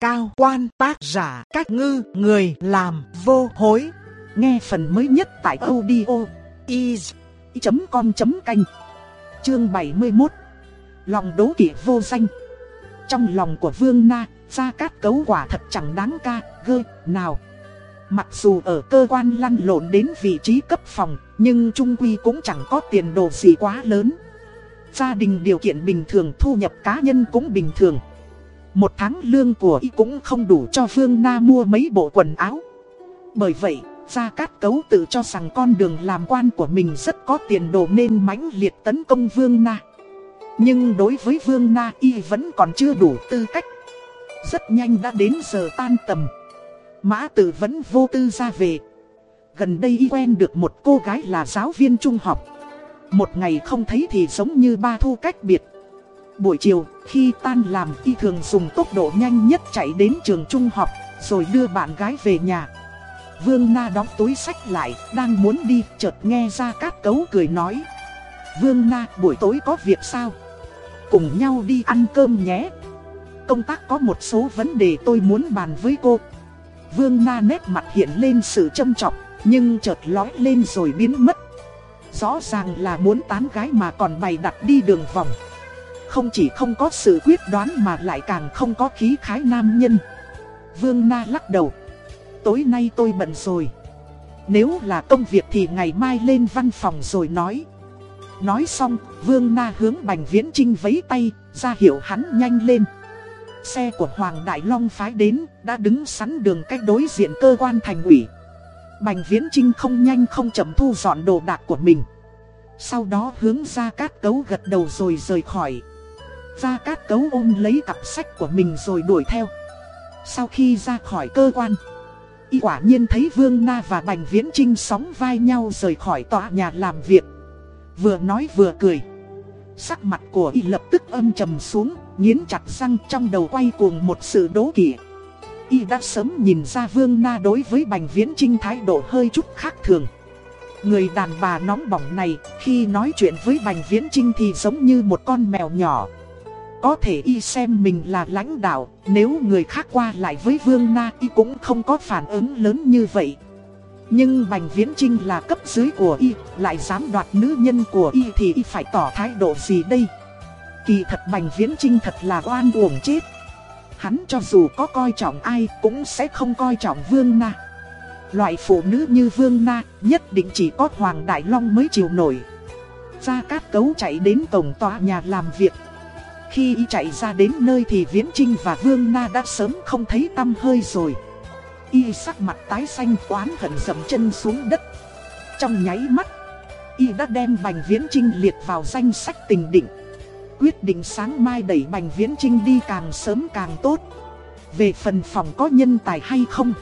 cao quan tác giả cách ngư người làm vô hối. Nghe phần mới nhất tại audio is.com.canh Chương 71 Lòng đố kỵ vô danh Trong lòng của Vương Na, Gia Cát Cấu quả thật chẳng đáng ca, gơ, nào Mặc dù ở cơ quan lăn lộn đến vị trí cấp phòng, nhưng Trung Quy cũng chẳng có tiền đồ gì quá lớn. Gia đình điều kiện bình thường thu nhập cá nhân cũng bình thường. Một tháng lương của y cũng không đủ cho Vương Na mua mấy bộ quần áo. Bởi vậy, Gia Cát Cấu tự cho rằng con đường làm quan của mình rất có tiền đồ nên mãnh liệt tấn công Vương Na. Nhưng đối với Vương Na y vẫn còn chưa đủ tư cách. Rất nhanh đã đến giờ tan tầm. Mã tử vẫn vô tư ra về. Gần đây y quen được một cô gái là giáo viên trung học. Một ngày không thấy thì giống như ba thu cách biệt. Buổi chiều, khi tan làm y thường dùng tốc độ nhanh nhất chạy đến trường trung học, rồi đưa bạn gái về nhà. Vương Na đóng túi sách lại, đang muốn đi, chợt nghe ra các cấu cười nói. Vương Na, buổi tối có việc sao? Cùng nhau đi ăn cơm nhé. Công tác có một số vấn đề tôi muốn bàn với cô. Vương Na nét mặt hiện lên sự châm trọng, nhưng chợt lói lên rồi biến mất. Rõ ràng là muốn tán gái mà còn bày đặt đi đường vòng. Không chỉ không có sự quyết đoán mà lại càng không có khí khái nam nhân. Vương Na lắc đầu. Tối nay tôi bận rồi. Nếu là công việc thì ngày mai lên văn phòng rồi nói. Nói xong, Vương Na hướng Bành Viễn Trinh vấy tay, ra hiệu hắn nhanh lên. Xe của Hoàng Đại Long phái đến, đã đứng sẵn đường cách đối diện cơ quan thành ủy. Bành Viễn Trinh không nhanh không chậm thu dọn đồ đạc của mình. Sau đó hướng ra cát cấu gật đầu rồi rời khỏi gia cát cấu ôm lấy cặp sách của mình rồi đuổi theo. Sau khi ra khỏi cơ quan, y quả nhiên thấy Vương Na và Bành Viễn Trinh sóng vai nhau rời khỏi tòa nhà làm việc. Vừa nói vừa cười. Sắc mặt của y lập tức âm trầm xuống, nghiến chặt răng trong đầu quay cuồng một sự đố kỵ. Y đã sớm nhìn ra Vương Na đối với Bành Viễn Trinh thái độ hơi chút khác thường. Người đàn bà nóng bỏng này, khi nói chuyện với Bành Viễn Trinh thì giống như một con mèo nhỏ. Có thể y xem mình là lãnh đạo, nếu người khác qua lại với Vương Na y cũng không có phản ứng lớn như vậy. Nhưng Bành Viễn Trinh là cấp dưới của y, lại dám đoạt nữ nhân của y thì y phải tỏ thái độ gì đây? Kỳ thật Bành Viễn Trinh thật là oan uổng chết. Hắn cho dù có coi trọng ai cũng sẽ không coi trọng Vương Na. Loại phụ nữ như Vương Na nhất định chỉ có Hoàng Đại Long mới chịu nổi. Gia Cát Cấu chạy đến cổng tòa nhà làm việc. Khi y chạy ra đến nơi thì Viễn Trinh và Vương Na đã sớm không thấy tâm hơi rồi. Y sắc mặt tái xanh oán hận dầm chân xuống đất. Trong nháy mắt, Y đã đem Bành Viễn Trinh liệt vào danh sách tình định. Quyết định sáng mai đẩy Bành Viễn Trinh đi càng sớm càng tốt. Về phần phòng có nhân tài hay không,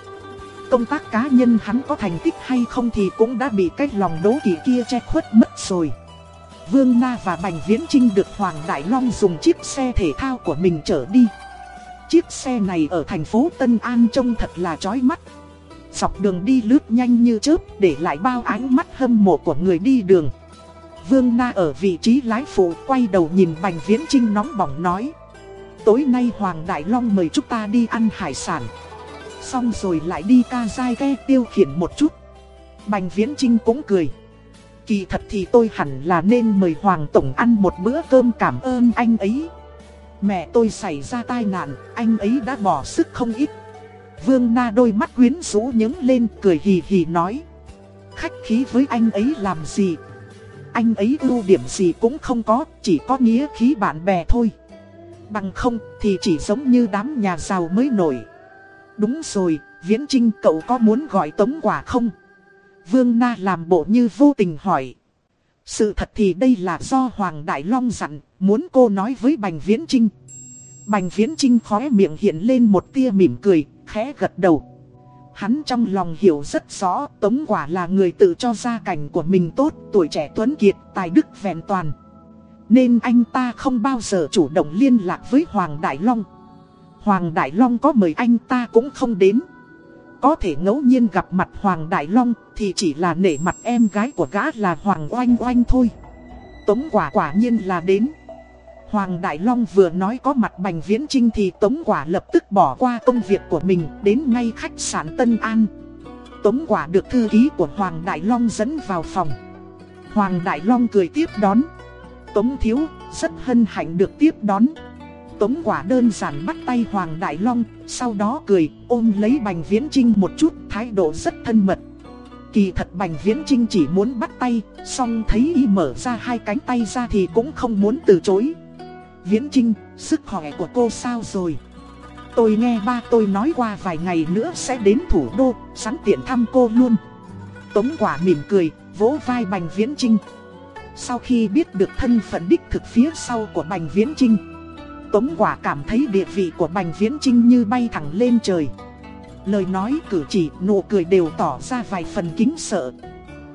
công tác cá nhân hắn có thành tích hay không thì cũng đã bị cái lòng đố kỵ kia che khuất mất rồi. Vương Na và Bành Viễn Trinh được Hoàng Đại Long dùng chiếc xe thể thao của mình chở đi. Chiếc xe này ở thành phố Tân An trông thật là chói mắt. Dọc đường đi lướt nhanh như chớp để lại bao ánh mắt hâm mộ của người đi đường. Vương Na ở vị trí lái phụ quay đầu nhìn Bành Viễn Trinh nóng bỏng nói. Tối nay Hoàng Đại Long mời chúng ta đi ăn hải sản. Xong rồi lại đi ca dai ghe tiêu khiển một chút. Bành Viễn Trinh cũng cười. Kỳ thật thì tôi hẳn là nên mời Hoàng Tổng ăn một bữa cơm cảm ơn anh ấy. Mẹ tôi xảy ra tai nạn, anh ấy đã bỏ sức không ít. Vương Na đôi mắt quyến rũ nhứng lên cười hì hì nói. Khách khí với anh ấy làm gì? Anh ấy ưu điểm gì cũng không có, chỉ có nghĩa khí bạn bè thôi. Bằng không thì chỉ giống như đám nhà giàu mới nổi. Đúng rồi, Viễn Trinh cậu có muốn gọi tống quả không? Vương Na làm bộ như vô tình hỏi. Sự thật thì đây là do Hoàng Đại Long dặn, muốn cô nói với Bành Viễn Trinh. Bành Viễn Trinh khóe miệng hiện lên một tia mỉm cười, khẽ gật đầu. Hắn trong lòng hiểu rất rõ Tống Quả là người tự cho gia cảnh của mình tốt, tuổi trẻ tuấn kiệt, tài đức vẹn toàn. Nên anh ta không bao giờ chủ động liên lạc với Hoàng Đại Long. Hoàng Đại Long có mời anh ta cũng không đến. Có thể ngẫu nhiên gặp mặt Hoàng Đại Long thì chỉ là nể mặt em gái của gã là Hoàng Oanh Oanh thôi. Tống quả quả nhiên là đến. Hoàng Đại Long vừa nói có mặt Bành Viễn Trinh thì Tống Quả lập tức bỏ qua công việc của mình đến ngay khách sạn Tân An. Tống Quả được thư ký của Hoàng Đại Long dẫn vào phòng. Hoàng Đại Long cười tiếp đón. Tống Thiếu rất hân hạnh được tiếp đón. Tống Quả đơn giản bắt tay Hoàng Đại Long, sau đó cười ôm lấy Bành Viễn Trinh một chút, thái độ rất thân mật. Kỳ thật Bành Viễn Trinh chỉ muốn bắt tay, xong thấy y mở ra hai cánh tay ra thì cũng không muốn từ chối. Viễn Trinh, sức khỏe của cô sao rồi? Tôi nghe ba tôi nói qua vài ngày nữa sẽ đến thủ đô, sẵn tiện thăm cô luôn. Tống quả mỉm cười, vỗ vai Bành Viễn Trinh. Sau khi biết được thân phận đích thực phía sau của Bành Viễn Trinh, Tống quả cảm thấy địa vị của Bành Viễn Trinh như bay thẳng lên trời. Lời nói cử chỉ, nụ cười đều tỏ ra vài phần kính sợ.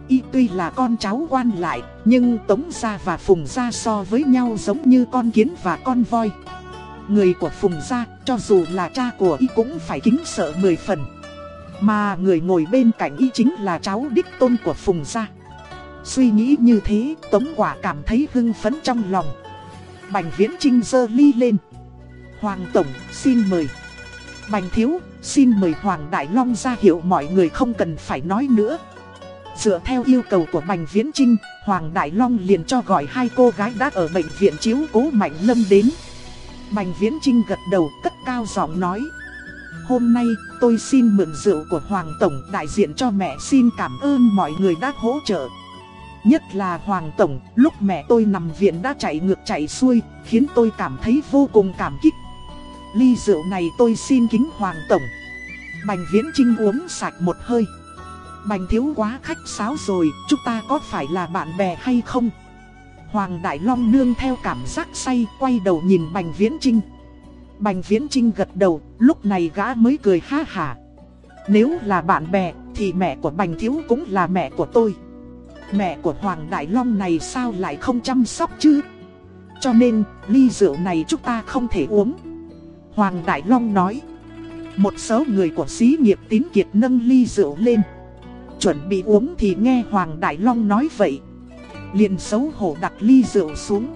Y tuy là con cháu quan lại, nhưng Tống Gia và Phùng Gia so với nhau giống như con kiến và con voi. Người của Phùng Gia, cho dù là cha của Y cũng phải kính sợ mười phần. Mà người ngồi bên cạnh Y chính là cháu đích tôn của Phùng Gia. Suy nghĩ như thế, Tống Quả cảm thấy hưng phấn trong lòng. Bành Viễn Trinh dơ ly lên. Hoàng Tổng, xin mời. Bành Thiếu, xin mời Hoàng Đại Long ra hiệu mọi người không cần phải nói nữa. Dựa theo yêu cầu của Bành Viễn Trinh, Hoàng Đại Long liền cho gọi hai cô gái đã ở bệnh viện chiếu cố Mạnh Lâm đến. Bành Viễn Trinh gật đầu cất cao giọng nói. Hôm nay tôi xin mượn rượu của Hoàng Tổng đại diện cho mẹ xin cảm ơn mọi người đã hỗ trợ. Nhất là Hoàng Tổng, lúc mẹ tôi nằm viện đã chạy ngược chạy xuôi, khiến tôi cảm thấy vô cùng cảm kích. Ly rượu này tôi xin kính Hoàng Tổng. Bành Viễn Trinh uống sạch một hơi. Bành thiếu quá khách sáo rồi, chúng ta có phải là bạn bè hay không? Hoàng Đại Long nương theo cảm giác say, quay đầu nhìn Bành Viễn Trinh. Bành Viễn Trinh gật đầu, lúc này gã mới cười ha hả. Nếu là bạn bè, thì mẹ của Bành Thiếu cũng là mẹ của tôi. Mẹ của Hoàng Đại Long này sao lại không chăm sóc chứ? Cho nên, ly rượu này chúng ta không thể uống. Hoàng Đại Long nói. Một số người của xí nghiệp tín kiệt nâng ly rượu lên. Chuẩn bị uống thì nghe Hoàng Đại Long nói vậy. liền xấu hổ đặt ly rượu xuống.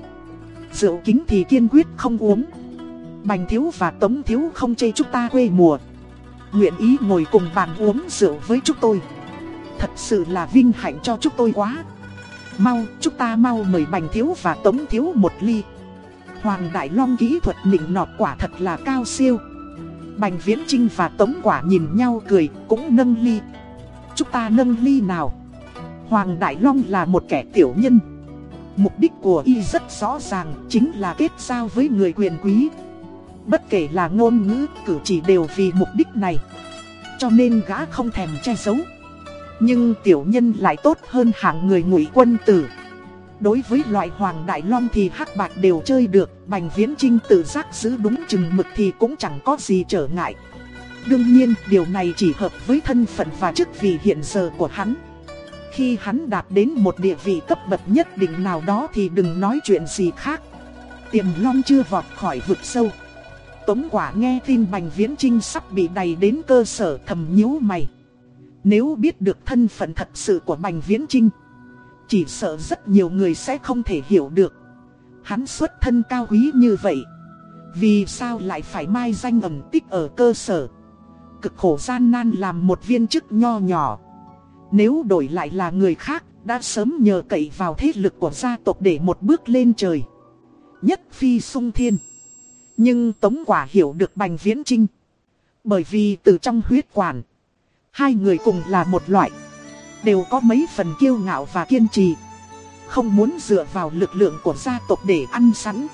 Rượu kính thì kiên quyết không uống. Bành Thiếu và Tống Thiếu không chê chúng ta quê mùa. Nguyện ý ngồi cùng bàn uống rượu với chúng tôi. Thật sự là vinh hạnh cho chúng tôi quá. Mau, chúng ta mau mời Bành Thiếu và Tống Thiếu một ly. Hoàng Đại Long kỹ thuật nịnh nọt quả thật là cao siêu. Bành Viễn Trinh và Tống Quả nhìn nhau cười, cũng nâng ly. Chúng ta nâng ly nào. Hoàng Đại Long là một kẻ tiểu nhân. Mục đích của y rất rõ ràng, chính là kết giao với người quyền quý. Bất kể là ngôn ngữ, cử chỉ đều vì mục đích này. Cho nên gã không thèm che giấu. Nhưng tiểu nhân lại tốt hơn hạng người ngụy quân tử. Đối với loại hoàng đại long thì hắc bạc đều chơi được, bành viễn trinh tự giác giữ đúng chừng mực thì cũng chẳng có gì trở ngại. Đương nhiên, điều này chỉ hợp với thân phận và chức vị hiện giờ của hắn. Khi hắn đạt đến một địa vị cấp bậc nhất định nào đó thì đừng nói chuyện gì khác. Tiềm long chưa vọt khỏi vực sâu. Tống quả nghe tin Bành Viễn Trinh sắp bị đầy đến cơ sở thầm nhíu mày. Nếu biết được thân phận thật sự của Bành Viễn Trinh, chỉ sợ rất nhiều người sẽ không thể hiểu được. Hắn xuất thân cao quý như vậy. Vì sao lại phải mai danh ẩn tích ở cơ sở? Cực khổ gian nan làm một viên chức nho nhỏ. Nếu đổi lại là người khác, đã sớm nhờ cậy vào thế lực của gia tộc để một bước lên trời. Nhất phi sung thiên. Nhưng Tống Quả hiểu được Bành Viễn Trinh. Bởi vì từ trong huyết quản, hai người cùng là một loại. Đều có mấy phần kiêu ngạo và kiên trì. Không muốn dựa vào lực lượng của gia tộc để ăn sẵn.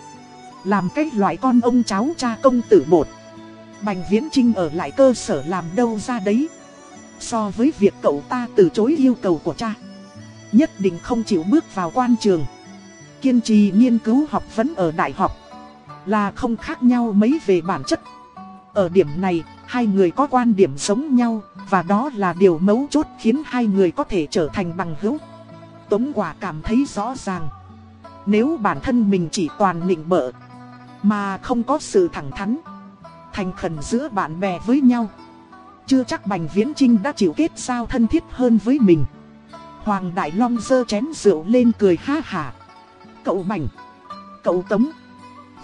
Làm cái loại con ông cháu cha công tử bột Bành Viễn Trinh ở lại cơ sở làm đâu ra đấy. So với việc cậu ta từ chối yêu cầu của cha Nhất định không chịu bước vào quan trường. Kiên trì nghiên cứu học vấn ở đại học Là không khác nhau mấy về bản chất. Ở điểm này, hai người có quan điểm giống nhau và đó là điều mấu chốt khiến hai người có thể trở thành bằng hữu. Tống quả cảm thấy rõ ràng. Nếu bản thân mình chỉ toàn nịnh bợ, mà không có sự thẳng thắn, thành khẩn giữa bạn bè với nhau. Chưa chắc Bành Viễn Trinh đã chịu kết giao thân thiết hơn với mình. Hoàng Đại Long dơ chén rượu lên cười ha hả. Cậu Bành, cậu Tống,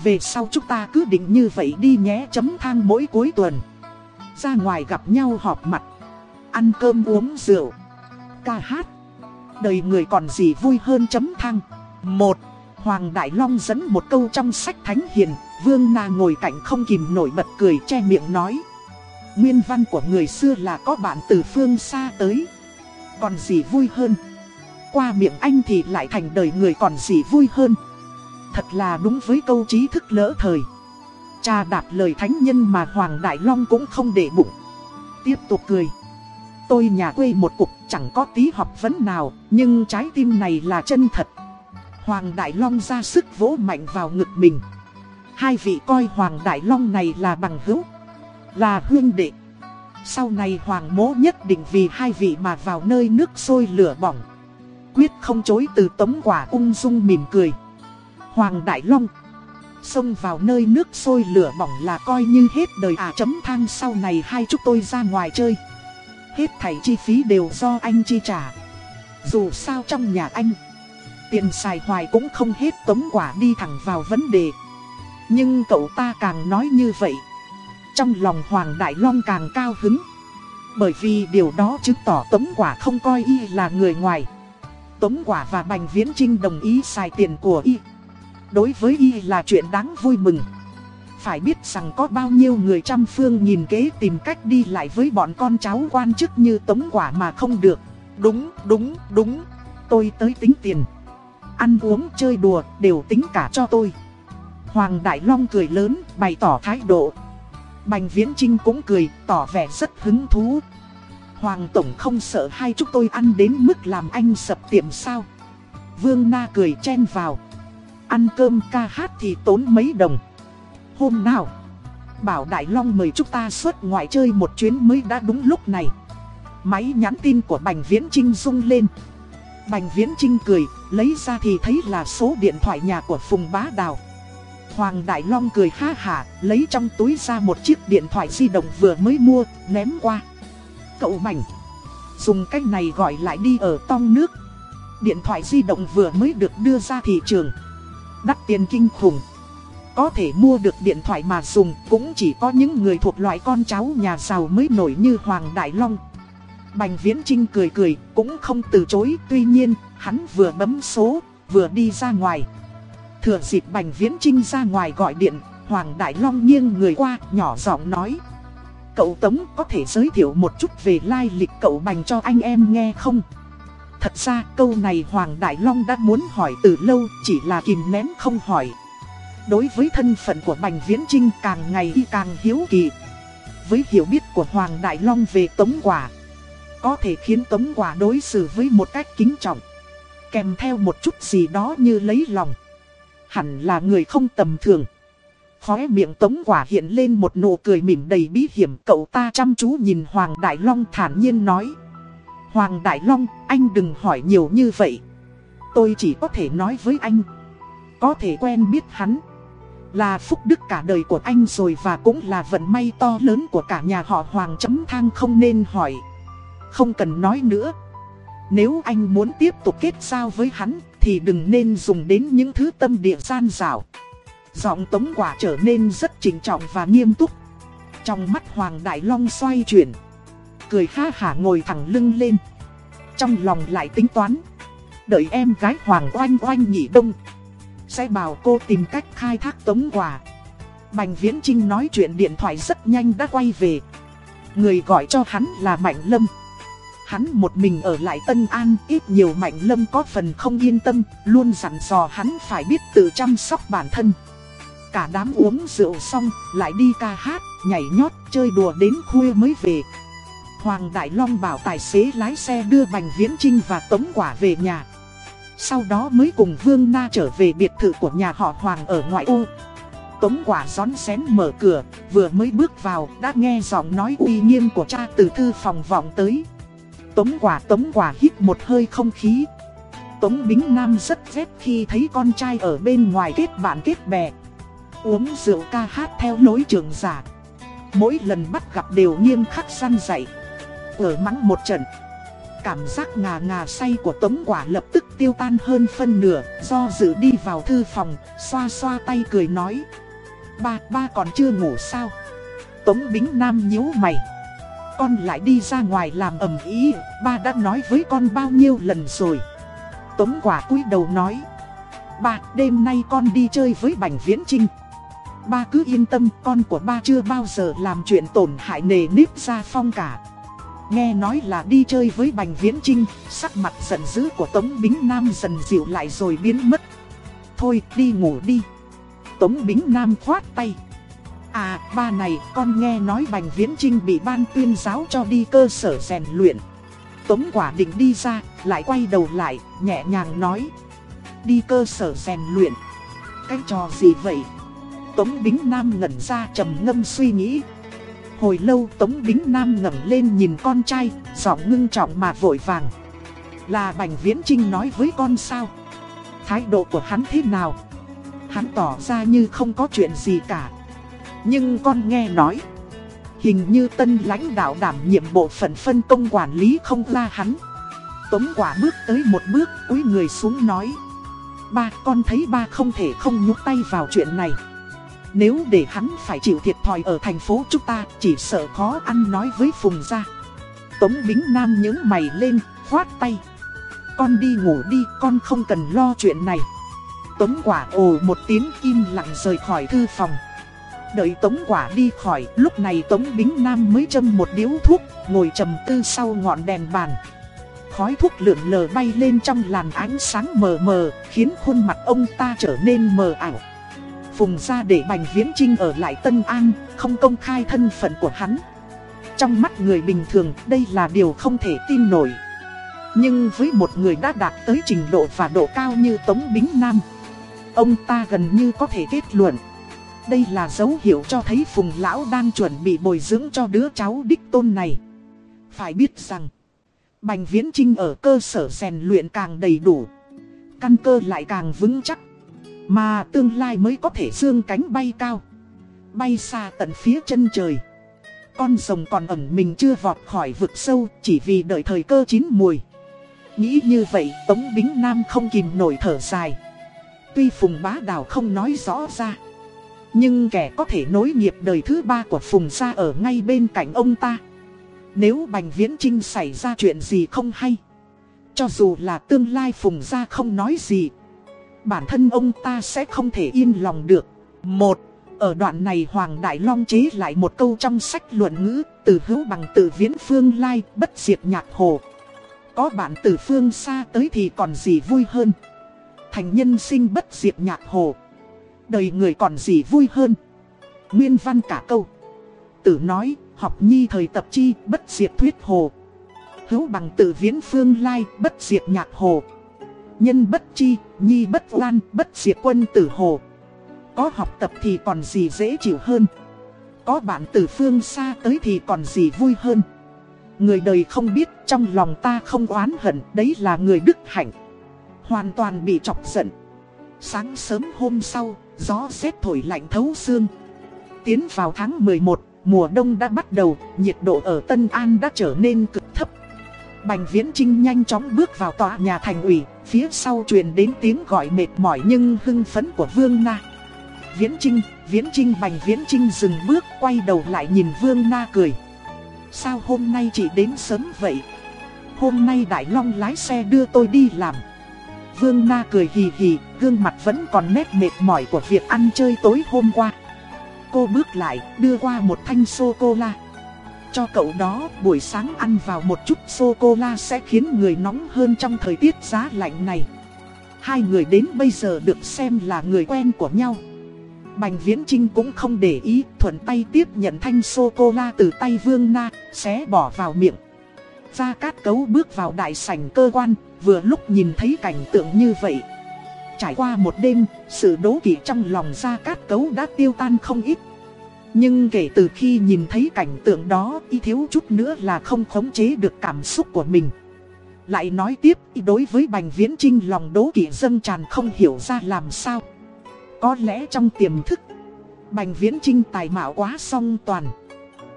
Về sau chúng ta cứ định như vậy đi nhé chấm thang mỗi cuối tuần Ra ngoài gặp nhau họp mặt Ăn cơm uống rượu. Ca hát. Đời người còn gì vui hơn chấm thăng Một, Hoàng Đại Long dẫn một câu trong sách Thánh Hiền, Vương Na ngồi cạnh không kìm nổi bật cười che miệng nói. Nguyên văn của người xưa là có bạn từ phương xa tới. Còn gì vui hơn? Qua miệng anh thì lại thành đời người còn gì vui hơn? Thật là đúng với câu trí thức lỡ thời. Cha đạp lời thánh nhân mà Hoàng Đại Long cũng không để bụng. Tiếp tục cười. Tôi nhà quê một cục chẳng có tí học vấn nào, Nhưng trái tim này là chân thật. Hoàng Đại Long ra sức vỗ mạnh vào ngực mình. Hai vị coi Hoàng Đại Long này là bằng hữu, Là huynh đệ. Sau này Hoàng mố nhất định vì hai vị mà vào nơi nước sôi lửa bỏng. Quyết không chối từ tống quả ung dung mỉm cười. Hoàng Đại Long, Xông vào nơi nước sôi lửa bỏng là coi như hết đời à chấm thang. Sau này hai chúng tôi ra ngoài chơi. Hết thảy chi phí đều do anh chi trả. Dù sao trong nhà anh, Tiền xài hoài cũng không hết tống quả đi thẳng vào vấn đề. Nhưng cậu ta càng nói như vậy, Trong lòng Hoàng Đại Long càng cao hứng. Bởi vì điều đó chứng tỏ tống quả không coi y là người ngoài. Tống quả và Bành Viễn Trinh đồng ý xài tiền của y. Đối với y là chuyện đáng vui mừng. Phải biết rằng có bao nhiêu người trăm phương nhìn kế tìm cách đi lại với bọn con cháu quan chức như tống quả mà không được. Đúng, đúng, đúng. Tôi tới tính tiền. Ăn uống chơi đùa đều tính cả cho tôi. Hoàng Đại Long cười lớn bày tỏ thái độ. Bành Viễn Trinh cũng cười tỏ vẻ rất hứng thú. Hoàng Tổng không sợ hai chúng tôi ăn đến mức làm anh sập tiệm sao? Vương Na cười chen vào. Ăn cơm ca hát thì tốn mấy đồng. Hôm nào Bảo Đại Long mời chúng ta xuất ngoại chơi một chuyến mới đã đúng lúc này Máy nhắn tin của Bành Viễn Trinh rung lên Bành Viễn Trinh cười, lấy ra thì thấy là số điện thoại nhà của Phùng Bá Đào. Hoàng Đại Long cười ha hả, lấy trong túi ra một chiếc điện thoại di động vừa mới mua, ném qua. Cậu Bành, dùng cách này gọi lại đi ở tong nước. Điện thoại di động vừa mới được đưa ra thị trường. Đắt tiền kinh khủng. Có thể mua được điện thoại mà dùng cũng chỉ có những người thuộc loại con cháu nhà giàu mới nổi như Hoàng Đại Long. Bành Viễn Trinh cười cười, cũng không từ chối, tuy nhiên, hắn vừa bấm số, vừa đi ra ngoài. Thừa dịp Bành Viễn Trinh ra ngoài gọi điện, Hoàng Đại Long nghiêng người qua, nhỏ giọng nói. Cậu Tống có thể giới thiệu một chút về lai lịch cậu Bành cho anh em nghe không? Thật ra câu này Hoàng Đại Long đã muốn hỏi từ lâu, chỉ là kìm nén không hỏi. Đối với thân phận của Bành Viễn Trinh càng ngày y càng hiếu kỳ. Với hiểu biết của Hoàng Đại Long về Tống Quả có thể khiến Tống Quả đối xử với một cách kính trọng. Kèm theo một chút gì đó như lấy lòng. Hẳn là người không tầm thường. Khóe miệng Tống Quả hiện lên một nụ cười mỉm đầy bí hiểm. Cậu ta chăm chú nhìn Hoàng Đại Long thản nhiên nói. Hoàng Đại Long, anh đừng hỏi nhiều như vậy. Tôi chỉ có thể nói với anh. Có thể quen biết hắn. Là phúc đức cả đời của anh rồi và cũng là vận may to lớn của cả nhà họ Hoàng chấm thang không nên hỏi. Không cần nói nữa. Nếu anh muốn tiếp tục kết giao với hắn Thì đừng nên dùng đến những thứ tâm địa gian rào Giọng tống quả trở nên rất trình trọng và nghiêm túc. Trong mắt Hoàng Đại Long xoay chuyển. Cười ha hả ngồi thẳng lưng lên. Trong lòng lại tính toán. Đợi em gái Hoàng oanh oanh nhị đông. Sẽ bảo cô tìm cách khai thác tống quả Bành Viễn Trinh nói chuyện điện thoại rất nhanh đã quay về Người gọi cho hắn là Mạnh Lâm Hắn một mình ở lại Tân An ít nhiều Mạnh Lâm có phần không yên tâm, luôn dặn dò hắn phải biết tự chăm sóc bản thân. Cả đám uống rượu xong, lại đi ca hát, nhảy nhót, chơi đùa đến khuya mới về. Hoàng Đại Long bảo tài xế lái xe đưa Bành Viễn Trinh và Tống Quả về nhà. Sau đó mới cùng Vương Na trở về biệt thự của nhà họ Hoàng ở ngoại ô. Tống Quả gión xén mở cửa, vừa mới bước vào đã nghe giọng nói uy nghiêm của cha từ thư phòng vọng tới. Tống quả tống quả hít một hơi không khí. Tống Bính Nam rất ghét khi thấy con trai ở bên ngoài kết bạn kết bè. Uống rượu ca hát theo lối trường giả. Mỗi lần bắt gặp đều nghiêm khắc săn dạy. Ở mắng một trận. Cảm giác ngà ngà say của tống quả lập tức tiêu tan hơn phân nửa, do dự đi vào thư phòng, xoa xoa tay cười nói. Ba, ba còn chưa ngủ sao? Tống Bính Nam nhíu mày. Con lại đi ra ngoài làm ầm ý, ba đã nói với con bao nhiêu lần rồi. Tống quả cúi đầu nói. Ba, đêm nay con đi chơi với Bành Viễn Trinh. Ba cứ yên tâm, con của ba chưa bao giờ làm chuyện tổn hại nề nếp ra phong cả. Nghe nói là đi chơi với Bành Viễn Trinh, sắc mặt giận dữ của Tống Bính Nam dần dịu lại rồi biến mất. Thôi, đi ngủ đi. Tống Bính Nam khoát tay. À, ba này, con nghe nói Bành Viễn Trinh bị ban tuyên giáo cho đi cơ sở rèn luyện. Tống quả định đi ra, lại quay đầu lại, nhẹ nhàng nói. Đi cơ sở rèn luyện. Cái trò gì vậy? Tống Bính Nam ngẩn ra trầm ngâm suy nghĩ. Hồi lâu Tống Bính Nam ngẩng lên nhìn con trai, giọng ngưng trọng mà vội vàng. Là Bành Viễn Trinh nói với con sao? Thái độ của hắn thế nào? Hắn tỏ ra như không có chuyện gì cả. Nhưng con nghe nói, hình như tân lãnh đạo đảm nhiệm bộ phận phân công quản lý không ra hắn. Tống quả bước tới một bước, cúi người xuống nói. Ba, con thấy ba không thể không nhúc tay vào chuyện này. Nếu để hắn phải chịu thiệt thòi ở thành phố chúng ta, chỉ sợ khó ăn nói với Phùng gia. Tống Bính Nam nhớ mày lên, khoát tay. Con đi ngủ đi, con không cần lo chuyện này. Tống quả ồ một tiếng im lặng rời khỏi thư phòng. Đợi Tống quả đi khỏi, lúc này Tống Bính Nam mới châm một điếu thuốc, ngồi trầm tư sau ngọn đèn bàn. Khói thuốc lượn lờ bay lên trong làn ánh sáng mờ mờ, khiến khuôn mặt ông ta trở nên mờ ảo. Phùng ra để Bành Viễn Trinh ở lại Tân An, không công khai thân phận của hắn. Trong mắt người bình thường, đây là điều không thể tin nổi. Nhưng với một người đã đạt tới trình độ và độ cao như Tống Bính Nam, ông ta gần như có thể kết luận. Đây là dấu hiệu cho thấy Phùng Lão đang chuẩn bị bồi dưỡng cho đứa cháu đích tôn này. Phải biết rằng, Bành Viễn Trinh ở cơ sở rèn luyện càng đầy đủ, căn cơ lại càng vững chắc. Mà tương lai mới có thể dương cánh bay cao. Bay xa tận phía chân trời. Con rồng còn ẩn mình chưa vọt khỏi vực sâu Chỉ vì đợi thời cơ chín mùi. Nghĩ như vậy, Tống Bính Nam không kìm nổi thở dài. Tuy Phùng Bá Đào không nói rõ ra. Nhưng kẻ có thể nối nghiệp đời thứ ba của Phùng gia ở ngay bên cạnh ông ta. Nếu Bành Viễn Trinh xảy ra chuyện gì không hay. Cho dù là tương lai Phùng gia không nói gì bản thân ông ta sẽ không thể yên lòng được. Một, ở đoạn này Hoàng Đại Long chế lại một câu trong sách luận ngữ, từ hữu bằng từ viễn phương lai, bất diệt nhạc hồ. Có bạn từ phương xa tới thì còn gì vui hơn. Thành nhân sinh bất diệt nhạc hồ. Đời người còn gì vui hơn. Nguyên văn cả câu. Tử nói, học nhi thời tập chi, bất diệt thuyết hồ. Hữu bằng từ viễn phương lai, bất diệt nhạc hồ. Nhân bất chi, nhi bất oan, bất diệt quân tử hồ. Có học tập thì còn gì dễ chịu hơn. Có bạn từ phương xa tới thì còn gì vui hơn. Người đời không biết trong lòng ta không oán hận đấy là người đức hạnh. Hoàn toàn bị chọc giận. Sáng sớm hôm sau, gió rét thổi lạnh thấu xương. Tiến vào tháng 11, mùa đông đã bắt đầu, nhiệt độ ở Tân An đã trở nên cực thấp. Bành Viễn Trinh nhanh chóng bước vào tòa nhà thành ủy, phía sau truyền đến tiếng gọi mệt mỏi nhưng hưng phấn của Vương Na. Viễn Trinh, Viễn Trinh Bành Viễn Trinh dừng bước quay đầu lại nhìn Vương Na cười. Sao hôm nay chị đến sớm vậy? Hôm nay Đại Long lái xe đưa tôi đi làm. Vương Na cười hì hì, gương mặt vẫn còn nét mệt mỏi của việc ăn chơi tối hôm qua. Cô bước lại, đưa qua một thanh sô-cô-la cho cậu đó buổi sáng ăn vào một chút sô-cô-la sẽ khiến người nóng hơn trong thời tiết giá lạnh này. Hai người đến bây giờ được xem là người quen của nhau. Bành Viễn Trinh cũng không để ý, thuận tay tiếp nhận thanh sô-cô-la từ tay Vương Na, xé bỏ vào miệng. Gia Cát Cấu bước vào đại sảnh cơ quan, vừa lúc nhìn thấy cảnh tượng như vậy. Trải qua một đêm, sự đố kỵ trong lòng Gia Cát Cấu đã tiêu tan không ít. Nhưng kể từ khi nhìn thấy cảnh tượng đó, y thiếu chút nữa là không khống chế được cảm xúc của mình. Lại nói tiếp, y đối với Bành Viễn Trinh lòng đố kỵ dâng tràn không hiểu ra làm sao. Có lẽ trong tiềm thức, Bành Viễn Trinh tài mạo quá song toàn,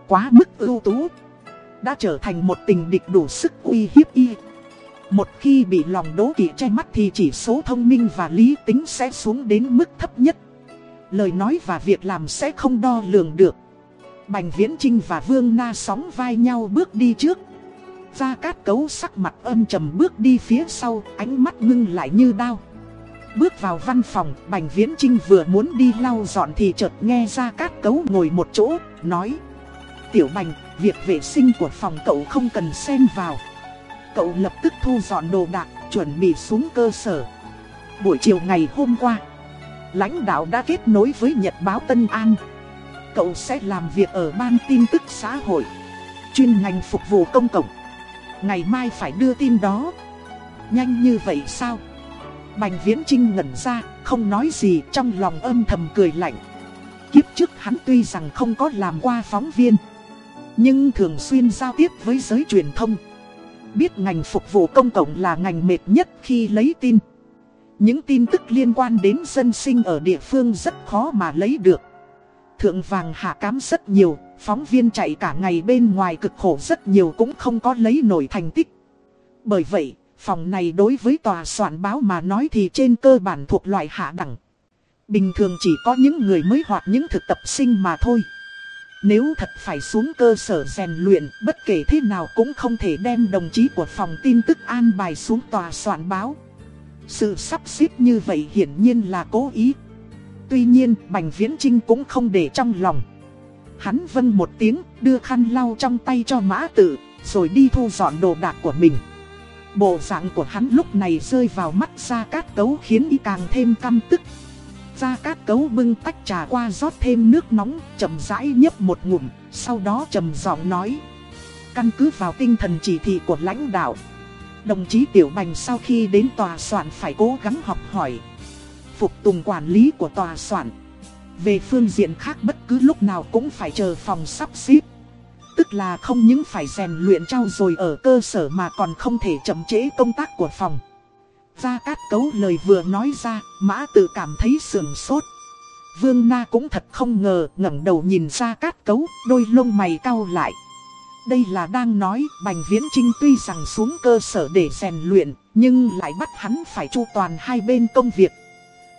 quá mức ưu tú, đã trở thành một tình địch đủ sức uy hiếp y. Một khi bị lòng đố kỵ che mắt thì chỉ số thông minh và lý tính sẽ xuống đến mức thấp nhất. Lời nói và việc làm sẽ không đo lường được. Bành Viễn Trinh và Vương Na sóng vai nhau bước đi trước. Gia Cát Cấu sắc mặt âm trầm bước đi phía sau, ánh mắt ngưng lại như đao. Bước vào văn phòng, Bành Viễn Trinh vừa muốn đi lau dọn thì chợt nghe Gia Cát Cấu ngồi một chỗ, nói Tiểu Bành, việc vệ sinh của phòng cậu không cần xen vào Cậu lập tức thu dọn đồ đạc, chuẩn bị xuống cơ sở Buổi chiều ngày hôm qua Lãnh đạo đã kết nối với Nhật báo Tân An. Cậu sẽ làm việc ở ban tin tức xã hội. Chuyên ngành phục vụ công cộng. Ngày mai phải đưa tin đó. Nhanh như vậy sao? Bành Viễn Trinh ngẩn ra, Không nói gì, trong lòng âm thầm cười lạnh. Kiếp trước hắn tuy rằng không có làm qua phóng viên, Nhưng thường xuyên giao tiếp với giới truyền thông. Biết ngành phục vụ công cộng là ngành mệt nhất khi lấy tin. Những tin tức liên quan đến dân sinh ở địa phương rất khó mà lấy được. Thượng vàng hạ cám rất nhiều Phóng viên chạy cả ngày bên ngoài cực khổ rất nhiều cũng không có lấy nổi thành tích. Bởi vậy, phòng này đối với tòa soạn báo mà nói thì trên cơ bản thuộc loại hạ đẳng. Bình thường chỉ có những người mới hoặc những thực tập sinh mà thôi. Nếu thật phải xuống cơ sở rèn luyện, bất kể thế nào cũng không thể đem đồng chí của phòng tin tức an bài xuống tòa soạn báo. Sự sắp xếp như vậy hiển nhiên là cố ý. Tuy nhiên, Bành Viễn Trinh cũng không để trong lòng. Hắn vân một tiếng, đưa khăn lau trong tay cho mã tử, rồi đi thu dọn đồ đạc của mình. Bộ dạng của hắn lúc này rơi vào mắt gia cát cấu khiến y càng thêm căm tức. Gia Cát Cấu bưng tách trà qua rót thêm nước nóng, chậm rãi nhấp một ngụm, sau đó trầm giọng nói. Căn cứ vào tinh thần chỉ thị của lãnh đạo, đồng chí Tiểu Bành sau khi đến tòa soạn phải cố gắng học hỏi, phục tùng quản lý của tòa soạn. Về phương diện khác bất cứ lúc nào cũng phải chờ phòng sắp xếp. Tức là không những phải rèn luyện trao dồi ở cơ sở mà còn không thể chậm trễ công tác của phòng. Gia Cát Cấu lời vừa nói ra, Mã Tử cảm thấy sườn sốt. Vương Na cũng thật không ngờ, ngẩng đầu nhìn Gia Cát Cấu, đôi lông mày cau lại. Đây là đang nói, Bành Viễn Trinh tuy rằng xuống cơ sở để rèn luyện, nhưng lại bắt hắn phải chu toàn hai bên công việc.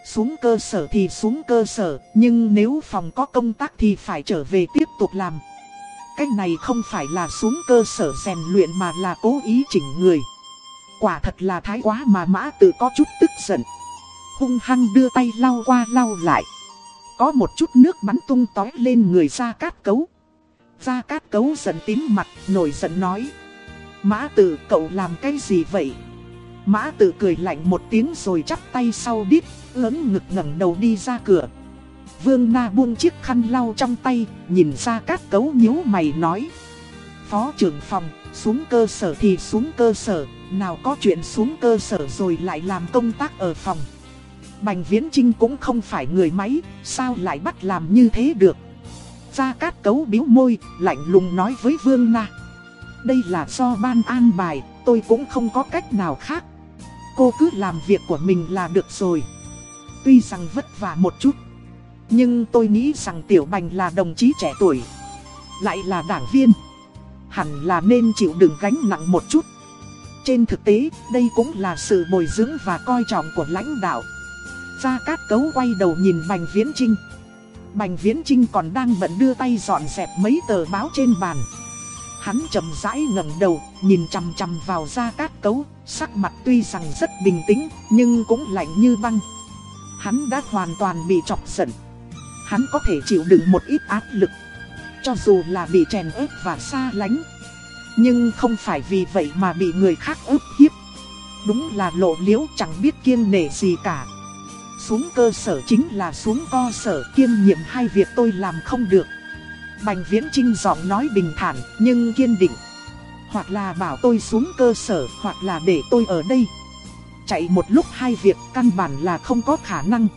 Xuống cơ sở thì xuống cơ sở, nhưng nếu phòng có công tác thì phải trở về tiếp tục làm. Cách này không phải là xuống cơ sở rèn luyện mà là cố ý chỉnh người. Quả thật là thái quá mà mã tự có chút tức giận Hung hăng đưa tay lau qua lau lại Có một chút nước bắn tung tói lên người ra cát cấu gia cát cấu giận tím mặt, nổi giận nói. Mã tử, cậu làm cái gì vậy? Mã tử cười lạnh một tiếng rồi chắp tay sau đít Lớn ngực ngẩng đầu đi ra cửa. Vương Na buông chiếc khăn lau trong tay, Nhìn ra cát cấu nhíu mày nói. Phó trưởng phòng, xuống cơ sở thì xuống cơ sở, nào có chuyện xuống cơ sở rồi lại làm công tác ở phòng. Bành Viễn Trinh cũng không phải người máy, Sao lại bắt làm như thế được? Gia Cát cấu biếu môi Lạnh lùng nói với Vương Na. Đây là do ban an bài Tôi cũng không có cách nào khác. Cô cứ làm việc của mình là được rồi. Tuy rằng vất vả một chút Nhưng tôi nghĩ rằng Tiểu Bành là đồng chí trẻ tuổi Lại là đảng viên. Hẳn là nên chịu đựng gánh nặng một chút. Trên thực tế, đây cũng là sự bồi dưỡng và coi trọng của lãnh đạo. Gia Cát Cấu quay đầu nhìn Bành Viễn Trinh. Bành Viễn Trinh còn đang bận đưa tay dọn dẹp mấy tờ báo trên bàn. Hắn chậm rãi ngẩng đầu, nhìn chằm chằm vào Gia Cát Cấu, sắc mặt tuy rằng rất bình tĩnh, nhưng cũng lạnh như băng. Hắn đã hoàn toàn bị chọc giận. Hắn có thể chịu đựng một ít áp lực, cho dù là bị chèn ép và xa lánh. Nhưng không phải vì vậy mà bị người khác ức hiếp Đúng là lộ liễu chẳng biết kiêng nể gì cả xuống cơ sở chính là xuống co sở, kiêm nhiệm hai việc tôi làm không được. Bành viễn trinh giọng nói bình thản, nhưng kiên định. Hoặc là bảo tôi xuống cơ sở, hoặc là để tôi ở đây. Chạy một lúc hai việc, căn bản là không có khả năng.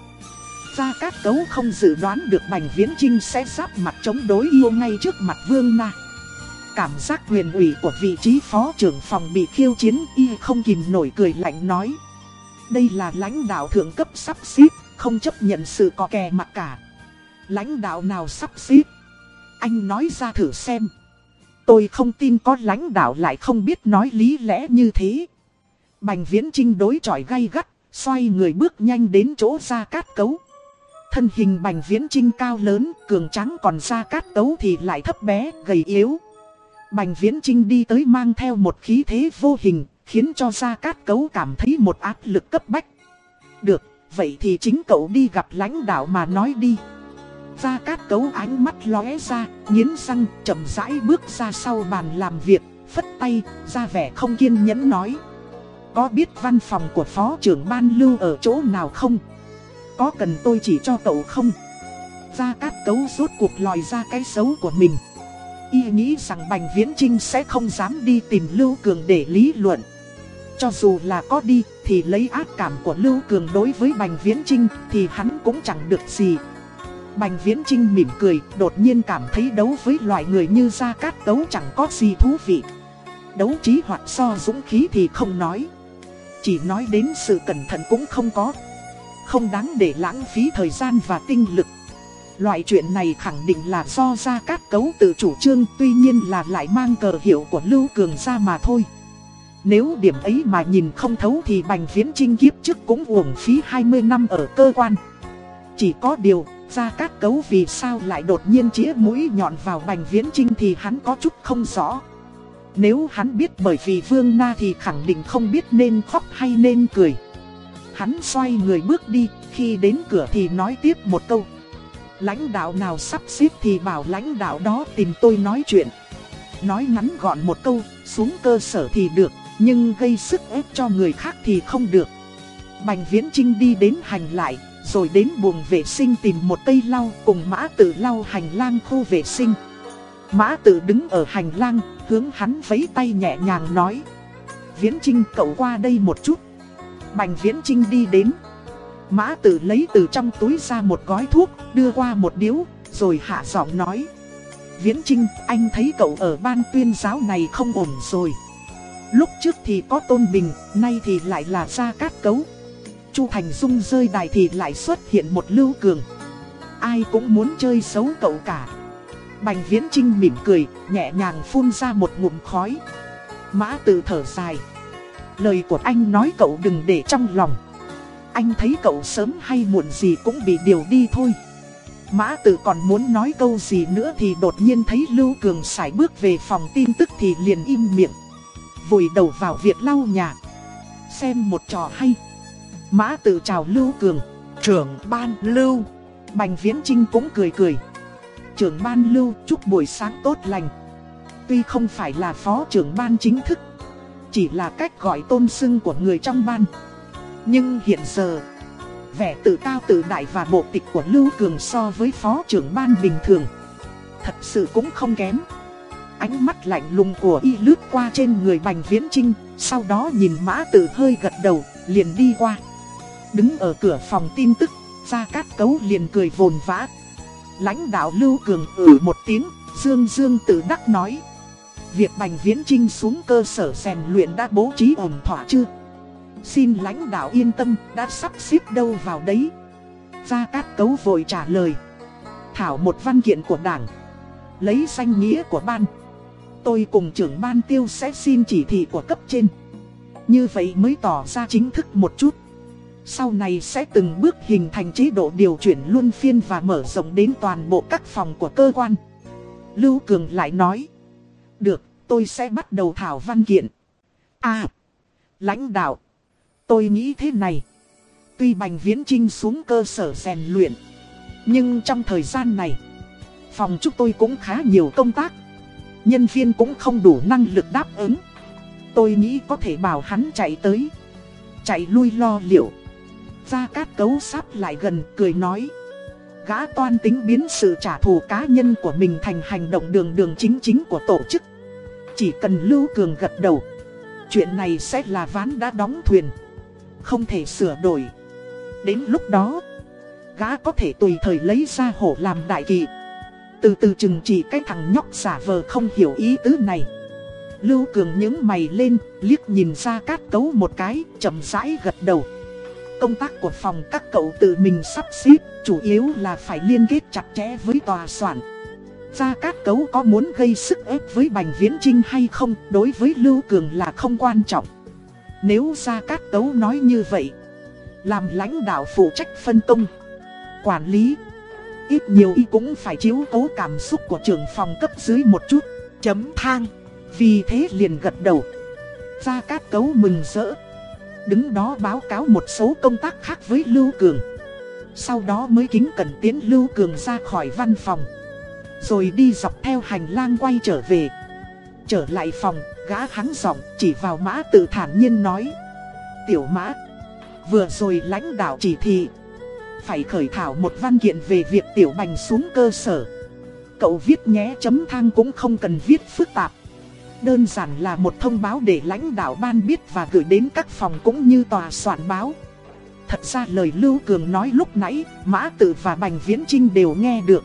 Gia Cát Cấu không dự đoán được Bành Viễn Trinh sẽ giáp mặt chống đối yêu ngay trước mặt Vương Na. Cảm giác quyền ủy của vị trí phó trưởng phòng bị khiêu chiến y không kìm nổi cười lạnh nói. Đây là lãnh đạo thượng cấp sắp xếp, không chấp nhận sự có kè mặt cả. Lãnh đạo nào sắp xếp? Anh nói ra thử xem. Tôi không tin có lãnh đạo lại không biết nói lý lẽ như thế. Bành Viễn Trinh đối chọi gay gắt, xoay người bước nhanh đến chỗ ra Cát Cấu. Thân hình Bành Viễn Trinh cao lớn, cường trắng còn ra Cát Cấu thì lại thấp bé, gầy yếu. Bành Viễn Trinh đi tới mang theo một khí thế vô hình, khiến cho Gia Cát Cấu cảm thấy một áp lực cấp bách. Được, vậy thì chính cậu đi gặp lãnh đạo mà nói đi. Gia Cát Cấu ánh mắt lóe ra, nghiến răng, chậm rãi bước ra sau bàn làm việc, phất tay, ra vẻ không kiên nhẫn nói. Có biết văn phòng của phó trưởng ban lưu ở chỗ nào không? Có cần tôi chỉ cho cậu không? Gia Cát Cấu rốt cuộc lòi ra cái xấu của mình. Y nghĩ rằng Bành Viễn Trinh sẽ không dám đi tìm Lưu Cường để lý luận. Cho dù là có đi thì lấy ác cảm của Lưu Cường đối với Bành Viễn Trinh thì hắn cũng chẳng được gì. Bành Viễn Trinh mỉm cười, đột nhiên cảm thấy đấu với loại người như Gia Cát Cấu chẳng có gì thú vị. Đấu trí hoặc so dũng khí thì không nói. Chỉ nói đến sự cẩn thận cũng không có. Không đáng để lãng phí thời gian và tinh lực. Loại chuyện này khẳng định là do Gia Cát Cấu tự chủ trương tuy nhiên là lại mang cờ hiệu của Lưu Cường ra mà thôi. Nếu điểm ấy mà nhìn không thấu thì Bành Viễn Trinh kiếp trước cũng uổng phí 20 năm ở cơ quan. Chỉ có điều, Gia Cát Cấu vì sao lại đột nhiên chĩa mũi nhọn vào Bành Viễn Trinh thì hắn có chút không rõ. Nếu hắn biết bởi vì Vương Na thì khẳng định không biết nên khóc hay nên cười. Hắn xoay người bước đi, khi đến cửa thì nói tiếp một câu. Lãnh đạo nào sắp xếp thì bảo lãnh đạo đó tìm tôi nói chuyện. Nói ngắn gọn một câu, xuống cơ sở thì được, nhưng gây sức ép cho người khác thì không được. Bành Viễn Trinh đi đến hành lại, rồi đến buồng vệ sinh tìm một cây lau cùng mã tử lau hành lang khu vệ sinh. Mã tử đứng ở hành lang, hướng hắn vấy tay nhẹ nhàng nói. Viễn Trinh cậu qua đây một chút. Bành Viễn Trinh đi đến. Mã tử lấy từ trong túi ra một gói thuốc, đưa qua một điếu, rồi hạ giọng nói. Viễn Trinh, anh thấy cậu ở ban tuyên giáo này không ổn rồi. Lúc trước thì có Tôn Bình, nay thì lại là Gia Cát Cấu. Chu Thành Dung rơi đài thì lại xuất hiện một lưu cường. Ai cũng muốn chơi xấu cậu cả. Bành Viễn Trinh mỉm cười, nhẹ nhàng phun ra một ngụm khói. Mã tự thở dài. Lời của anh nói cậu đừng để trong lòng. Anh thấy cậu sớm hay muộn gì cũng bị điều đi thôi. Mã tử còn muốn nói câu gì nữa thì đột nhiên thấy Lưu Cường sải bước về phòng tin tức thì liền im miệng. Vùi đầu vào việc lau nhà. Xem một trò hay. Mã tự chào Lưu Cường. Trưởng ban Lưu. Bành Viễn Trinh cũng cười cười. Trưởng ban Lưu chúc buổi sáng tốt lành. Tuy không phải là phó trưởng ban chính thức. Chỉ là cách gọi tôn xưng của người trong ban. Nhưng hiện giờ, vẻ tự cao tự đại và bộ tịch của Lưu Cường so với phó trưởng ban bình thường. Thật sự cũng không kém. Ánh mắt lạnh lùng của y lướt qua trên người Bành Viễn Trinh, sau đó nhìn mã tử hơi gật đầu, liền đi qua. Đứng ở cửa phòng tin tức, ra cát cấu liền cười vồn vã. Lãnh đạo Lưu Cường ử một tiếng, Dương Dương tự đắc nói. Việc Bành Viễn Trinh xuống cơ sở rèn luyện đã bố trí ổn thỏa chưa? Xin lãnh đạo yên tâm, đã sắp xếp đâu vào đấy. Gia Cát Cấu vội trả lời. Thảo một văn kiện của đảng. Lấy danh nghĩa của ban. Tôi cùng trưởng ban tiêu sẽ xin chỉ thị của cấp trên. Như vậy mới tỏ ra chính thức một chút. Sau này sẽ từng bước hình thành chế độ điều chuyển luân phiên và mở rộng đến toàn bộ các phòng của cơ quan. Lưu Cường lại nói. Được, tôi sẽ bắt đầu thảo văn kiện. À, lãnh đạo. Tôi nghĩ thế này. Tuy Bành Viễn Trinh xuống cơ sở rèn luyện. Nhưng trong thời gian này, phòng chúng tôi cũng khá nhiều công tác. Nhân viên cũng không đủ năng lực đáp ứng. Tôi nghĩ có thể bảo hắn chạy tới. Chạy lui lo liệu. Gia Cát Cấu sắp lại gần cười nói. Gã toan tính biến sự trả thù cá nhân của mình thành hành động đường đường chính chính của tổ chức. Chỉ cần Lưu Cường gật đầu. Chuyện này sẽ là ván đã đóng thuyền không thể sửa đổi. Đến lúc đó, gã có thể tùy thời lấy ra hổ làm đại kỵ. Từ từ chừng chỉ cái thằng nhóc giả vờ không hiểu ý tứ này. Lưu Cường những mày lên, liếc nhìn ra cát cấu một cái, chậm rãi gật đầu. Công tác của phòng các cậu tự mình sắp xếp, chủ yếu là phải liên kết chặt chẽ với tòa soạn. Gia Cát Cấu có muốn gây sức ép với Bành Viễn Trinh hay không, đối với Lưu Cường là không quan trọng. Nếu Gia Cát Cấu nói như vậy Làm lãnh đạo phụ trách phân công Quản lý Ít nhiều y cũng phải chiếu cố cảm xúc của trưởng phòng cấp dưới một chút. Chấm thang Vì thế liền gật đầu. Gia Cát Cấu mừng rỡ. Đứng đó báo cáo một số công tác khác với Lưu Cường. Sau đó mới kính cẩn tiến Lưu Cường ra khỏi văn phòng. Rồi đi dọc theo hành lang quay trở về. Trở lại phòng, gã hắn giọng chỉ vào mã tự thản nhiên nói. Tiểu mã Vừa rồi lãnh đạo chỉ thị phải khởi thảo một văn kiện về việc tiểu bành xuống cơ sở. Cậu viết nhé chấm thang cũng không cần viết phức tạp. Đơn giản là một thông báo để lãnh đạo ban biết và gửi đến các phòng cũng như tòa soạn báo. Thật ra lời Lưu Cường nói lúc nãy, Mã Tử và Bành Viễn Trinh đều nghe được.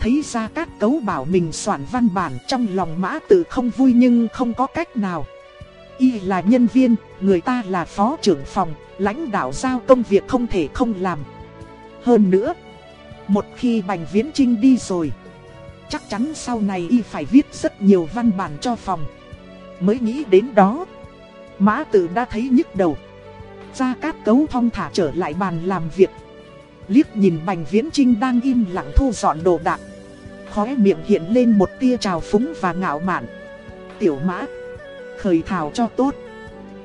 Thấy ra các cấu bảo mình soạn văn bản trong lòng Mã Tử không vui nhưng không có cách nào. Y là nhân viên, người ta là phó trưởng phòng, lãnh đạo giao công việc không thể không làm. Hơn nữa, một khi Bành Viễn Trinh đi rồi Chắc chắn sau này y phải viết rất nhiều văn bản cho phòng. Mới nghĩ đến đó Mã tử đã thấy nhức đầu. Gia Cát Cấu thong thả trở lại bàn làm việc. Liếc nhìn Bành Viễn Trinh đang im lặng thu dọn đồ đạc. Khóe miệng hiện lên một tia trào phúng và ngạo mạn. Tiểu mã Khởi thảo cho tốt.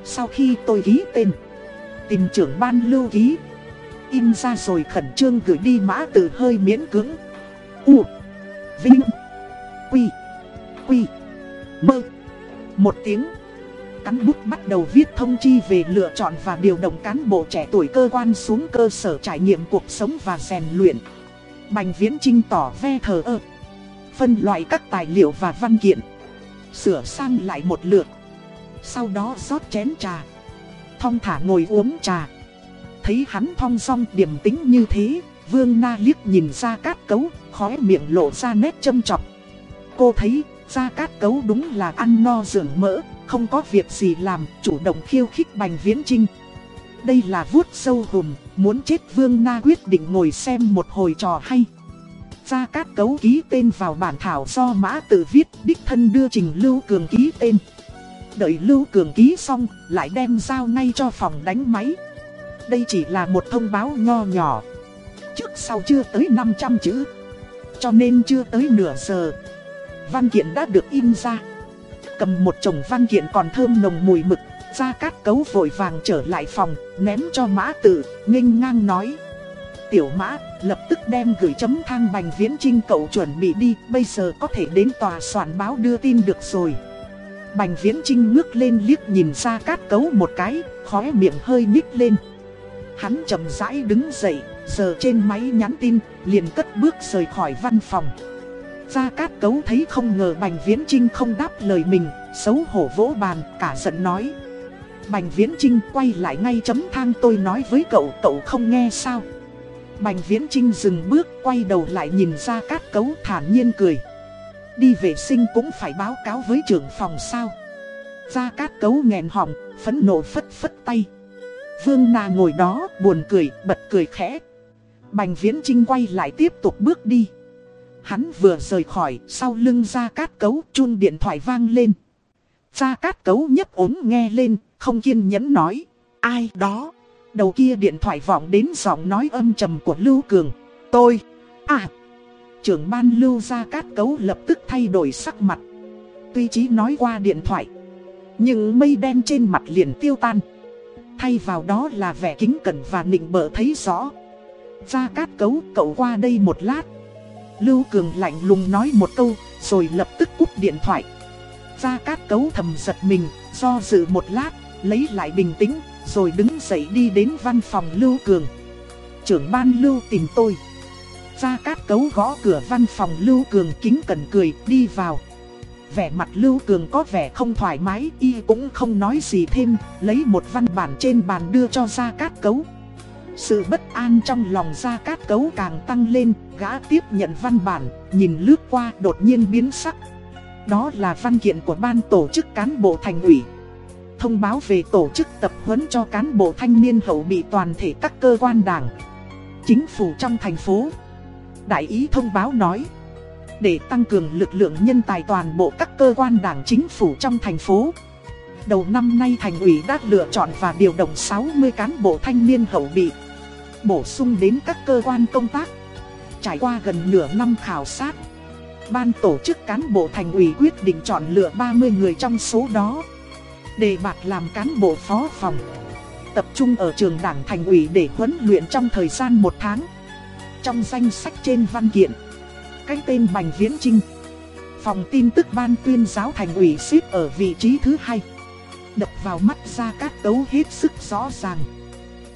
Sau khi tôi ký tên Tìm trưởng ban lưu ký In ra rồi khẩn trương gửi đi mã từ hơi miễn cưỡng. U, Vinh, Quy Quy, Mơ. Một tiếng, Cắn bút bắt đầu viết thông chi về lựa chọn và điều động cán bộ trẻ tuổi cơ quan xuống cơ sở trải nghiệm cuộc sống và rèn luyện. Bành Viễn Trinh tỏ ve thờ ơ. Phân loại các tài liệu và văn kiện. Sửa sang lại một lượt. Sau đó rót chén trà. Thong thả ngồi uống trà. Thấy hắn thong song điềm tĩnh như thế Vương Na liếc nhìn ra cát cấu khóe miệng lộ ra nét châm chọc. Cô thấy, ra Cát Cấu đúng là ăn no dưỡng mỡ, không có việc gì làm, chủ động khiêu khích Bành Viễn Trinh. Đây là vuốt sâu hùm, muốn chết Vương Na quyết định ngồi xem một hồi trò hay. Gia Cát Cấu ký tên vào bản thảo do Mã Tử viết, đích thân đưa Trình Lưu Cường ký tên. Đợi Lưu Cường ký xong, lại đem giao ngay cho phòng đánh máy. Đây chỉ là một thông báo nho nhỏ. Trước sau chưa tới 500 chữ. Cho nên chưa tới nửa giờ. Văn kiện đã được in ra. Cầm một chồng văn kiện còn thơm nồng mùi mực. Gia Cát Cấu vội vàng trở lại phòng, Ném cho mã tử, nghênh ngang nói. Tiểu mã, lập tức đem gửi chấm thang bành viễn trinh cậu chuẩn bị đi, Bây giờ có thể đến tòa soạn báo đưa tin được rồi. Bành viễn trinh ngước lên liếc nhìn Gia Cát Cấu một cái, Khóe miệng hơi nhích lên. Hắn chậm rãi đứng dậy giờ trên máy nhắn tin, liền cất bước rời khỏi văn phòng. Gia Cát Cấu thấy không ngờ Bành Viễn Trinh không đáp lời mình, xấu hổ vỗ bàn, cả giận nói. Bành Viễn Trinh quay lại ngay chấm thang tôi nói với cậu, cậu không nghe sao. Bành Viễn Trinh dừng bước, quay đầu lại nhìn Gia Cát Cấu thản nhiên cười. Đi vệ sinh cũng phải báo cáo với trưởng phòng sao. Gia Cát Cấu nghẹn họng, phẫn nộ phất phất tay. Vương Na ngồi đó, buồn cười, bật cười khẽ, Bành Viễn Trinh quay lại tiếp tục bước đi. Hắn vừa rời khỏi, sau lưng ra cát cấu, chun điện thoại vang lên. Ra cát cấu nhấp ốm nghe lên, không kiên nhẫn nói. Ai đó? Đầu kia điện thoại vọng đến giọng nói âm trầm của Lưu Cường. Tôi. À. Trưởng ban Lưu ra cát cấu lập tức thay đổi sắc mặt. Tuy chí nói qua điện thoại. Nhưng mây đen trên mặt liền tiêu tan. Thay vào đó là vẻ kính cẩn và nịnh bợ thấy rõ. Gia Cát Cấu cậu qua đây một lát. Lưu Cường lạnh lùng nói một câu, Rồi lập tức cúp điện thoại. Gia Cát Cấu thầm giật mình, Do dự một lát, Lấy lại bình tĩnh, Rồi đứng dậy đi đến văn phòng Lưu Cường. Trưởng ban Lưu tìm tôi. Gia Cát Cấu gõ cửa văn phòng Lưu Cường kính cẩn cười, đi vào. Vẻ mặt Lưu Cường có vẻ không thoải mái Y cũng không nói gì thêm Lấy một văn bản trên bàn đưa cho Gia Cát Cấu sự bất an trong lòng Gia Cát Cấu càng tăng lên, gã tiếp nhận văn bản, nhìn lướt qua đột nhiên biến sắc. Đó là văn kiện của ban tổ chức cán bộ thành ủy. Thông báo về tổ chức tập huấn cho cán bộ thanh niên hậu bị toàn thể các cơ quan đảng. Chính phủ trong thành phố. Đại ý thông báo nói. Để tăng cường lực lượng nhân tài toàn bộ các cơ quan đảng chính phủ trong thành phố. Đầu năm nay thành ủy đã lựa chọn và điều động 60 cán bộ thanh niên hậu bị Bổ sung đến các cơ quan công tác Trải qua gần nửa năm khảo sát, Ban tổ chức cán bộ thành ủy quyết định chọn lựa 30 người trong số đó Đề bạt làm cán bộ phó phòng, Tập trung ở trường đảng thành ủy để huấn luyện trong thời gian một tháng Trong danh sách trên văn kiện cái tên Bành Viễn Trinh Phòng tin tức ban tuyên giáo thành ủy xếp ở vị trí thứ hai. Đập vào mắt ra các tấu hết sức rõ ràng.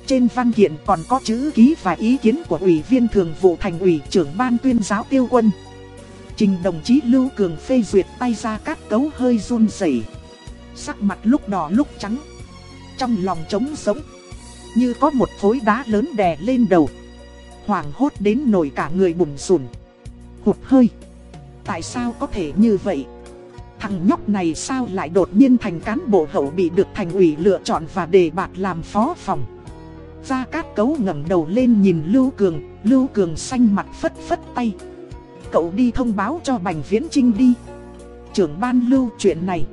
Trên văn kiện còn có chữ ký và ý kiến của ủy viên thường vụ thành ủy trưởng ban tuyên giáo tiêu quân. Trình đồng chí Lưu Cường phê duyệt tay ra các cấu hơi run rẩy. Sắc mặt lúc đỏ lúc trắng. Trong lòng trống sống Như có một khối đá lớn đè lên đầu. Hoảng hốt đến nổi cả người bùm rùn Hụt hơi. Tại sao có thể như vậy? Thằng nhóc này sao lại đột nhiên thành cán bộ hậu bị được thành ủy lựa chọn và đề bạt làm phó phòng? Gia Cát Cấu ngẩng đầu lên nhìn Lưu Cường Lưu Cường xanh mặt phất phất tay. Cậu đi thông báo cho Bành Viễn Trinh đi. Trưởng ban lưu chuyện này.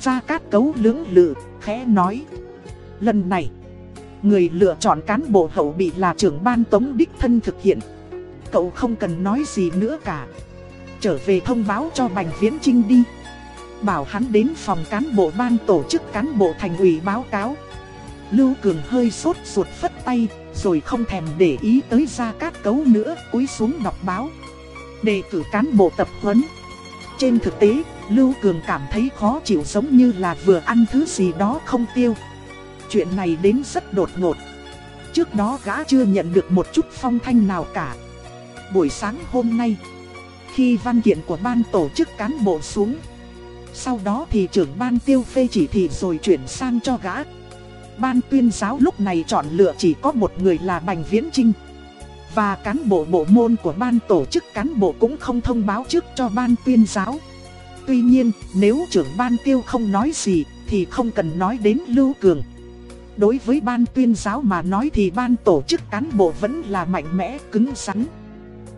Gia Cát Cấu lưỡng lự, khẽ nói. Lần này Người lựa chọn cán bộ hậu bị là trưởng ban tống đích thân thực hiện. Cậu không cần nói gì nữa cả. Trở về thông báo cho Bành Viễn Trinh đi. Bảo hắn đến phòng cán bộ ban tổ chức cán bộ thành ủy báo cáo. Lưu Cường hơi sốt ruột phất tay Rồi không thèm để ý tới ra các Cấu nữa Cúi xuống đọc báo. Đề cử cán bộ tập huấn. Trên thực tế, Lưu Cường cảm thấy khó chịu giống như là vừa ăn thứ gì đó không tiêu. Chuyện này đến rất đột ngột. Trước đó gã chưa nhận được một chút phong thanh nào cả. Buổi sáng hôm nay Khi văn kiện của ban tổ chức cán bộ xuống Sau đó thì trưởng ban tiêu phê chỉ thị rồi chuyển sang cho gã Ban tuyên giáo lúc này chọn lựa chỉ có một người là Bành Viễn Trinh và cán bộ bộ môn của ban tổ chức cán bộ cũng không thông báo trước cho ban tuyên giáo. Tuy nhiên, nếu trưởng ban tiêu không nói gì, thì không cần nói đến Lưu Cường. Đối với ban tuyên giáo mà nói thì ban tổ chức cán bộ vẫn là mạnh mẽ, cứng rắn.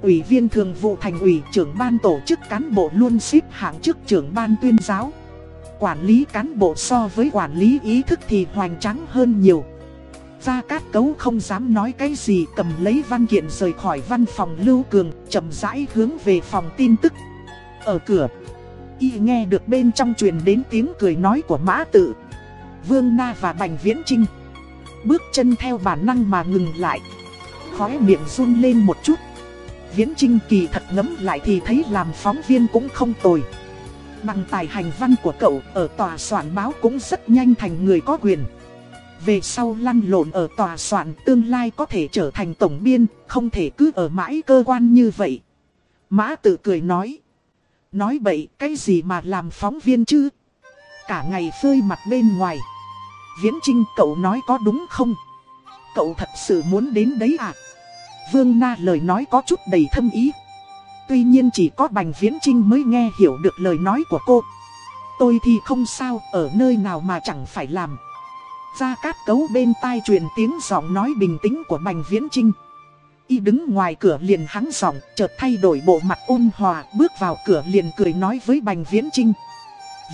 Ủy viên thường vụ thành ủy trưởng ban tổ chức cán bộ luôn xếp hạng trước trưởng ban tuyên giáo. Quản lý cán bộ so với quản lý ý thức thì hoành tráng hơn nhiều. Gia Cát Cấu không dám nói cái gì cầm lấy văn kiện rời khỏi văn phòng Lưu Cường, chậm rãi hướng về phòng tin tức. Ở cửa, y nghe được bên trong truyền đến tiếng cười nói của Mã Tự, Vương Na và Bành Viễn Trinh. Bước chân theo bản năng mà ngừng lại, khóe miệng run lên một chút. Viễn Trinh kỳ thật ngấm lại thì thấy làm phóng viên cũng không tồi. Bằng tài hành văn của cậu ở tòa soạn báo cũng rất nhanh thành người có quyền. Về sau lăn lộn ở tòa soạn tương lai có thể trở thành tổng biên, không thể cứ ở mãi cơ quan như vậy. Mã tự cười nói. Nói bậy cái gì mà làm phóng viên chứ? Cả ngày phơi mặt bên ngoài. Viễn Trinh cậu nói có đúng không? Cậu thật sự muốn đến đấy à? Vương Na lời nói có chút đầy thâm ý. Tuy nhiên chỉ có Bành Viễn Trinh mới nghe hiểu được lời nói của cô. Tôi thì không sao, ở nơi nào mà chẳng phải làm. Gia Cát Cấu bên tai truyền tiếng giọng nói bình tĩnh của Bành Viễn Trinh. Y đứng ngoài cửa liền hắng giọng, chợt thay đổi bộ mặt ôn hòa, bước vào cửa liền cười nói với Bành Viễn Trinh.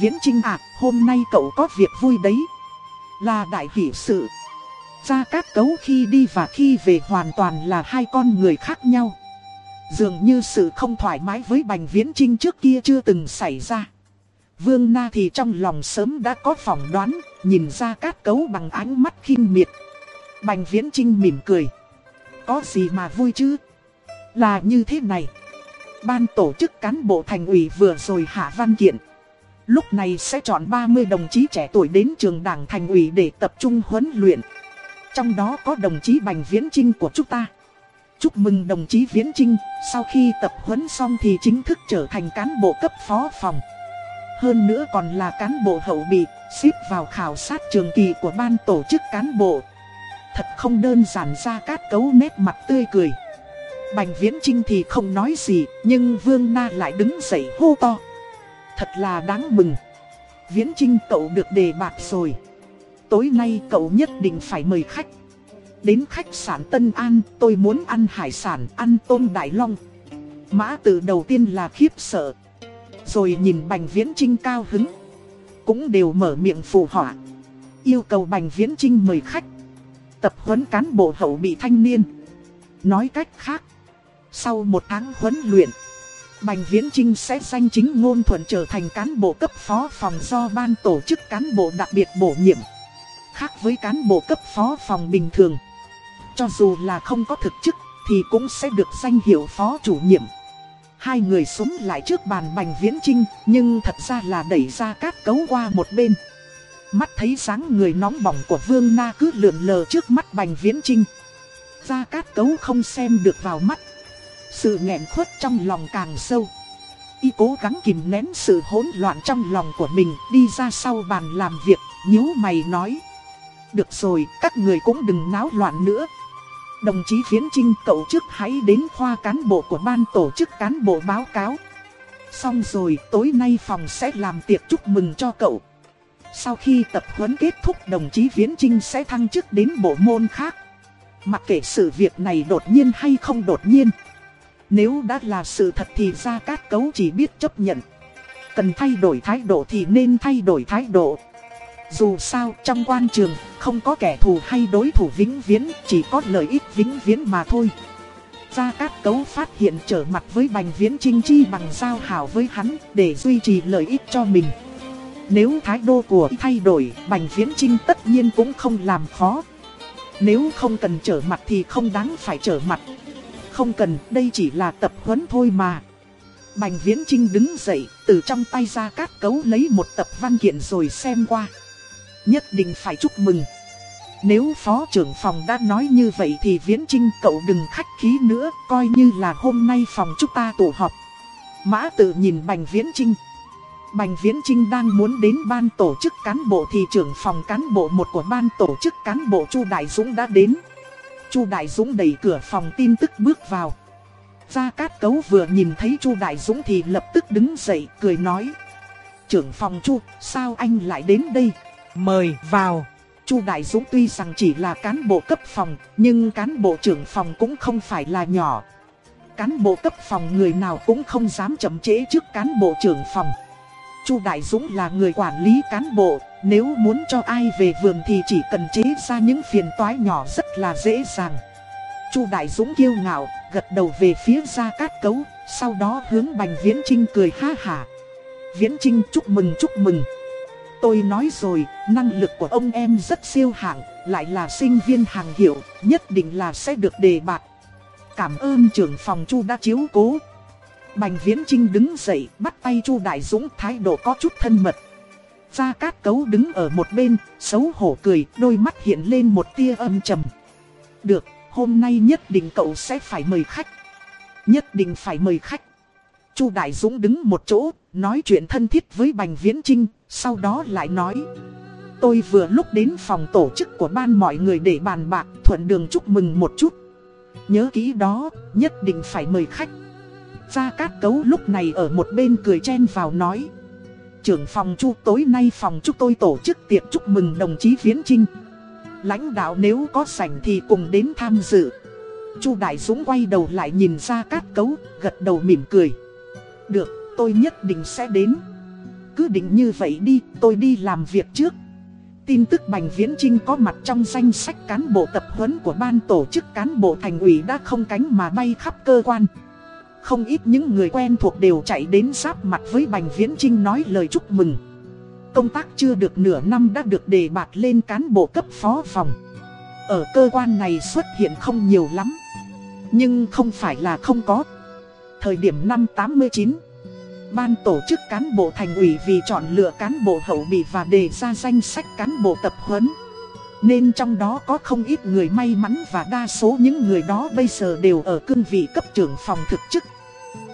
Viễn Trinh à, hôm nay cậu có việc vui đấy. Là đại hỷ sự. Gia Cát Cấu khi đi và khi về hoàn toàn là hai con người khác nhau. Dường như sự không thoải mái với Bành Viễn Trinh trước kia chưa từng xảy ra. Vương Na thì trong lòng sớm đã có phỏng đoán, nhìn gia cát cấu bằng ánh mắt khinh miệt. Bành Viễn Trinh mỉm cười. Có gì mà vui chứ? Là như thế này. Ban tổ chức cán bộ thành ủy vừa rồi hạ văn kiện. Lúc này sẽ chọn 30 đồng chí trẻ tuổi đến trường đảng thành ủy để tập trung huấn luyện. Trong đó có đồng chí Bành Viễn Trinh của chúng ta. Chúc mừng đồng chí Viễn Trinh, sau khi tập huấn xong thì chính thức trở thành cán bộ cấp phó phòng. Hơn nữa còn là cán bộ hậu bị, xếp vào khảo sát trường kỳ của ban tổ chức cán bộ. Thật không đơn giản ra cát cấu nét mặt tươi cười. Bành Viễn Trinh thì không nói gì, nhưng Vương Na lại đứng dậy hô to. Thật là đáng mừng. Viễn Trinh cậu được đề bạc rồi. Tối nay cậu nhất định phải mời khách. Đến khách sạn Tân An, tôi muốn ăn hải sản, ăn tôm Đại Long. Mã từ đầu tiên là khiếp sợ, rồi nhìn Bành Viễn Trinh cao hứng. cũng đều mở miệng phù họa. Yêu cầu Bành Viễn Trinh mời khách. Tập huấn cán bộ hậu bị thanh niên. Nói cách khác, sau một tháng huấn luyện, Bành Viễn Trinh sẽ danh chính ngôn thuận trở thành cán bộ cấp phó phòng do ban tổ chức cán bộ đặc biệt bổ nhiệm. Khác với cán bộ cấp phó phòng bình thường. Cho dù là không có thực chức thì cũng sẽ được danh hiệu phó chủ nhiệm. Hai người xuống lại trước bàn Bành Viễn Trinh nhưng thật ra là đẩy ra cát cấu qua một bên. Mắt thấy dáng người nóng bỏng của Vương Na cứ lượn lờ trước mắt Bành Viễn Trinh. Gia Cát Cấu không xem được vào mắt. Sự nghẹn khuất trong lòng càng sâu. Y cố gắng kìm nén sự hỗn loạn trong lòng của mình đi ra sau bàn làm việc, nhíu mày nói. Được rồi, các người cũng đừng náo loạn nữa. Đồng chí Viễn Trinh cậu trước hãy đến khoa cán bộ của ban tổ chức cán bộ báo cáo. Xong rồi, tối nay phòng sẽ làm tiệc chúc mừng cho cậu. Sau khi tập huấn kết thúc đồng chí Viễn Trinh sẽ thăng chức đến bộ môn khác. Mặc kệ sự việc này đột nhiên hay không đột nhiên. Nếu đã là sự thật thì ra cát cấu chỉ biết chấp nhận. Cần thay đổi thái độ thì nên thay đổi thái độ. Dù sao trong quan trường không có kẻ thù hay đối thủ vĩnh viễn chỉ có lợi ích vĩnh viễn mà thôi. Gia Cát Cấu phát hiện trở mặt với Bành Viễn Trinh Chi bằng giao hảo với hắn để duy trì lợi ích cho mình. Nếu thái độ của thay đổi, Bành Viễn Trinh tất nhiên cũng không làm khó. Nếu không cần trở mặt thì không đáng phải trở mặt. Không cần, đây chỉ là tập huấn thôi mà. Bành Viễn Trinh đứng dậy, từ trong tay ra cát cấu lấy một tập văn kiện rồi xem qua. Nhất định phải chúc mừng. Nếu phó trưởng phòng đã nói như vậy thì Viễn Trinh cậu đừng khách khí nữa, coi như là hôm nay phòng chúng ta tụ họp. Mã tự nhìn Bành Viễn Trinh. Bành Viễn Trinh đang muốn đến ban tổ chức cán bộ thì trưởng phòng cán bộ một của ban tổ chức cán bộ Chu Đại Dũng đã đến. Chu Đại Dũng đẩy cửa phòng tin tức bước vào. Gia Cát Cấu vừa nhìn thấy Chu Đại Dũng thì lập tức đứng dậy cười nói. Trưởng phòng Chu, sao anh lại đến đây? Mời vào. Chu Đại Dũng tuy rằng chỉ là cán bộ cấp phòng, nhưng cán bộ trưởng phòng cũng không phải là nhỏ. Cán bộ cấp phòng người nào cũng không dám chậm trễ trước cán bộ trưởng phòng. Chu Đại Dũng là người quản lý cán bộ, nếu muốn cho ai về vườn thì chỉ cần chế ra những phiền toái nhỏ rất là dễ dàng. Chu Đại Dũng kiêu ngạo, gật đầu về phía Gia Cát Cấu, sau đó hướng Bành Viễn Trinh cười ha hả. Viễn Trinh chúc mừng chúc mừng. Tôi nói rồi, năng lực của ông em rất siêu hạng, lại là sinh viên hàng hiệu, nhất định là sẽ được đề bạt. Cảm ơn trưởng phòng Chu đã chiếu cố. Bành Viễn Trinh đứng dậy, bắt tay Chu Đại Dũng thái độ có chút thân mật. Gia Cát Cấu đứng ở một bên, xấu hổ cười, đôi mắt hiện lên một tia âm trầm. Được, hôm nay nhất định cậu sẽ phải mời khách. Nhất định phải mời khách. Chu Đại Dũng đứng một chỗ, nói chuyện thân thiết với Bành Viễn Trinh, sau đó lại nói. Tôi vừa lúc đến phòng tổ chức của ban mọi người để bàn bạc thuận đường chúc mừng một chút. Nhớ kỹ đó, nhất định phải mời khách. Gia Cát Cấu lúc này ở một bên cười chen vào nói. Trưởng phòng chu tối nay phòng chúc tôi tổ chức tiệc chúc mừng đồng chí Viễn Trinh. Lãnh đạo nếu có sảnh thì cùng đến tham dự. Chu Đại Dũng quay đầu lại nhìn Gia Cát Cấu, gật đầu mỉm cười. Được, tôi nhất định sẽ đến. Cứ định như vậy đi, tôi đi làm việc trước. Tin tức Bành Viễn Trinh có mặt trong danh sách cán bộ tập huấn của ban tổ chức cán bộ thành ủy đã không cánh mà bay khắp cơ quan. Không ít những người quen thuộc đều chạy đến giáp mặt với Bành Viễn Trinh nói lời chúc mừng. Công tác chưa được nửa năm đã được đề bạt lên cán bộ cấp phó phòng. Ở cơ quan này xuất hiện không nhiều lắm. Nhưng không phải là không có. Thời điểm năm 89, Ban tổ chức cán bộ thành ủy vì chọn lựa cán bộ hậu bị và đề ra danh sách cán bộ tập huấn. Nên trong đó có không ít người may mắn và đa số những người đó bây giờ đều ở cương vị cấp trưởng phòng thực chức.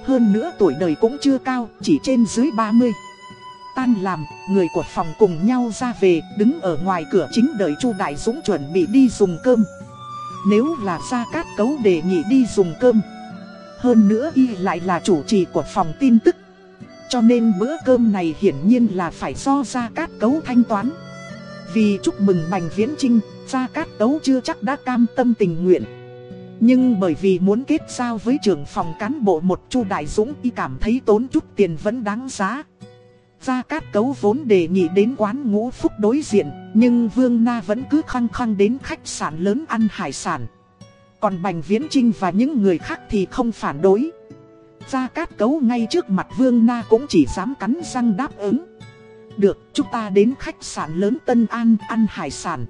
Hơn nữa tuổi đời cũng chưa cao, chỉ trên dưới 30. Tan làm, người của phòng cùng nhau ra về, đứng ở ngoài cửa chính đợi Chu Đại Dũng chuẩn bị đi dùng cơm. Nếu là ra Cát Cấu đề nghị đi dùng cơm. Hơn nữa y lại là chủ trì của phòng tin tức. Cho nên bữa cơm này hiển nhiên là phải do Gia Cát Cấu thanh toán. Vì chúc mừng Bành Viễn Trinh, Gia Cát Cấu chưa chắc đã cam tâm tình nguyện. Nhưng bởi vì muốn kết giao với trưởng phòng cán bộ một Chu Đại Dũng y cảm thấy tốn chút tiền vẫn đáng giá. Gia Cát Cấu vốn đề nghị đến quán ngũ phúc đối diện, nhưng Vương Na vẫn cứ khăng khăng đến khách sạn lớn ăn hải sản. Còn Bành Viễn Trinh và những người khác thì không phản đối. Gia Cát Cấu ngay trước mặt Vương Na cũng chỉ dám cắn răng đáp ứng. Được, chúng ta đến khách sạn lớn Tân An ăn hải sản.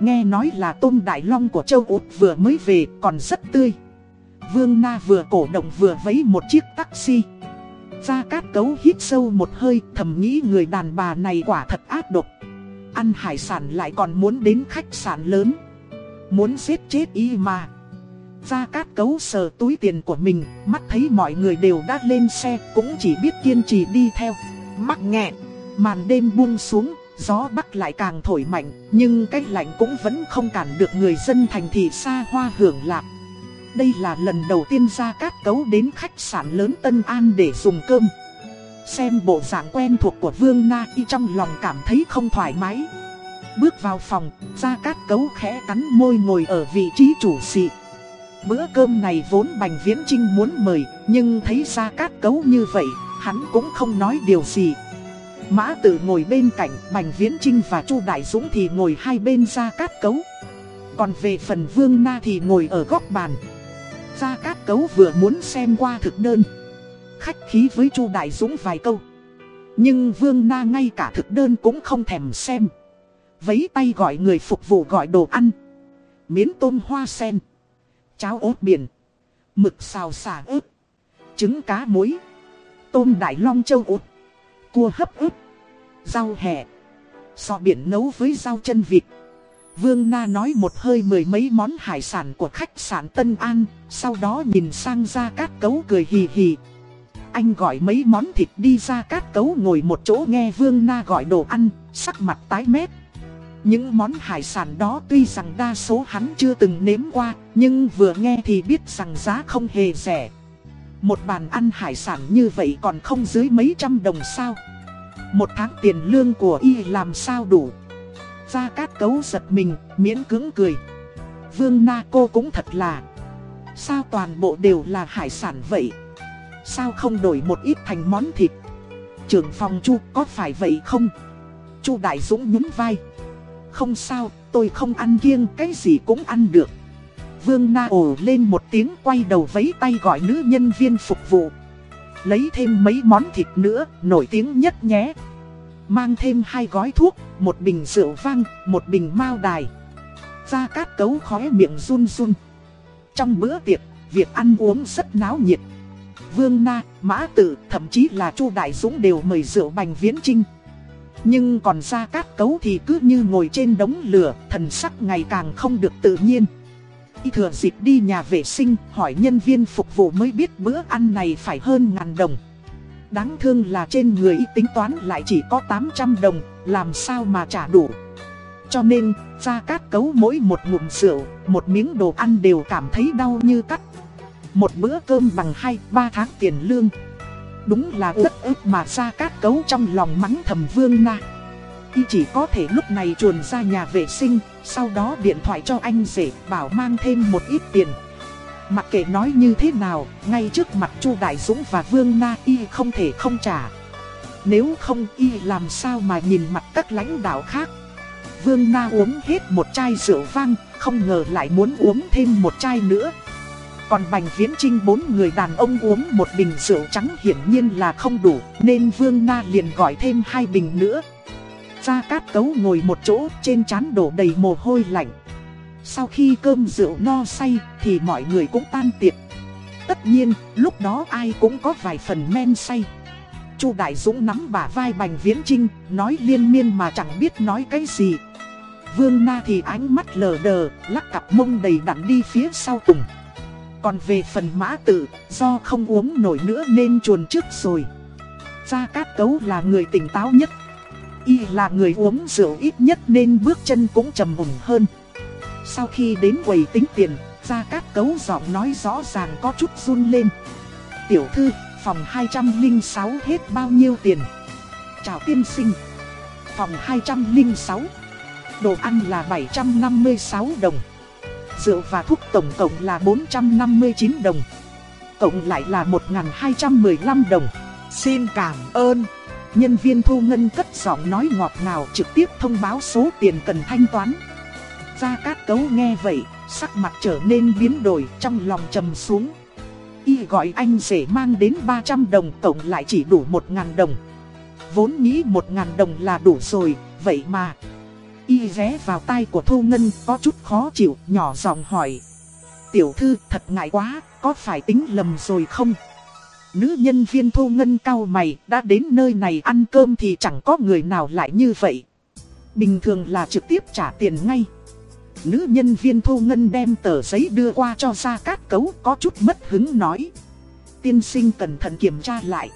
Nghe nói là tôm đại long của châu Út vừa mới về còn rất tươi. Vương Na vừa cổ động vừa vấy một chiếc taxi. Gia Cát Cấu hít sâu một hơi thầm nghĩ người đàn bà này quả thật ác độc. Ăn hải sản lại còn muốn đến khách sạn lớn. Muốn giết chết y mà. Gia Cát Cấu sờ túi tiền của mình, mắt thấy mọi người đều đã lên xe, cũng chỉ biết kiên trì đi theo. Mắc nghẹn, màn đêm buông xuống, gió bắc lại càng thổi mạnh, nhưng cái lạnh cũng vẫn không cản được người dân thành thị xa hoa hưởng lạc. Đây là lần đầu tiên Gia Cát Cấu đến khách sạn lớn Tân An để dùng cơm. Xem bộ dạng quen thuộc của Vương Na y trong lòng cảm thấy không thoải mái. Bước vào phòng, Gia Cát Cấu khẽ cắn môi ngồi ở vị trí chủ xị, Bữa cơm này vốn Bành Viễn Trinh muốn mời, nhưng thấy Gia Cát Cấu như vậy, hắn cũng không nói điều gì. Mã Tử ngồi bên cạnh, Bành Viễn Trinh và Chu Đại Dũng thì ngồi hai bên Gia Cát Cấu. Còn về phần Vương Na thì ngồi ở góc bàn. Gia Cát Cấu vừa muốn xem qua thực đơn. Khách khí với Chu Đại Dũng vài câu. Nhưng Vương Na ngay cả thực đơn cũng không thèm xem. Vấy tay gọi người phục vụ gọi đồ ăn. Miến tôm hoa sen. Cháo ốt biển. Mực xào xả ướp, Trứng cá muối. Tôm đại long châu ốt. Cua hấp ướp, Rau hẹ. Sò biển nấu với rau chân vịt. Vương Na nói một hơi mười mấy món hải sản của khách sạn Tân An, sau đó nhìn sang Gia Cát Cấu cười hì hì. Anh gọi mấy món thịt đi Gia Cát Cấu ngồi một chỗ nghe Vương Na gọi đồ ăn, sắc mặt tái mét. Những món hải sản đó tuy rằng đa số hắn chưa từng nếm qua, nhưng vừa nghe thì biết rằng giá không hề rẻ. Một bàn ăn hải sản như vậy còn không dưới mấy trăm đồng sao. Một tháng tiền lương của y làm sao đủ. Gia Cát Cấu giật mình, miễn cứng cười. Vương Na cô cũng thật là... Sao toàn bộ đều là hải sản vậy? Sao không đổi một ít thành món thịt? Trưởng phòng Chu có phải vậy không? Chu Đại Dũng nhún vai. Không sao, tôi không ăn kiêng, cái gì cũng ăn được. Vương Na ồ lên một tiếng quay đầu vấy tay gọi nữ nhân viên phục vụ. Lấy thêm mấy món thịt nữa, nổi tiếng nhất nhé. Mang thêm hai gói thuốc, một bình rượu vang, một bình mao đài. Gia Cát Cấu khóe miệng run run. Trong bữa tiệc, việc ăn uống rất náo nhiệt. Vương Na, Mã Tử, thậm chí là Chu Đại Dũng đều mời rượu bành viễn trinh. Nhưng còn Gia Cát Cấu thì cứ như ngồi trên đống lửa, thần sắc ngày càng không được tự nhiên. Y thừa dịp đi nhà vệ sinh, hỏi nhân viên phục vụ mới biết bữa ăn này phải hơn ngàn đồng. Đáng thương là trên người y tính toán lại chỉ có 800 đồng, làm sao mà trả đủ. Cho nên, Gia Cát Cấu mỗi một ngụm rượu, một miếng đồ ăn đều cảm thấy đau như cắt. Một bữa cơm bằng 2-3 tháng tiền lương. Đúng là rất ức mà Gia Cát Cấu trong lòng mắng thầm Vương Na. Y chỉ có thể lúc này chuồn ra nhà vệ sinh, sau đó điện thoại cho anh rể bảo mang thêm một ít tiền. Mặc kệ nói như thế nào, ngay trước mặt Chu Đại Dũng và Vương Na Y không thể không trả. Nếu không Y làm sao mà nhìn mặt các lãnh đạo khác. Vương Na uống hết một chai rượu vang, không ngờ lại muốn uống thêm một chai nữa. Còn Bành Viễn Trinh bốn người đàn ông uống một bình rượu trắng hiển nhiên là không đủ, nên Vương Na liền gọi thêm hai bình nữa. Gia Cát Cấu ngồi một chỗ trên chán đổ đầy mồ hôi lạnh. Sau khi cơm rượu no say thì mọi người cũng tan tiệc. Tất nhiên, lúc đó ai cũng có vài phần men say. Chu Đại Dũng nắm bả vai Bành Viễn Trinh, nói liên miên mà chẳng biết nói cái gì. Vương Na thì ánh mắt lờ đờ, lắc cặp mông đầy đặn đi phía sau cùng. Còn về phần mã tử, do không uống nổi nữa nên chuồn trước rồi. Gia Cát Cấu là người tỉnh táo nhất. Y là người uống rượu ít nhất nên bước chân cũng trầm mùng hơn. Sau khi đến quầy tính tiền, Gia Cát Cấu giọng nói rõ ràng có chút run lên. Tiểu thư, phòng 206 hết bao nhiêu tiền? Chào tiên sinh. Phòng 206. Đồ ăn là 756 đồng. Rượu và thuốc tổng cộng là 459 đồng. Cộng lại là 1215 đồng. Xin cảm ơn. Nhân viên thu ngân cất giọng nói ngọt ngào trực tiếp thông báo số tiền cần thanh toán. Gia Cát Cấu nghe vậy, sắc mặt trở nên biến đổi trong lòng trầm xuống. Y gọi anh rể mang đến 300 đồng tổng lại chỉ đủ 1.000 đồng. Vốn nghĩ 1.000 đồng là đủ rồi, vậy mà. Y ghé vào tay của Thu Ngân có chút khó chịu, nhỏ giọng hỏi. Tiểu thư thật ngại quá, có phải tính lầm rồi không? Nữ nhân viên Thu Ngân cao mày, đã đến nơi này ăn cơm thì chẳng có người nào lại như vậy. Bình thường là trực tiếp trả tiền ngay. Nữ nhân viên Thu Ngân đem tờ giấy đưa qua cho Gia Cát Cấu có chút mất hứng nói. Tiên sinh cẩn thận kiểm tra lại.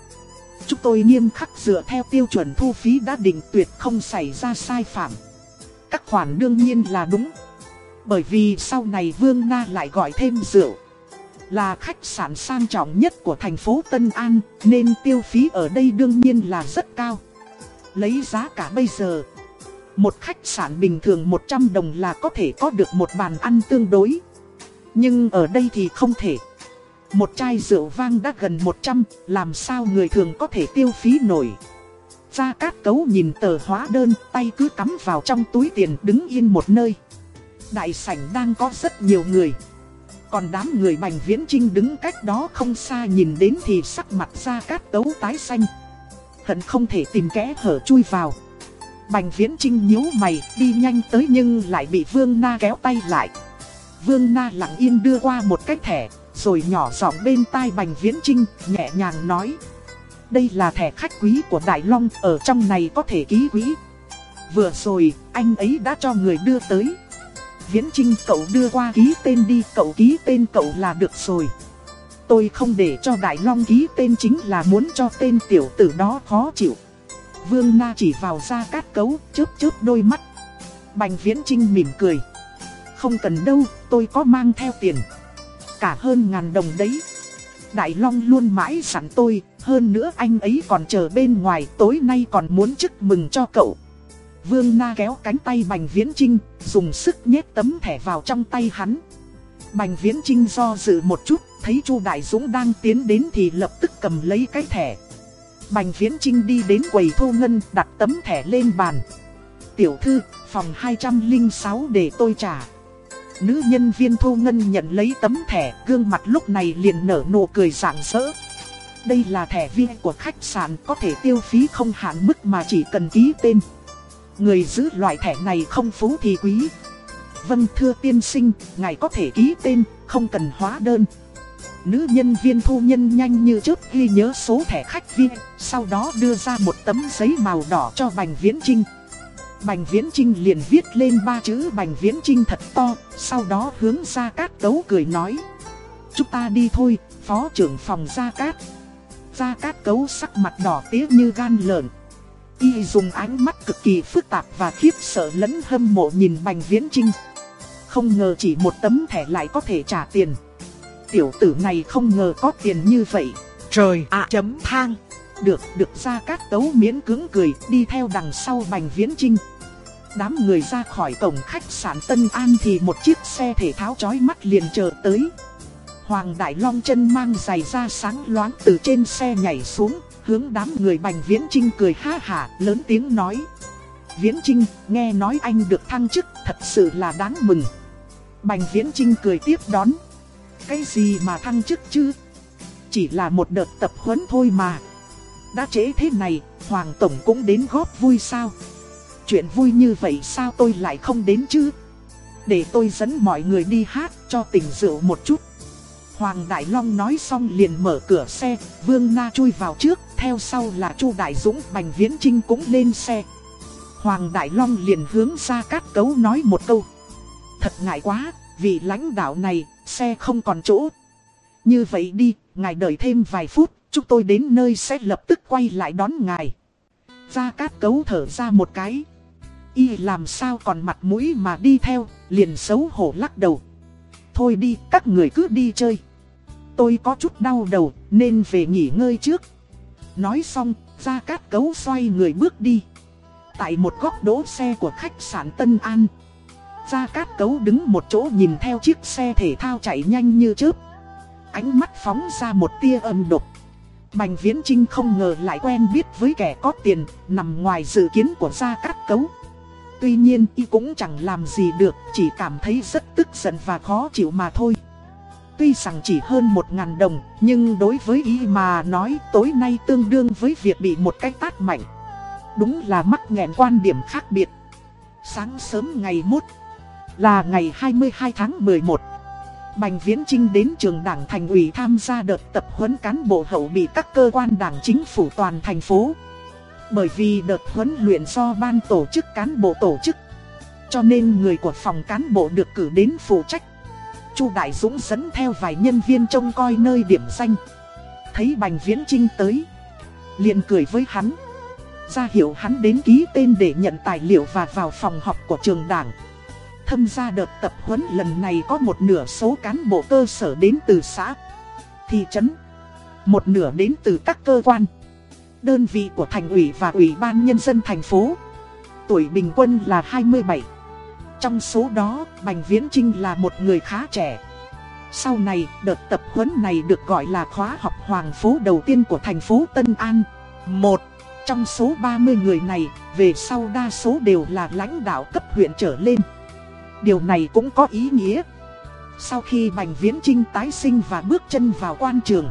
Chúng tôi nghiêm khắc dựa theo tiêu chuẩn thu phí đã định tuyệt không xảy ra sai phạm. Các khoản đương nhiên là đúng. Bởi vì sau này Vương Na lại gọi thêm rượu. Là khách sạn sang trọng nhất của thành phố Tân An, nên tiêu phí ở đây đương nhiên là rất cao. Lấy giá cả bây giờ, một khách sạn bình thường 100 đồng là có thể có được một bàn ăn tương đối. Nhưng ở đây thì không thể. Một chai rượu vang đã gần 100, làm sao người thường có thể tiêu phí nổi. Gia Cát Cấu nhìn tờ hóa đơn, tay cứ cắm vào trong túi tiền đứng yên một nơi. Đại sảnh đang có rất nhiều người. Còn đám người Bành Viễn Trinh đứng cách đó không xa nhìn đến thì sắc mặt ra Cát tấu tái xanh. Hận không thể tìm kẽ hở chui vào. Bành Viễn Trinh nhíu mày, đi nhanh tới nhưng lại bị Vương Na kéo tay lại. Vương Na lặng yên đưa qua một cái thẻ, rồi nhỏ giọng bên tai Bành Viễn Trinh, nhẹ nhàng nói. Đây là thẻ khách quý của Đại Long, ở trong này có thể ký quý. Vừa rồi, anh ấy đã cho người đưa tới. Viễn Trinh cậu đưa qua ký tên đi, cậu ký tên cậu là được rồi. Tôi không để cho Đại Long ký tên chính là muốn cho tên tiểu tử đó khó chịu. Vương Na chỉ vào ra cát cấu, chớp chớp đôi mắt. Bành Viễn Trinh mỉm cười. Không cần đâu, tôi có mang theo tiền. Cả hơn ngàn đồng đấy. Đại Long luôn mãi sẵn tôi, hơn nữa anh ấy còn chờ bên ngoài, tối nay còn muốn chúc mừng cho cậu. Vương Na kéo cánh tay Bành Viễn Trinh, dùng sức nhét tấm thẻ vào trong tay hắn. Bành Viễn Trinh do dự một chút, thấy Chu Đại Dũng đang tiến đến thì lập tức cầm lấy cái thẻ. Bành Viễn Trinh đi đến quầy thu ngân đặt tấm thẻ lên bàn. Tiểu thư, phòng 206 để tôi trả. Nữ nhân viên thu ngân nhận lấy tấm thẻ, gương mặt lúc này liền nở nụ cười rạng rỡ. Đây là thẻ viên của khách sạn có thể tiêu phí không hạn mức mà chỉ cần ký tên. Người giữ loại thẻ này không phú thì quý. Vâng thưa tiên sinh, ngài có thể ký tên, không cần hóa đơn. Nữ nhân viên thu nhân nhanh như trước ghi nhớ số thẻ khách viên, sau đó đưa ra một tấm giấy màu đỏ cho Bành Viễn Trinh. Bành Viễn Trinh liền viết lên ba chữ Bành Viễn Trinh thật to, sau đó hướng ra Cát đấu cười nói. Chúng ta đi thôi, phó trưởng phòng Gia Cát. Gia Cát Cấu sắc mặt đỏ tía như gan lợn. Y dùng ánh mắt cực kỳ phức tạp và khiếp sợ lẫn hâm mộ nhìn Bành Viễn Trinh. Không ngờ chỉ một tấm thẻ lại có thể trả tiền tiểu tử này không ngờ có tiền như vậy. Trời ạ chấm thang. Được, được ra cát tấu miễn cứng cười, đi theo đằng sau bành viễn trinh. Đám người ra khỏi cổng khách sạn Tân An thì một chiếc xe thể tháo chói mắt liền chờ tới. Hoàng Đại Long chân mang giày da sáng loáng từ trên xe nhảy xuống, hướng đám người bành viễn trinh cười ha hả, lớn tiếng nói. Viễn Trinh, nghe nói anh được thăng chức, thật sự là đáng mừng. Bành Viễn Trinh cười tiếp đón. Cái gì mà thăng chức chứ? Chỉ là một đợt tập huấn thôi mà. Đã trễ thế này, Hoàng Tổng cũng đến góp vui sao? Chuyện vui như vậy sao tôi lại không đến chứ? Để tôi dẫn mọi người đi hát cho tỉnh rượu một chút. Hoàng Đại Long nói xong liền mở cửa xe, Vương Na chui vào trước, theo sau là Chu Đại Dũng, Bành Viễn Trinh cũng lên xe. Hoàng Đại Long liền hướng ra cát cấu nói một câu. Thật ngại quá, vì lãnh đạo này, xe không còn chỗ. Như vậy đi, ngài đợi thêm vài phút, chúng tôi đến nơi sẽ lập tức quay lại đón ngài. Gia Cát cấu thở ra một cái. Y làm sao còn mặt mũi mà đi theo, liền xấu hổ lắc đầu. Thôi đi, các người cứ đi chơi. Tôi có chút đau đầu, nên về nghỉ ngơi trước. Nói xong, Gia Cát cấu xoay người bước đi. Tại một góc đỗ xe của khách sạn Tân An. Gia Cát Cấu đứng một chỗ nhìn theo chiếc xe thể thao chạy nhanh như chớp. Ánh mắt phóng ra một tia âm độc. Bành Viễn Trinh không ngờ lại quen biết với kẻ có tiền, nằm ngoài dự kiến của Gia Cát Cấu. Tuy nhiên y cũng chẳng làm gì được, chỉ cảm thấy rất tức giận và khó chịu mà thôi. Tuy rằng chỉ hơn một ngàn đồng, nhưng đối với y mà nói tối nay tương đương với việc bị một cái tát mạnh. Đúng là mắc nghẹn quan điểm khác biệt. Sáng sớm ngày mốt, là ngày 22 tháng 11. Bành Viễn Trinh đến trường đảng thành ủy tham gia đợt tập huấn cán bộ hậu bị các cơ quan đảng chính phủ toàn thành phố. Bởi vì đợt huấn luyện do ban tổ chức cán bộ tổ chức, cho nên người của phòng cán bộ được cử đến phụ trách. Chu Đại Dũng dẫn theo vài nhân viên trông coi nơi điểm danh. Thấy Bành Viễn Trinh tới, liền cười với hắn. Ra hiệu hắn đến ký tên để nhận tài liệu và vào phòng họp của trường đảng. Thâm gia đợt tập huấn lần này có một nửa số cán bộ cơ sở đến từ xã, thị trấn, một nửa đến từ các cơ quan, đơn vị của thành ủy và ủy ban nhân dân thành phố. Tuổi bình quân là 27. Trong số đó, Bành Viễn Trinh là một người khá trẻ. Sau này, đợt tập huấn này được gọi là khóa học hoàng phố đầu tiên của thành phố Tân An. Một Trong số 30 người này, về sau đa số đều là lãnh đạo cấp huyện trở lên. Điều này cũng có ý nghĩa. Sau khi Bành Viễn Trinh tái sinh và bước chân vào quan trường,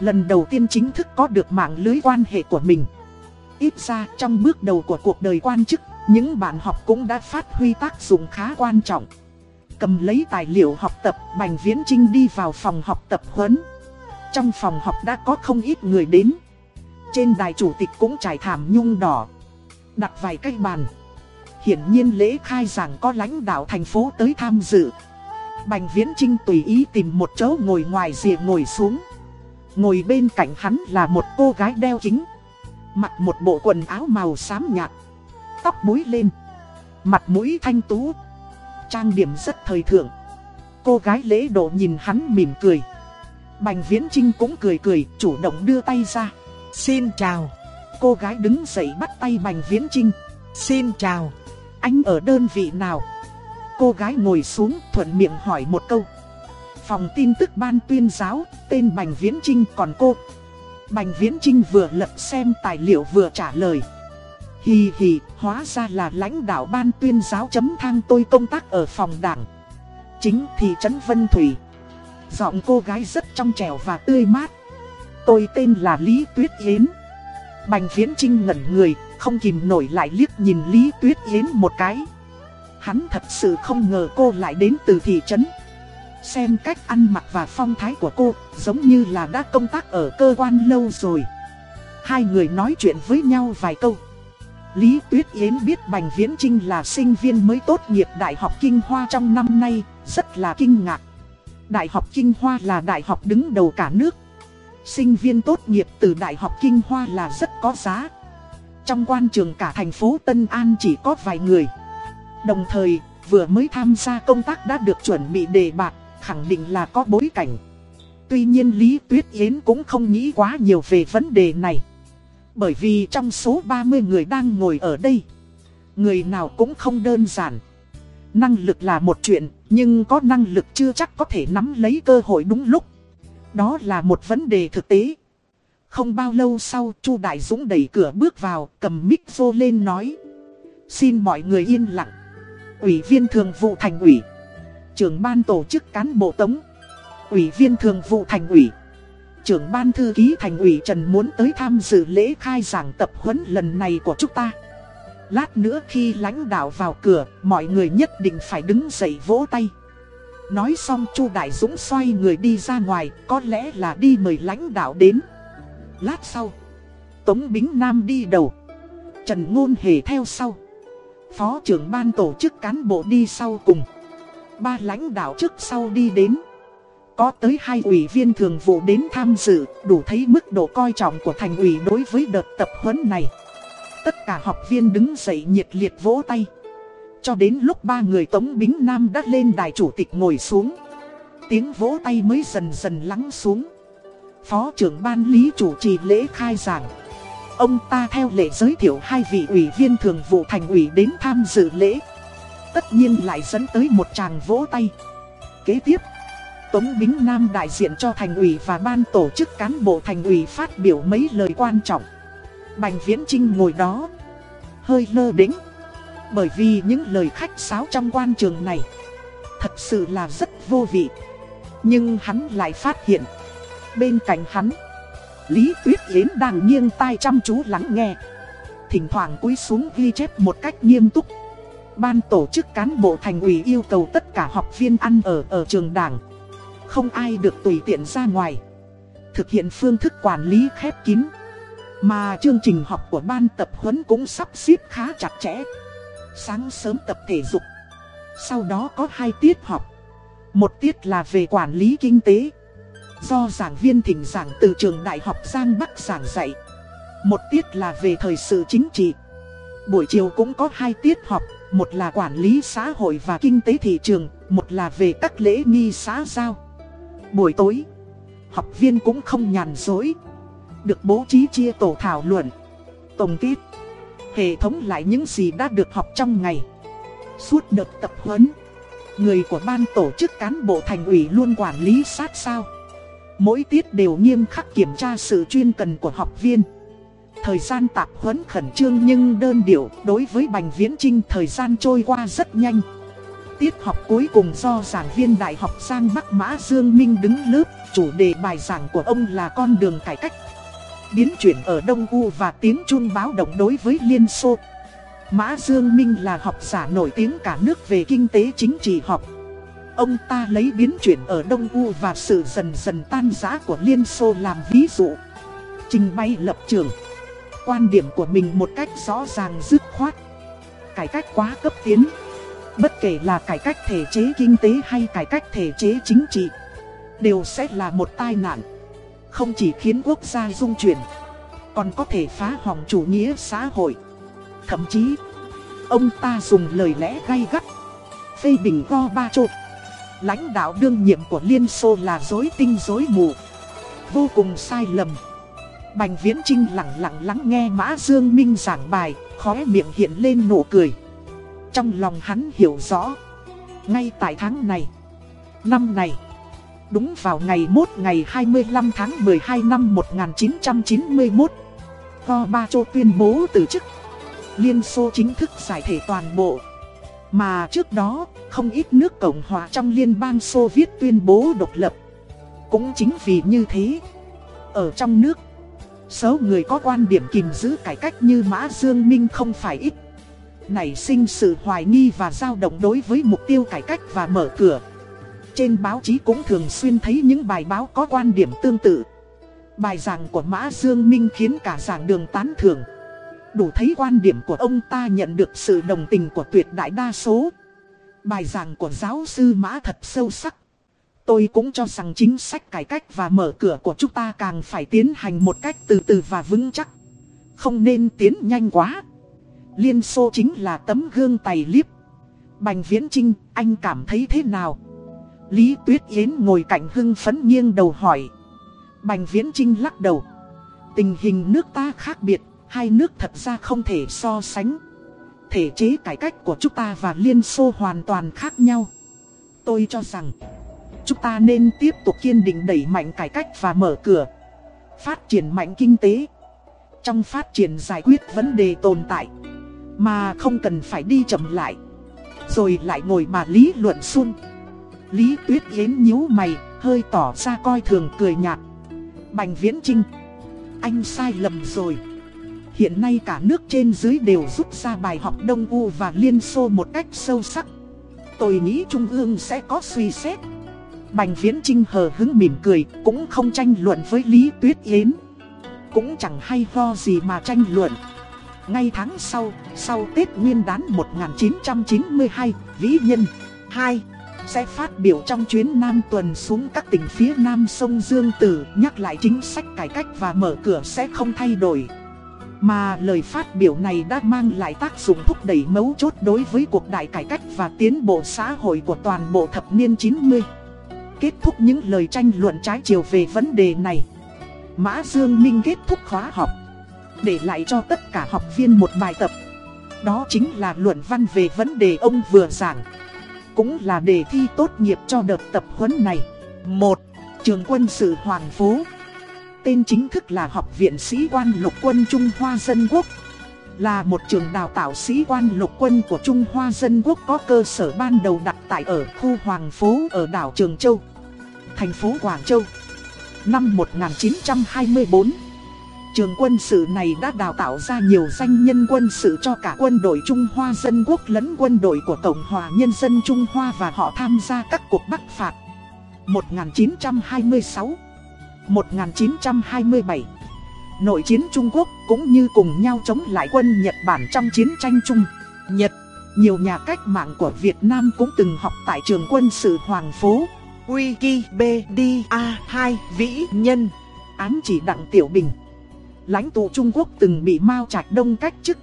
lần đầu tiên chính thức có được mạng lưới quan hệ của mình. Ít ra trong bước đầu của cuộc đời quan chức, những bạn học cũng đã phát huy tác dụng khá quan trọng. Cầm lấy tài liệu học tập, Bành Viễn Trinh đi vào phòng học tập huấn. Trong phòng học đã có không ít người đến. Trên đài chủ tịch cũng trải thảm nhung đỏ. Đặt vài cây bàn. Hiển nhiên lễ khai giảng có lãnh đạo thành phố tới tham dự. Bành Viễn Trinh tùy ý tìm một chỗ ngồi ngoài rìa ngồi xuống. Ngồi bên cạnh hắn là một cô gái đeo kính. Mặc một bộ quần áo màu xám nhạt. Tóc búi lên. Mặt mũi thanh tú. Trang điểm rất thời thượng. Cô gái lễ độ nhìn hắn mỉm cười. Bành Viễn Trinh cũng cười cười, chủ động đưa tay ra. Xin chào. Cô gái đứng dậy bắt tay Bành Viễn Trinh. Xin chào. Anh ở đơn vị nào? Cô gái ngồi xuống thuận miệng hỏi một câu. Phòng tin tức ban tuyên giáo, tên Bành Viễn Trinh còn cô. Bành Viễn Trinh vừa lật xem tài liệu vừa trả lời. Hì hì, hóa ra là lãnh đạo ban tuyên giáo chấm thang tôi công tác ở phòng đảng. Chính thị trấn Vân Thủy. Giọng cô gái rất trong trẻo và tươi mát. Tôi tên là Lý Tuyết Yến. Bành Viễn Trinh ngẩn người, không kìm nổi lại liếc nhìn Lý Tuyết Yến một cái. Hắn thật sự không ngờ cô lại đến từ thị trấn. Xem cách ăn mặc và phong thái của cô, giống như là đã công tác ở cơ quan lâu rồi. Hai người nói chuyện với nhau vài câu. Lý Tuyết Yến biết Bành Viễn Trinh là sinh viên mới tốt nghiệp Đại học Kinh Hoa trong năm nay, rất là kinh ngạc. Đại học Kinh Hoa là đại học đứng đầu cả nước. Sinh viên tốt nghiệp từ Đại học Kinh Hoa là rất có giá. Trong quan trường cả thành phố Tân An chỉ có vài người. Đồng thời, vừa mới tham gia công tác đã được chuẩn bị đề bạc, khẳng định là có bối cảnh. Tuy nhiên Lý Tuyết Yến cũng không nghĩ quá nhiều về vấn đề này. Bởi vì trong số 30 người đang ngồi ở đây, người nào cũng không đơn giản. Năng lực là một chuyện, nhưng có năng lực chưa chắc có thể nắm lấy cơ hội đúng lúc. Đó là một vấn đề thực tế. Không bao lâu sau, Chu Đại Dũng đẩy cửa bước vào, cầm mic vô lên nói. Xin mọi người yên lặng. Ủy viên thường vụ thành ủy. Trưởng ban tổ chức cán bộ tống. Ủy viên thường vụ thành ủy. Trưởng ban thư ký thành ủy Trần muốn tới tham dự lễ khai giảng tập huấn lần này của chúng ta. Lát nữa khi lãnh đạo vào cửa, mọi người nhất định phải đứng dậy vỗ tay. Nói xong Chu Đại Dũng xoay người đi ra ngoài, có lẽ là đi mời lãnh đạo đến. Lát sau, Tống Bính Nam đi đầu, Trần Ngôn Hề theo sau. Phó trưởng ban tổ chức cán bộ đi sau cùng. Ba lãnh đạo trước sau đi đến. Có tới hai ủy viên thường vụ đến tham dự, đủ thấy mức độ coi trọng của thành ủy đối với đợt tập huấn này. Tất cả học viên đứng dậy nhiệt liệt vỗ tay. Cho đến lúc ba người Tống Bính Nam đã lên đài chủ tịch ngồi xuống. Tiếng vỗ tay mới dần dần lắng xuống. Phó trưởng ban lý chủ trì lễ khai giảng. Ông ta theo lệ giới thiệu hai vị ủy viên thường vụ thành ủy đến tham dự lễ. Tất nhiên lại dẫn tới một tràng vỗ tay. Kế tiếp, Tống Bính Nam đại diện cho thành ủy và ban tổ chức cán bộ thành ủy phát biểu mấy lời quan trọng. Bành Viễn Trinh ngồi đó, hơi lơ đĩnh. Bởi vì những lời khách sáo trong quan trường này, thật sự là rất vô vị. Nhưng hắn lại phát hiện, bên cạnh hắn, Lý Tuyết Yến đang nghiêng tai chăm chú lắng nghe. Thỉnh thoảng cúi xuống ghi chép một cách nghiêm túc. Ban tổ chức cán bộ thành ủy yêu cầu tất cả học viên ăn ở ở trường đảng. Không ai được tùy tiện ra ngoài. Thực hiện phương thức quản lý khép kín. Mà chương trình học của ban tập huấn cũng sắp xếp khá chặt chẽ. Sáng sớm tập thể dục. Sau đó có hai tiết học. Một tiết là về quản lý kinh tế. Do giảng viên thỉnh giảng từ trường Đại học Giang Bắc giảng dạy. Một tiết là về thời sự chính trị. Buổi chiều cũng có hai tiết học, một là quản lý xã hội và kinh tế thị trường, một là về các lễ nghi xã giao. Buổi tối, học viên cũng không nhàn dối, được bố trí chia tổ thảo luận, tổng kết, hệ thống lại những gì đã được học trong ngày. Suốt đợt tập huấn, người của ban tổ chức cán bộ thành ủy luôn quản lý sát sao. Mỗi tiết đều nghiêm khắc kiểm tra sự chuyên cần của học viên. Thời gian tạp huấn khẩn trương nhưng đơn điệu đối với Bành Viễn Trinh thời gian trôi qua rất nhanh. Tiết học cuối cùng do giảng viên Đại học Giang Bắc Mã Dương Minh đứng lớp, chủ đề bài giảng của ông là con đường cải cách. Biến chuyển ở Đông U và tiếng chuông báo động đối với Liên Xô. Mã Dương Minh là học giả nổi tiếng cả nước về kinh tế chính trị học. Ông ta lấy biến chuyển ở Đông U và sự dần dần tan rã của Liên Xô làm ví dụ. Trình bày lập trường quan điểm của mình một cách rõ ràng dứt khoát. Cải cách quá cấp tiến. Bất kể là cải cách thể chế kinh tế hay cải cách thể chế chính trị, đều sẽ là một tai nạn. Không chỉ khiến quốc gia dung chuyển, còn có thể phá hỏng chủ nghĩa xã hội. Thậm chí, ông ta dùng lời lẽ gay gắt, phê bình go ba trột. Lãnh đạo đương nhiệm của Liên Xô là dối tinh dối mù, vô cùng sai lầm. Bành Viễn Trinh lặng lặng lắng nghe Mã Dương Minh giảng bài, khóe miệng hiện lên nụ cười. Trong lòng hắn hiểu rõ, ngay tại tháng này, năm này, đúng vào ngày mốt ngày 25 tháng 12 năm 1991, Gorbachev tuyên bố từ chức. Liên Xô chính thức giải thể toàn bộ. Mà trước đó, không ít nước Cộng hòa trong Liên bang Xô Viết tuyên bố độc lập. Cũng chính vì như thế, ở trong nước, Số người có quan điểm kìm giữ cải cách như Mã Dương Minh không phải ít. Nảy sinh sự hoài nghi và dao động đối với mục tiêu cải cách và mở cửa. Trên báo chí cũng thường xuyên thấy những bài báo có quan điểm tương tự. Bài giảng của Mã Dương Minh khiến cả giảng đường tán thưởng. Đủ thấy quan điểm của ông ta nhận được sự đồng tình của tuyệt đại đa số. Bài giảng của giáo sư Mã thật sâu sắc. Tôi cũng cho rằng chính sách cải cách và mở cửa của chúng ta càng phải tiến hành một cách từ từ và vững chắc. Không nên tiến nhanh quá. Liên Xô chính là tấm gương tài liếp. Bành Viễn Trinh, anh cảm thấy thế nào? Lý Tuyết Yến ngồi cạnh hưng phấn nghiêng đầu hỏi. Bành Viễn Trinh lắc đầu. Tình hình nước ta khác biệt, hai nước thật ra không thể so sánh. Thể chế cải cách của chúng ta và Liên Xô hoàn toàn khác nhau. Tôi cho rằng... Chúng ta nên tiếp tục kiên định đẩy mạnh cải cách và mở cửa Phát triển mạnh kinh tế Trong phát triển giải quyết vấn đề tồn tại mà không cần phải đi chậm lại. Rồi lại ngồi mà lý luận xuân. Lý Tuyết Yến nhíu mày Hơi tỏ ra coi thường cười nhạt. Bành Viễn Trinh Anh sai lầm rồi. Hiện nay cả nước trên dưới đều rút ra bài học Đông U và Liên Xô một cách sâu sắc. Tôi nghĩ Trung ương sẽ có suy xét. Bành Viễn Trinh hờ hứng mỉm cười, cũng không tranh luận với Lý Tuyết Yến. Cũng chẳng hay ho gì mà tranh luận. Ngay tháng sau, sau Tết Nguyên đán 1992, Vĩ Nhân 2 sẽ phát biểu trong chuyến Nam tuần xuống các tỉnh phía Nam sông Dương Tử nhắc lại chính sách cải cách và mở cửa sẽ không thay đổi. Mà lời phát biểu này đã mang lại tác dụng thúc đẩy mấu chốt đối với cuộc đại cải cách và tiến bộ xã hội của toàn bộ thập niên 90 kết thúc những lời tranh luận trái chiều về vấn đề này. Mã Dương Minh kết thúc khóa học, để lại cho tất cả học viên một bài tập. Đó chính là luận văn về vấn đề ông vừa giảng. Cũng là đề thi tốt nghiệp cho đợt tập huấn này. 1. Trường quân sự Hoàng Phố Tên chính thức là Học viện Sĩ quan Lục quân Trung Hoa Dân Quốc Là một trường đào tạo sĩ quan lục quân của Trung Hoa Dân Quốc có cơ sở ban đầu đặt tại ở khu Hoàng Phố ở đảo Trường Châu, Thành phố Quảng Châu Năm 1924 Trường quân sự này đã đào tạo ra nhiều danh nhân quân sự cho cả quân đội Trung Hoa Dân Quốc lẫn quân đội của Cộng hòa Nhân dân Trung Hoa và họ tham gia các cuộc bắc phạt. 1926 1927 Nội chiến Trung Quốc cũng như cùng nhau chống lại quân Nhật Bản trong chiến tranh Trung Nhật, Nhiều nhà cách mạng của Việt Nam cũng từng học tại trường quân sự Hoàng Phố, Wikipedia 2 Vĩ Nhân. Ám chỉ Đặng Tiểu Bình. Lãnh tụ Trung Quốc từng bị Mao Trạch Đông cách chức.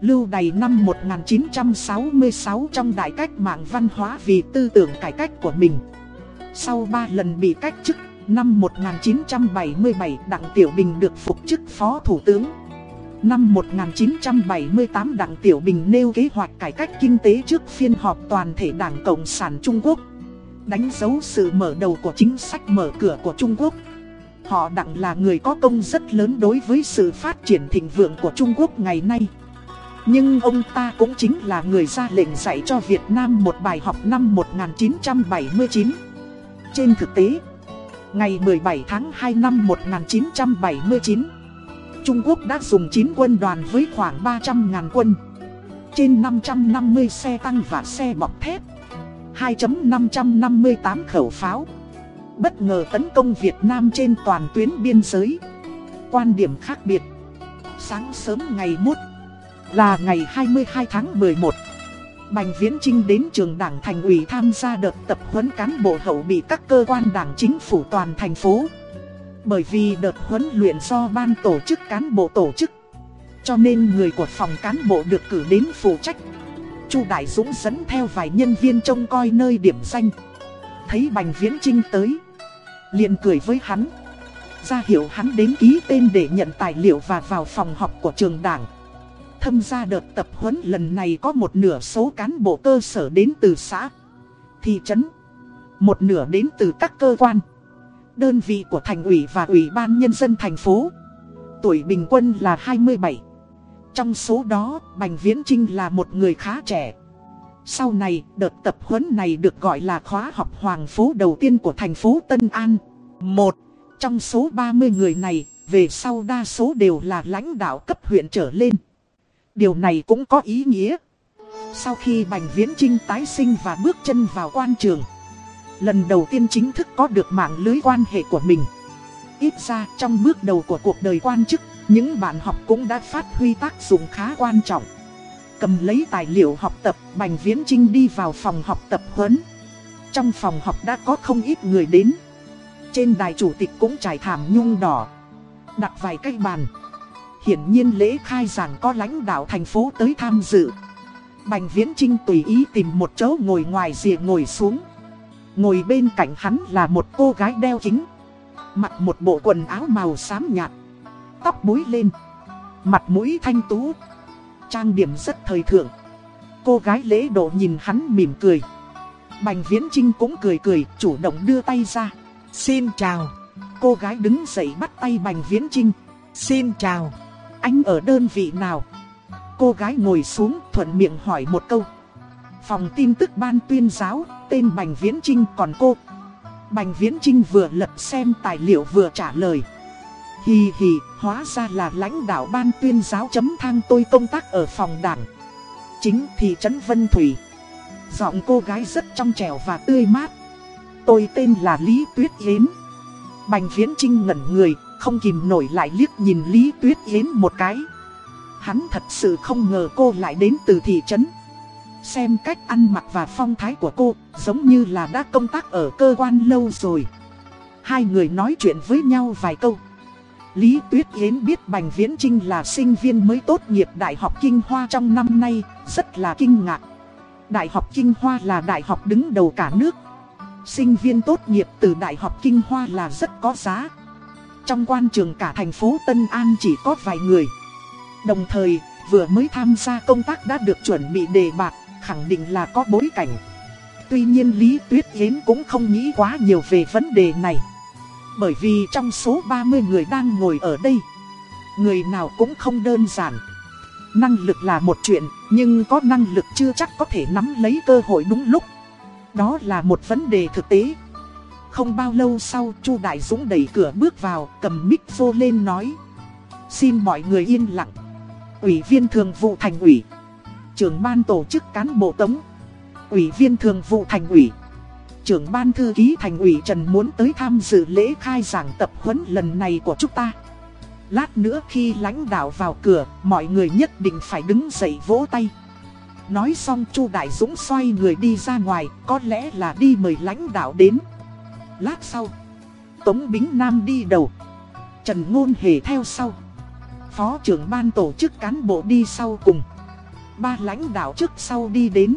Lưu đày năm 1966 trong đại cách mạng văn hóa vì tư tưởng cải cách của mình. Sau 3 lần bị cách chức, Năm 1977 Đặng Tiểu Bình được phục chức Phó Thủ tướng. Năm 1978 Đặng Tiểu Bình nêu kế hoạch cải cách kinh tế trước phiên họp toàn thể Đảng Cộng sản Trung Quốc. Đánh dấu sự mở đầu của chính sách mở cửa của Trung Quốc. Họ Đặng là người có công rất lớn đối với sự phát triển thịnh vượng của Trung Quốc ngày nay. Nhưng ông ta cũng chính là người ra lệnh dạy cho Việt Nam một bài học năm 1979 Trên thực tế, Ngày 17 tháng 2 năm 1979 Trung Quốc đã dùng 9 quân đoàn với khoảng 300.000 quân. Trên 550 xe tăng và xe bọc thép 2.558 khẩu pháo. Bất ngờ tấn công Việt Nam trên toàn tuyến biên giới Quan điểm khác biệt Sáng sớm ngày mốt, Là ngày 22 tháng 11 Bành Viễn Trinh đến trường đảng thành ủy tham gia đợt tập huấn cán bộ hậu bị các cơ quan đảng chính phủ toàn thành phố. Bởi vì đợt huấn luyện do ban tổ chức cán bộ tổ chức. Cho nên người của phòng cán bộ được cử đến phụ trách. Chu Đại Dũng dẫn theo vài nhân viên trông coi nơi điểm danh. Thấy Bành Viễn Trinh tới liền cười với hắn. Ra hiệu hắn đến ký tên để nhận tài liệu và vào phòng học của trường đảng. Thâm gia đợt tập huấn lần này có một nửa số cán bộ cơ sở đến từ xã, thị trấn, một nửa đến từ các cơ quan, đơn vị của thành ủy và ủy ban nhân dân thành phố. Tuổi bình quân là 27. Trong số đó, Bành Viễn Trinh là một người khá trẻ. Sau này, đợt tập huấn này được gọi là khóa học hoàng phố đầu tiên của thành phố Tân An. Một, trong số 30 người này, về sau đa số đều là lãnh đạo cấp huyện trở lên. Điều này cũng có ý nghĩa. Sau khi Bành Viễn Trinh tái sinh và bước chân vào quan trường, lần đầu tiên chính thức có được mạng lưới quan hệ của mình. Ít ra trong bước đầu của cuộc đời quan chức, những bạn học cũng đã phát huy tác dụng khá quan trọng. Cầm lấy tài liệu học tập, Bành Viễn Trinh đi vào phòng học tập huấn. Trong phòng học đã có không ít người đến. Trên đài chủ tịch cũng trải thảm nhung đỏ. Đặt vài cái bàn. Hiển nhiên lễ khai giảng có lãnh đạo thành phố tới tham dự. Bành Viễn Trinh tùy ý tìm một chỗ ngồi ngoài rìa ngồi xuống. Ngồi bên cạnh hắn là một cô gái đeo kính. Mặc một bộ quần áo màu xám nhạt. Tóc búi lên. Mặt mũi thanh tú. Trang điểm rất thời thượng. Cô gái lễ độ nhìn hắn mỉm cười. Bành Viễn Trinh cũng cười cười, chủ động đưa tay ra. Xin chào. Cô gái đứng dậy bắt tay Bành Viễn Trinh. Xin chào. Anh ở đơn vị nào? Cô gái ngồi xuống thuận miệng hỏi một câu. Phòng tin tức ban tuyên giáo, tên Bành Viễn Trinh còn cô. Bành Viễn Trinh vừa lật xem tài liệu vừa trả lời. Hì hì, hóa ra là lãnh đạo ban tuyên giáo chấm thang tôi công tác ở phòng đảng. Chính thị trấn Vân Thủy. Giọng cô gái rất trong trẻo và tươi mát. Tôi tên là Lý Tuyết Yến. Bành Viễn Trinh ngẩn người, không kìm nổi lại liếc nhìn Lý Tuyết Yến một cái. Hắn thật sự không ngờ cô lại đến từ thị trấn. Xem cách ăn mặc và phong thái của cô, giống như là đã công tác ở cơ quan lâu rồi. Hai người nói chuyện với nhau vài câu. Lý Tuyết Yến biết Bành Viễn Trinh là sinh viên mới tốt nghiệp Đại học Kinh Hoa trong năm nay, rất là kinh ngạc. Đại học Kinh Hoa là đại học đứng đầu cả nước. Sinh viên tốt nghiệp từ Đại học Kinh Hoa là rất có giá. Trong quan trường cả thành phố Tân An chỉ có vài người. Đồng thời, vừa mới tham gia công tác đã được chuẩn bị đề bạc, khẳng định là có bối cảnh. Tuy nhiên Lý Tuyết Yến cũng không nghĩ quá nhiều về vấn đề này. Bởi vì trong số 30 người đang ngồi ở đây, người nào cũng không đơn giản. Năng lực là một chuyện, nhưng có năng lực chưa chắc có thể nắm lấy cơ hội đúng lúc. Đó là một vấn đề thực tế. Không bao lâu sau, Chu Đại Dũng đẩy cửa bước vào, cầm mic vô lên nói. Xin mọi người yên lặng. Ủy viên thường vụ thành ủy, trưởng ban tổ chức cán bộ tống, ủy viên thường vụ thành ủy, trưởng ban thư ký thành ủy Trần muốn tới tham dự lễ khai giảng tập huấn lần này của chúng ta. Lát nữa khi lãnh đạo vào cửa, mọi người nhất định phải đứng dậy vỗ tay. Nói xong Chu Đại Dũng xoay người đi ra ngoài, có lẽ là đi mời lãnh đạo đến. Lát sau, Tống Bính Nam đi đầu, Trần Ngôn Hề theo sau. Phó trưởng ban tổ chức cán bộ đi sau cùng. Ba lãnh đạo trước sau đi đến.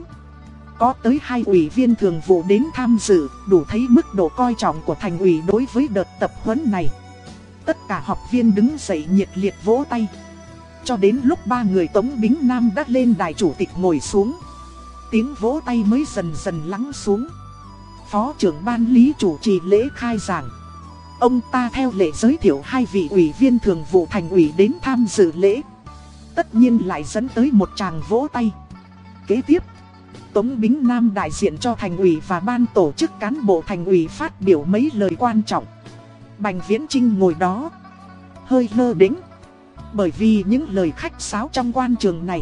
Có tới hai ủy viên thường vụ đến tham dự, đủ thấy mức độ coi trọng của thành ủy đối với đợt tập huấn này. Tất cả học viên đứng dậy nhiệt liệt vỗ tay. Cho đến lúc ba người Tống Bính Nam đã lên đài chủ tịch ngồi xuống. Tiếng vỗ tay mới dần dần lắng xuống. Phó trưởng ban lý chủ trì lễ khai giảng. Ông ta theo lệ giới thiệu hai vị ủy viên thường vụ thành ủy đến tham dự lễ. Tất nhiên lại dẫn tới một tràng vỗ tay. Kế tiếp, Tống Bính Nam đại diện cho thành ủy và ban tổ chức cán bộ thành ủy phát biểu mấy lời quan trọng. Bành Viễn Trinh ngồi đó, hơi lơ đính. Bởi vì những lời khách sáo trong quan trường này,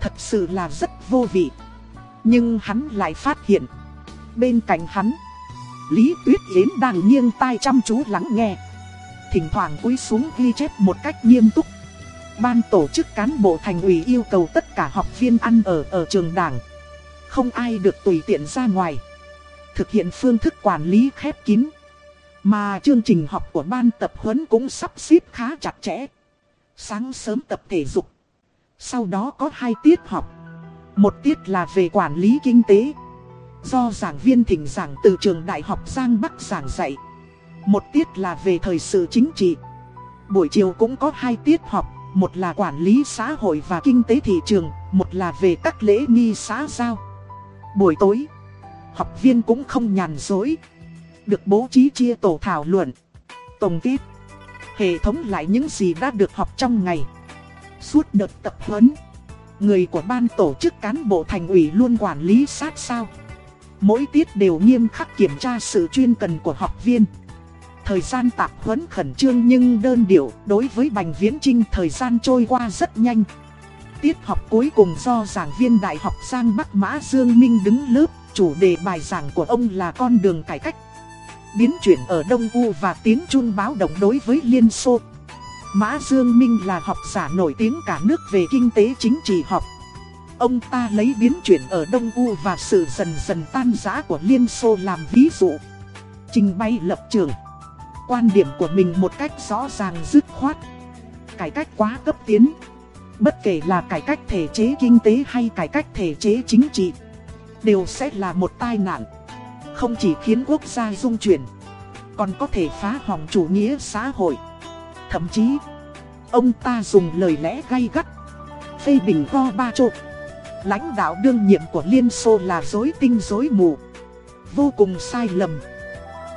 thật sự là rất vô vị. Nhưng hắn lại phát hiện, bên cạnh hắn, Lý Tuyết Yến đang nghiêng tai chăm chú lắng nghe. Thỉnh thoảng cúi xuống ghi chép một cách nghiêm túc. Ban tổ chức cán bộ thành ủy yêu cầu tất cả học viên ăn ở ở trường đảng. Không ai được tùy tiện ra ngoài. Thực hiện phương thức quản lý khép kín. Mà chương trình học của ban tập huấn cũng sắp xếp khá chặt chẽ. Sáng sớm tập thể dục. Sau đó có hai tiết học. Một tiết là về quản lý kinh tế. Do giảng viên thỉnh giảng từ trường Đại học Giang Bắc giảng dạy. Một tiết là về thời sự chính trị. Buổi chiều cũng có hai tiết học. Một là quản lý xã hội và kinh tế thị trường. Một là về các lễ nghi xã giao. Buổi tối, học viên cũng không nhàn dối. Được bố trí chia tổ thảo luận, tổng kết, hệ thống lại những gì đã được học trong ngày. Suốt đợt tập huấn, người của ban tổ chức cán bộ thành ủy luôn quản lý sát sao. Mỗi tiết đều nghiêm khắc kiểm tra sự chuyên cần của học viên. Thời gian tạp huấn khẩn trương nhưng đơn điệu, đối với Bành Viễn Trinh thời gian trôi qua rất nhanh. Tiết học cuối cùng do giảng viên Đại học Giang Bắc Mã Dương Minh đứng lớp, chủ đề bài giảng của ông là con đường cải cách. Biến chuyển ở Đông U và tiếng trung báo động đối với Liên Xô. Mã Dương Minh là học giả nổi tiếng cả nước về kinh tế chính trị học. Ông ta lấy biến chuyển ở Đông U và sự dần dần tan rã của Liên Xô làm ví dụ. Trình bày lập trường. Quan điểm của mình một cách rõ ràng dứt khoát. Cải cách quá cấp tiến. Bất kể là cải cách thể chế kinh tế hay cải cách thể chế chính trị, Đều sẽ là một tai nạn. Không chỉ khiến quốc gia dung chuyển, Còn có thể phá hỏng chủ nghĩa xã hội. Thậm chí, Ông ta dùng lời lẽ gay gắt, Phê bình go ba trộn Lãnh đạo đương nhiệm của Liên Xô là dối tinh dối mù, Vô cùng sai lầm.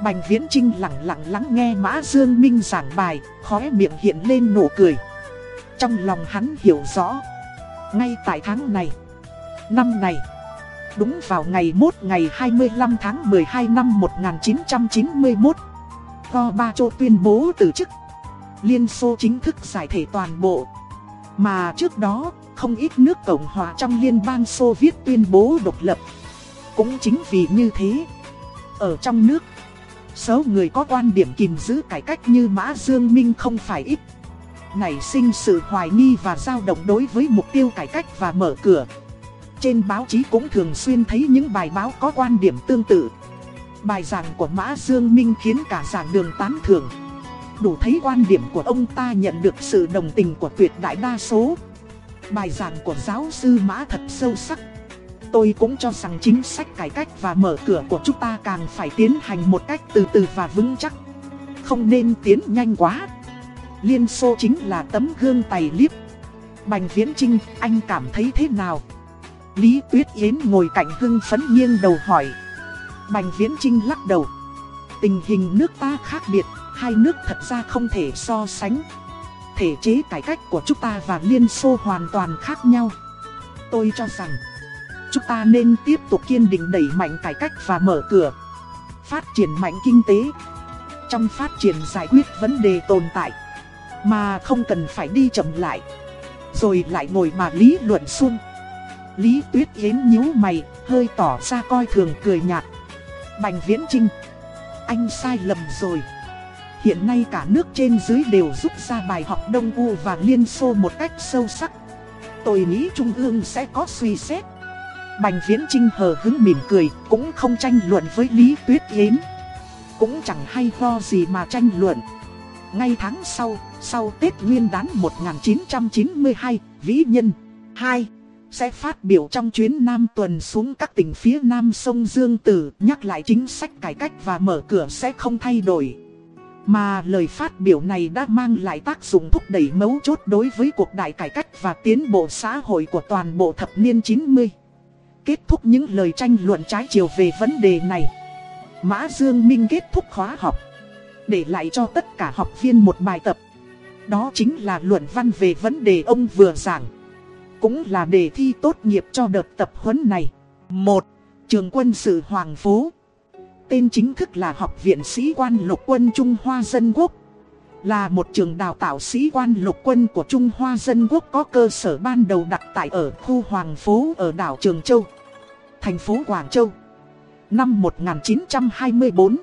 Bành Viễn Trinh lặng lặng lắng nghe Mã Dương Minh giảng bài, Khóe miệng hiện lên nụ cười trong lòng hắn hiểu rõ. Ngay tại tháng này, Năm này, Đúng vào ngày mốt ngày 25 tháng 12 năm 1991 Gorbachev tuyên bố từ chức. Liên Xô chính thức giải thể toàn bộ. Mà trước đó, không ít nước Cộng hòa trong Liên bang Xô Viết tuyên bố độc lập. Cũng chính vì như thế, Ở trong nước, Số người có quan điểm kìm giữ cải cách như Mã Dương Minh không phải ít nảy sinh sự hoài nghi và dao động đối với mục tiêu cải cách và mở cửa. Trên báo chí cũng thường xuyên thấy những bài báo có quan điểm tương tự. Bài giảng của Mã Dương Minh khiến cả giảng đường tán thưởng. Đủ thấy quan điểm của ông ta nhận được sự đồng tình của tuyệt đại đa số. Bài giảng của giáo sư Mã thật sâu sắc. Tôi cũng cho rằng chính sách cải cách và mở cửa của chúng ta càng phải tiến hành một cách từ từ và vững chắc. Không nên tiến nhanh quá. Liên Xô chính là tấm gương tài liếp. Bành Viễn Trinh, anh cảm thấy thế nào? Lý Tuyết Yến ngồi cạnh hưng phấn nghiêng đầu hỏi. Bành Viễn Trinh lắc đầu. Tình hình nước ta khác biệt, hai nước thật ra không thể so sánh. Thể chế cải cách của chúng ta và Liên Xô hoàn toàn khác nhau. Tôi cho rằng, chúng ta nên tiếp tục kiên định đẩy mạnh cải cách và mở cửa. Phát triển mạnh kinh tế. Trong phát triển giải quyết vấn đề tồn tại. Mà không cần phải đi chậm lại. Rồi lại ngồi mà lý luận xung. Lý Tuyết Yến nhíu mày, hơi tỏ ra coi thường cười nhạt. Bành Viễn Trinh, anh sai lầm rồi. Hiện nay cả nước trên dưới đều rút ra bài học Đông U và Liên Xô một cách sâu sắc. Tôi nghĩ Trung ương sẽ có suy xét. Bành Viễn Trinh hờ hứng mỉm cười, cũng không tranh luận với Lý Tuyết Yến. Cũng chẳng hay ho gì mà tranh luận. Ngay tháng sau, sau Tết Nguyên đán 1992, Vĩ Nhân 2 sẽ phát biểu trong chuyến Nam tuần xuống các tỉnh phía Nam sông Dương Tử nhắc lại chính sách cải cách và mở cửa sẽ không thay đổi. Mà lời phát biểu này đã mang lại tác dụng thúc đẩy mấu chốt đối với cuộc đại cải cách và tiến bộ xã hội của toàn bộ thập niên 90. Kết thúc những lời tranh luận trái chiều về vấn đề này. Mã Dương Minh kết thúc khóa học. Để lại cho tất cả học viên một bài tập. Đó chính là luận văn về vấn đề ông vừa giảng cũng là đề thi tốt nghiệp cho đợt tập huấn này. 1. Trường quân sự Hoàng Phố Tên chính thức là Học viện Sĩ quan Lục quân Trung Hoa Dân Quốc Là một trường đào tạo sĩ quan lục quân của Trung Hoa Dân Quốc có cơ sở ban đầu đặt tại ở khu Hoàng Phố ở đảo Trường Châu, Thành phố Quảng Châu Năm 1924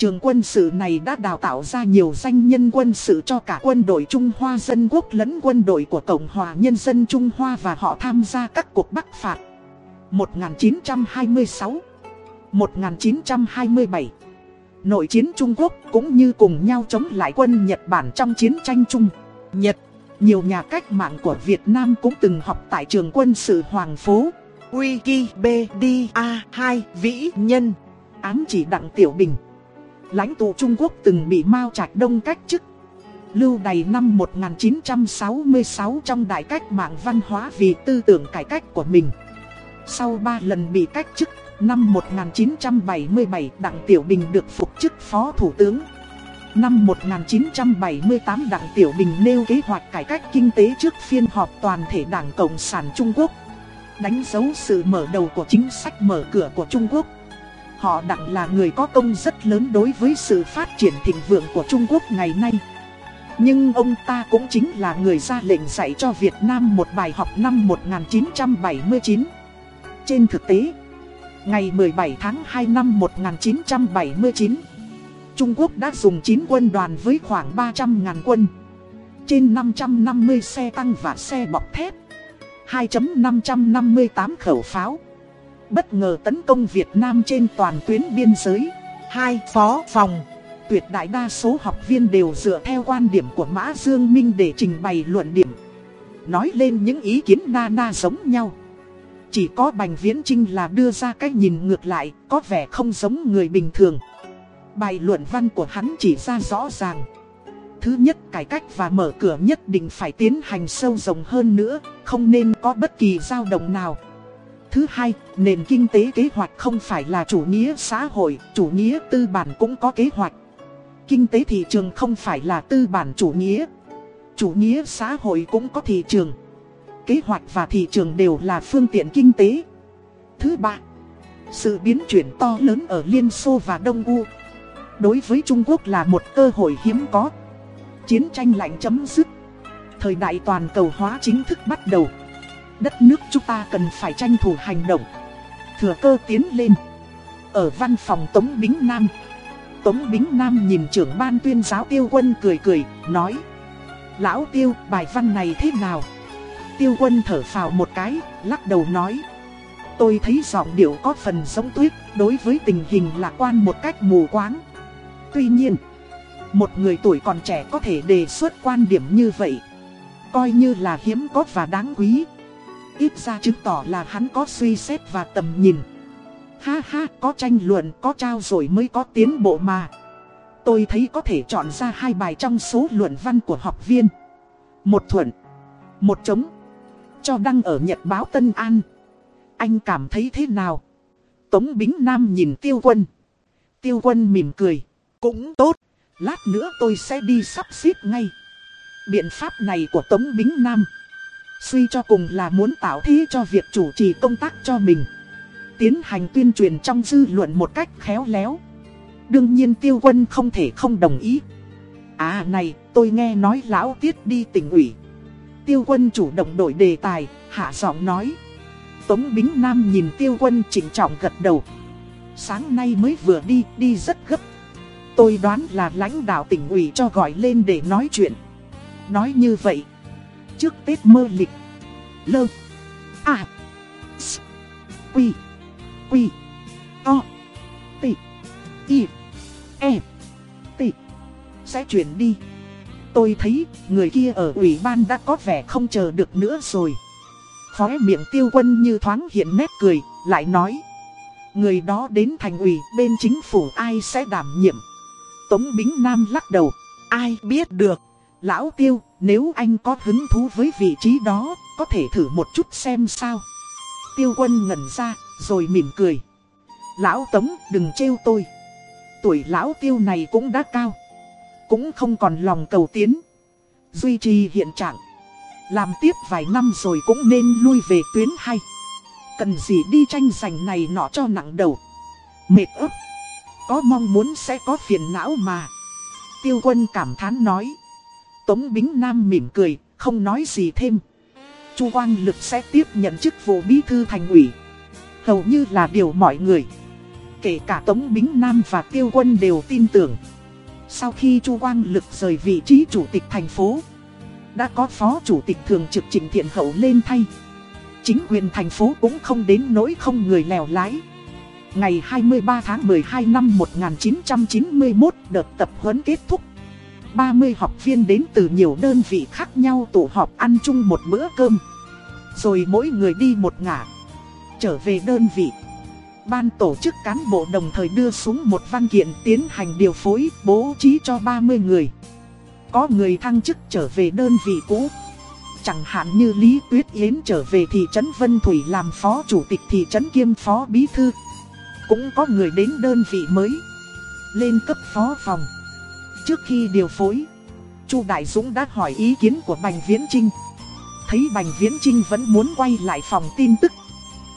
Trường quân sự này đã đào tạo ra nhiều danh nhân quân sự cho cả quân đội Trung Hoa Dân Quốc lẫn quân đội của Cộng hòa Nhân dân Trung Hoa và họ tham gia các cuộc bắc phạt. 1926 1927 Nội chiến Trung Quốc cũng như cùng nhau chống lại quân Nhật Bản trong chiến tranh Trung Nhật, Nhiều nhà cách mạng của Việt Nam cũng từng học tại trường quân sự Hoàng Phố, Wikipedia 2 Vĩ Nhân. Ám chỉ Đặng Tiểu Bình lãnh tụ Trung Quốc từng bị Mao Trạch Đông cách chức. Lưu đày năm 1966 trong đại cách mạng văn hóa vì tư tưởng cải cách của mình. Sau 3 lần bị cách chức, năm 1977 Đặng Tiểu Bình được phục chức Phó Thủ tướng. Năm 1978 Đặng Tiểu Bình nêu kế hoạch cải cách kinh tế trước phiên họp toàn thể Đảng Cộng sản Trung Quốc. Đánh dấu sự mở đầu của chính sách mở cửa của Trung Quốc. Họ đặng là người có công rất lớn đối với sự phát triển thịnh vượng của Trung Quốc ngày nay. Nhưng ông ta cũng chính là người ra lệnh dạy cho Việt Nam một bài học năm 1979. Trên thực tế, ngày 17 tháng 2 năm 1979, Trung Quốc đã dùng 9 quân đoàn với khoảng 300.000 quân, trên 550 xe tăng và xe bọc thép, 2.558 khẩu pháo bất ngờ tấn công Việt Nam trên toàn tuyến biên giới. Hai phó phòng, tuyệt đại đa số học viên đều dựa theo quan điểm của Mã Dương Minh để trình bày luận điểm. Nói lên những ý kiến na na giống nhau. Chỉ có Bành Viễn Trinh là đưa ra cái nhìn ngược lại, có vẻ không giống người bình thường. Bài luận văn của hắn chỉ ra rõ ràng. Thứ nhất, cải cách và mở cửa nhất định phải tiến hành sâu rộng hơn nữa, không nên có bất kỳ dao động nào. Thứ hai, nền kinh tế kế hoạch không phải là chủ nghĩa xã hội, chủ nghĩa tư bản cũng có kế hoạch. Kinh tế thị trường không phải là tư bản chủ nghĩa. Chủ nghĩa xã hội cũng có thị trường. Kế hoạch và thị trường đều là phương tiện kinh tế. Thứ ba, sự biến chuyển to lớn ở Liên Xô và Đông U. Đối với Trung Quốc là một cơ hội hiếm có. Chiến tranh lạnh chấm dứt. Thời đại toàn cầu hóa chính thức bắt đầu đất nước chúng ta cần phải tranh thủ hành động. Thừa cơ tiến lên. Ở văn phòng Tống Bính Nam. Tống Bính Nam nhìn trưởng ban tuyên giáo tiêu quân cười cười, nói. Lão tiêu, bài văn này thế nào? Tiêu quân thở phào một cái, lắc đầu nói. Tôi thấy giọng điệu có phần giống tuyết, đối với tình hình lạc quan một cách mù quáng. Tuy nhiên, một người tuổi còn trẻ có thể đề xuất quan điểm như vậy. Coi như là hiếm có và đáng quý. Ít ra chứng tỏ là hắn có suy xét và tầm nhìn Ha ha, có tranh luận, có trao rồi mới có tiến bộ mà Tôi thấy có thể chọn ra hai bài trong số luận văn của học viên Một thuận Một trống Cho đăng ở Nhật báo Tân An anh cảm thấy thế nào? Tống Bính Nam nhìn Tiêu Quân. Tiêu Quân mỉm cười. Cũng tốt, lát nữa tôi sẽ đi sắp xếp ngay. Biện pháp này của Tống Bính Nam. Suy cho cùng là muốn tạo thế cho việc chủ trì công tác cho mình. Tiến hành tuyên truyền trong dư luận một cách khéo léo. Đương nhiên Tiêu Quân không thể không đồng ý. À này, tôi nghe nói lão tiết đi tỉnh ủy. Tiêu Quân chủ động đổi đề tài, hạ giọng nói. Tống Bính Nam nhìn Tiêu Quân chỉnh trọng gật đầu. Sáng nay mới vừa đi, đi rất gấp. Tôi đoán là lãnh đạo tỉnh ủy cho gọi lên để nói chuyện. Nói như vậy, trước Tết mơ lịch, lơ, à, s, quy, quy, o, tị, y, e, tị, sẽ chuyển đi. Tôi thấy người kia ở ủy ban đã có vẻ không chờ được nữa rồi. Khóe miệng tiêu quân như thoáng hiện nét cười, lại nói. Người đó đến thành ủy bên chính phủ ai sẽ đảm nhiệm. Tống Bính Nam lắc đầu, ai biết được. Lão Tiêu, nếu anh có hứng thú với vị trí đó, có thể thử một chút xem sao. Tiêu quân ngẩn ra, rồi mỉm cười. Lão Tống, đừng trêu tôi. Tuổi lão Tiêu này cũng đã cao. Cũng không còn lòng cầu tiến. Duy trì hiện trạng. Làm tiếp vài năm rồi cũng nên lui về tuyến hay. Cần gì đi tranh giành này nọ cho nặng đầu. Mệt ức. Có mong muốn sẽ có phiền não mà. Tiêu quân cảm thán nói. Tống Bính Nam mỉm cười, không nói gì thêm. Chu Quang Lực sẽ tiếp nhận chức vụ bí thư thành ủy. Hầu như là điều mọi người. Kể cả Tống Bính Nam và Tiêu Quân đều tin tưởng. Sau khi Chu Quang Lực rời vị trí chủ tịch thành phố, đã có phó chủ tịch thường trực Trịnh Thiện Hậu lên thay. Chính quyền thành phố cũng không đến nỗi không người lèo lái. Ngày 23 tháng 12 năm 1991 đợt tập huấn kết thúc. 30 học viên đến từ nhiều đơn vị khác nhau tụ họp ăn chung một bữa cơm. Rồi mỗi người đi một ngả. Trở về đơn vị. Ban tổ chức cán bộ đồng thời đưa xuống một văn kiện tiến hành điều phối, bố trí cho 30 người. Có người thăng chức trở về đơn vị cũ. Chẳng hạn như Lý Tuyết Yến trở về thị trấn Vân Thủy làm phó chủ tịch thị trấn kiêm phó bí thư. Cũng có người đến đơn vị mới. Lên cấp phó phòng. Trước khi điều phối, Chu Đại Dũng đã hỏi ý kiến của Bành Viễn Trinh. Thấy Bành Viễn Trinh vẫn muốn quay lại phòng tin tức.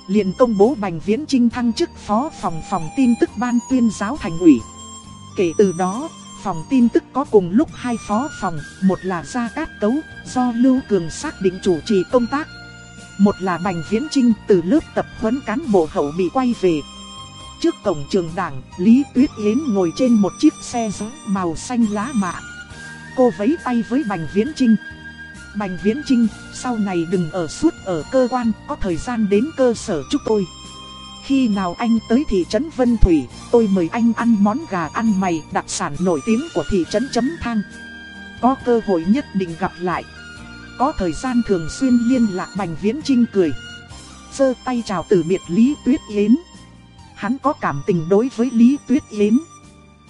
liền công bố Bành Viễn Trinh thăng chức phó phòng phòng tin tức ban tuyên giáo thành ủy. Kể từ đó, phòng tin tức có cùng lúc hai phó phòng, một là Gia Cát Cấu, do Lưu Cường xác định chủ trì công tác. Một là Bành Viễn Trinh từ lớp tập huấn cán bộ hậu bị quay về, Trước cổng trường đảng, Lý Tuyết Yến ngồi trên một chiếc xe gió màu xanh lá mạ. Cô vẫy tay với Bành Viễn Trinh. Bành Viễn Trinh, sau này đừng ở suốt ở cơ quan, có thời gian đến cơ sở chúc tôi. Khi nào anh tới thị trấn Vân Thủy, tôi mời anh ăn món gà ăn mày đặc sản nổi tiếng của thị trấn Chấm Thang. Có cơ hội nhất định gặp lại. Có thời gian thường xuyên liên lạc Bành Viễn Trinh cười. Sơ tay chào từ biệt Lý Tuyết Yến. Hắn có cảm tình đối với Lý Tuyết Yến.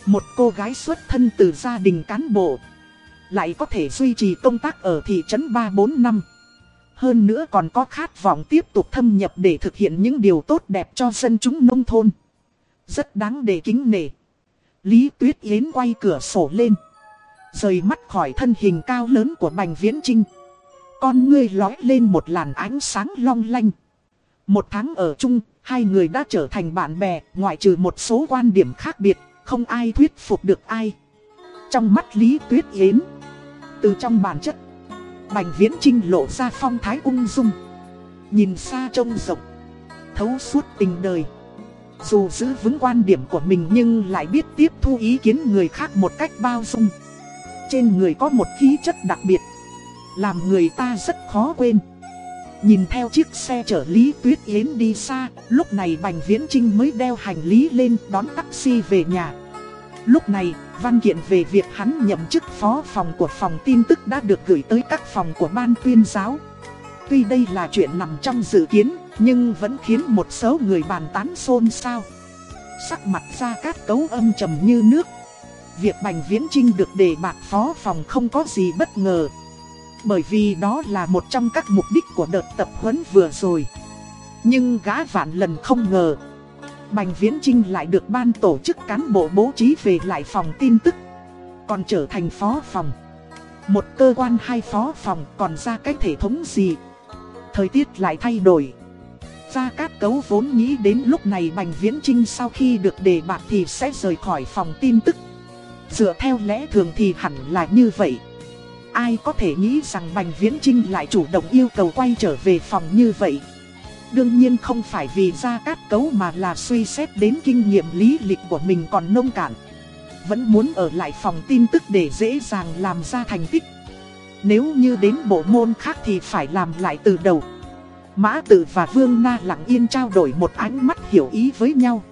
Một cô gái xuất thân từ gia đình cán bộ. Lại có thể duy trì công tác ở thị trấn 3-4 năm. Hơn nữa còn có khát vọng tiếp tục thâm nhập để thực hiện những điều tốt đẹp cho dân chúng nông thôn. Rất đáng để kính nể. Lý Tuyết Yến quay cửa sổ lên. Rời mắt khỏi thân hình cao lớn của Bành Viễn Trinh. Con ngươi lói lên một làn ánh sáng long lanh. Một tháng ở chung, hai người đã trở thành bạn bè, ngoại trừ một số quan điểm khác biệt, không ai thuyết phục được ai. Trong mắt Lý Tuyết Yến, từ trong bản chất, Bành Viễn Trinh lộ ra phong thái ung dung. Nhìn xa trông rộng, thấu suốt tình đời. Dù giữ vững quan điểm của mình nhưng lại biết tiếp thu ý kiến người khác một cách bao dung. Trên người có một khí chất đặc biệt, làm người ta rất khó quên. Nhìn theo chiếc xe chở Lý Tuyết Yến đi xa, lúc này Bành Viễn Trinh mới đeo hành lý lên đón taxi về nhà. Lúc này, văn kiện về việc hắn nhậm chức phó phòng của phòng tin tức đã được gửi tới các phòng của ban tuyên giáo. Tuy đây là chuyện nằm trong dự kiến, nhưng vẫn khiến một số người bàn tán xôn xao. Sắc mặt ra cát cấu âm trầm như nước. Việc Bành Viễn Trinh được đề bạt phó phòng không có gì bất ngờ. Bởi vì đó là một trong các mục đích của đợt tập huấn vừa rồi. Nhưng gã vạn lần không ngờ, Bành Viễn Trinh lại được ban tổ chức cán bộ bố trí về lại phòng tin tức, Còn trở thành phó phòng. Một cơ quan hai phó phòng còn ra cái thể thống gì? Thời tiết lại thay đổi. Gia Cát Cấu vốn nghĩ đến lúc này Bành Viễn Trinh sau khi được đề bạc thì sẽ rời khỏi phòng tin tức. Dựa theo lẽ thường thì hẳn là như vậy. Ai có thể nghĩ rằng Bành Viễn Trinh lại chủ động yêu cầu quay trở về phòng như vậy? Đương nhiên không phải vì Gia Cát Cấu mà là suy xét đến kinh nghiệm lý lịch của mình còn nông cạn. Vẫn muốn ở lại phòng tin tức để dễ dàng làm ra thành tích. Nếu như đến bộ môn khác thì phải làm lại từ đầu. Mã Tử và Vương Na lặng yên trao đổi một ánh mắt hiểu ý với nhau.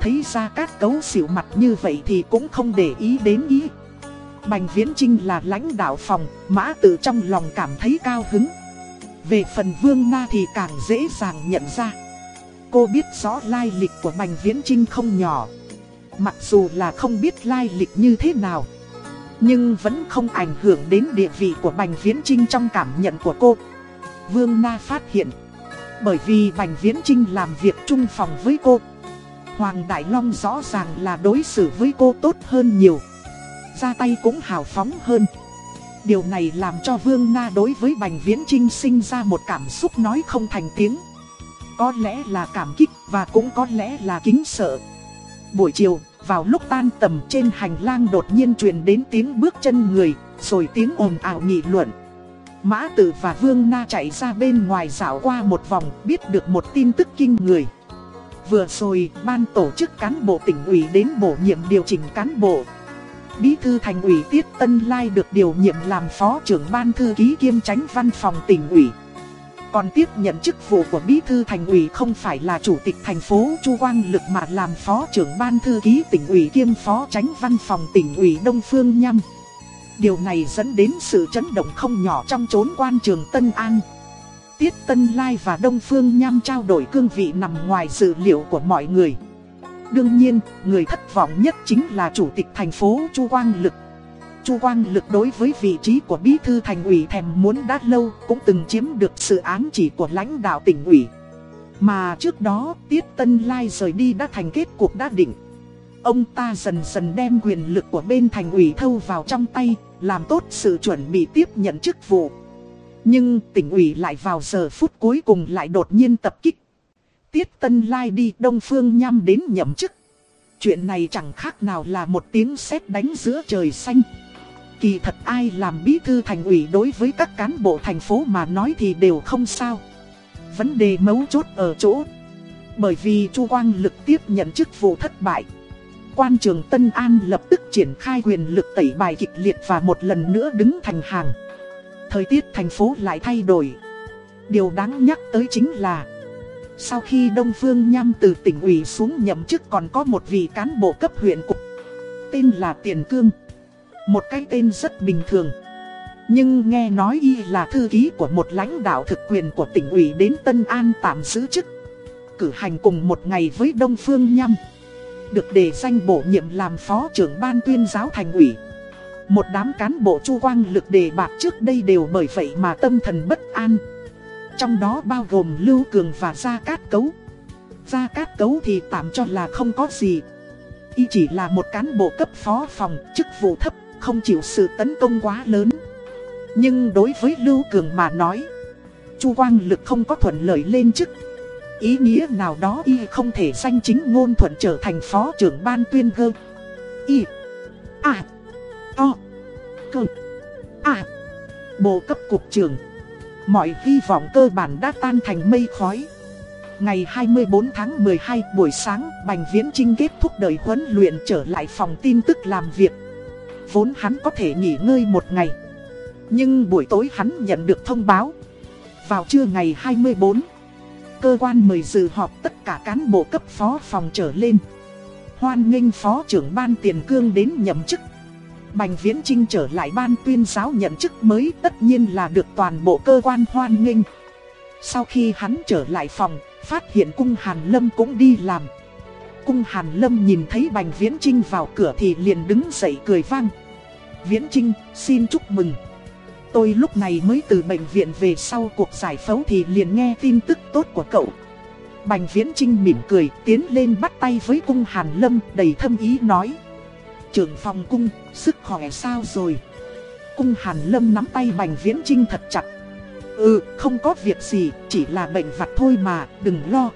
Thấy ra các cấu xỉu mặt như vậy thì cũng không để ý đến ý Bành Viễn Trinh là lãnh đạo phòng, Mã Tử trong lòng cảm thấy cao hứng. Về phần Vương Na thì càng dễ dàng nhận ra. Cô biết rõ lai lịch của Bành Viễn Trinh không nhỏ. Mặc dù là không biết lai lịch như thế nào Nhưng vẫn không ảnh hưởng đến địa vị của Bành Viễn Trinh trong cảm nhận của cô. Vương Na phát hiện Bởi vì Bành Viễn Trinh làm việc chung phòng với cô Hoàng Đại Long rõ ràng là đối xử với cô tốt hơn nhiều. Ra tay cũng hào phóng hơn Điều này làm cho Vương Na đối với Bành Viễn Trinh sinh ra một cảm xúc nói không thành tiếng Có lẽ là cảm kích và cũng có lẽ là kính sợ Buổi chiều, vào lúc tan tầm trên hành lang đột nhiên truyền đến tiếng bước chân người Rồi tiếng ồn ào nghị luận Mã Tử và Vương Na chạy ra bên ngoài dạo qua một vòng biết được một tin tức kinh người. Vừa rồi, ban tổ chức cán bộ tỉnh ủy đến bổ nhiệm điều chỉnh cán bộ. Bí thư thành ủy Tiết Tân Lai được điều nhiệm làm phó trưởng ban thư ký kiêm tránh văn phòng tỉnh ủy. Còn tiếp nhận chức vụ của bí thư thành ủy không phải là chủ tịch thành phố Chu Quang Lực mà làm phó trưởng ban thư ký tỉnh ủy kiêm phó tránh văn phòng tỉnh ủy Đông Phương Nhâm. Điều này dẫn đến sự chấn động không nhỏ trong chốn quan trường Tân An. Tiết Tân Lai và Đông Phương Nham trao đổi cương vị nằm ngoài dự liệu của mọi người. Đương nhiên, người thất vọng nhất chính là Chủ tịch thành phố Chu Quang Lực. Chu Quang Lực đối với vị trí của bí thư thành ủy thèm muốn đã lâu cũng từng chiếm được sự ám chỉ của lãnh đạo tỉnh ủy. Mà trước đó, Tiết Tân Lai rời đi đã thành kết cuộc đã định. Ông ta dần dần đem quyền lực của bên thành ủy thâu vào trong tay, làm tốt sự chuẩn bị tiếp nhận chức vụ. Nhưng tỉnh ủy lại vào giờ phút cuối cùng lại đột nhiên tập kích. Tiết Tân Lai đi, Đông Phương Nham đến nhậm chức. Chuyện này chẳng khác nào là một tiếng sét đánh giữa trời xanh. Kỳ thật ai làm bí thư thành ủy đối với các cán bộ thành phố mà nói thì đều không sao. Vấn đề mấu chốt ở chỗ. Bởi vì Chu Quang Lực tiếp nhận chức vụ thất bại quan trường Tân An lập tức triển khai quyền lực tẩy bài kịch liệt và một lần nữa đứng thành hàng. Thời tiết thành phố lại thay đổi. Điều đáng nhắc tới chính là sau khi Đông Phương Nham từ tỉnh ủy xuống nhậm chức còn có một vị cán bộ cấp huyện cục Tên là Tiền Cương Một cái tên rất bình thường Nhưng nghe nói y là thư ký của một lãnh đạo thực quyền của tỉnh ủy đến Tân An tạm giữ chức Cử hành cùng một ngày với Đông Phương Nham được đề danh bổ nhiệm làm phó trưởng ban tuyên giáo thành ủy. Một đám cán bộ chu quang lực đề bạc trước đây đều bởi vậy mà tâm thần bất an. Trong đó bao gồm Lưu Cường và Gia Cát Cấu. Gia Cát Cấu thì tạm cho là không có gì. Y chỉ là một cán bộ cấp phó phòng, chức vụ thấp, không chịu sự tấn công quá lớn. Nhưng đối với Lưu Cường mà nói, Chu Quang Lực không có thuận lợi lên chức Ý nghĩa nào đó y không thể danh chính ngôn thuận trở thành phó trưởng ban tuyên gơ Y À O Cơ À Bộ cấp cục trưởng Mọi hy vọng cơ bản đã tan thành mây khói Ngày 24 tháng 12 buổi sáng, Bành Viễn Trinh kết thúc đời huấn luyện trở lại phòng tin tức làm việc Vốn hắn có thể nghỉ ngơi một ngày Nhưng buổi tối hắn nhận được thông báo Vào trưa ngày 24 cơ quan mời dự họp tất cả cán bộ cấp phó phòng trở lên. Hoan nghênh phó trưởng ban tiền cương đến nhậm chức. Bành Viễn Trinh trở lại ban tuyên giáo nhận chức mới tất nhiên là được toàn bộ cơ quan hoan nghênh. Sau khi hắn trở lại phòng, phát hiện cung Hàn Lâm cũng đi làm. Cung Hàn Lâm nhìn thấy Bành Viễn Trinh vào cửa thì liền đứng dậy cười vang. Viễn Trinh, xin chúc mừng. Tôi lúc này mới từ bệnh viện về sau cuộc giải phẫu thì liền nghe tin tức tốt của cậu. Bành Viễn Trinh mỉm cười tiến lên bắt tay với cung Hàn Lâm đầy thâm ý nói. Trưởng phòng cung, sức khỏe sao rồi? Cung Hàn Lâm nắm tay Bành Viễn Trinh thật chặt. Ừ, không có việc gì, chỉ là bệnh vặt thôi mà, đừng lo.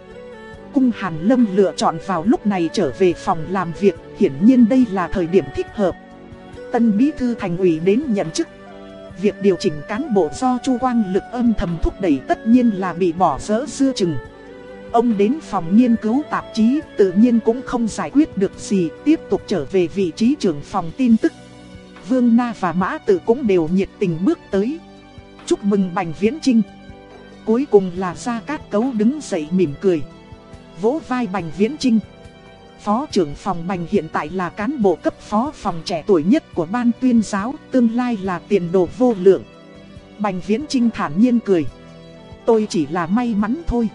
Cung Hàn Lâm lựa chọn vào lúc này trở về phòng làm việc, hiển nhiên đây là thời điểm thích hợp. Tân Bí Thư Thành ủy đến nhận chức. Việc điều chỉnh cán bộ do Chu Quang lực âm thầm thúc đẩy tất nhiên là bị bỏ dỡ dưa chừng. Ông đến phòng nghiên cứu tạp chí tự nhiên cũng không giải quyết được gì, tiếp tục trở về vị trí trưởng phòng tin tức. Vương Na và Mã Tử cũng đều nhiệt tình bước tới. Chúc mừng Bành Viễn Trinh. Cuối cùng là Gia Cát Cấu đứng dậy mỉm cười. Vỗ vai Bành Viễn Trinh. Phó trưởng phòng Bành hiện tại là cán bộ cấp phó phòng trẻ tuổi nhất của ban tuyên giáo, tương lai là tiền đồ vô lượng. Bành Viễn Trinh thản nhiên cười. Tôi chỉ là may mắn thôi.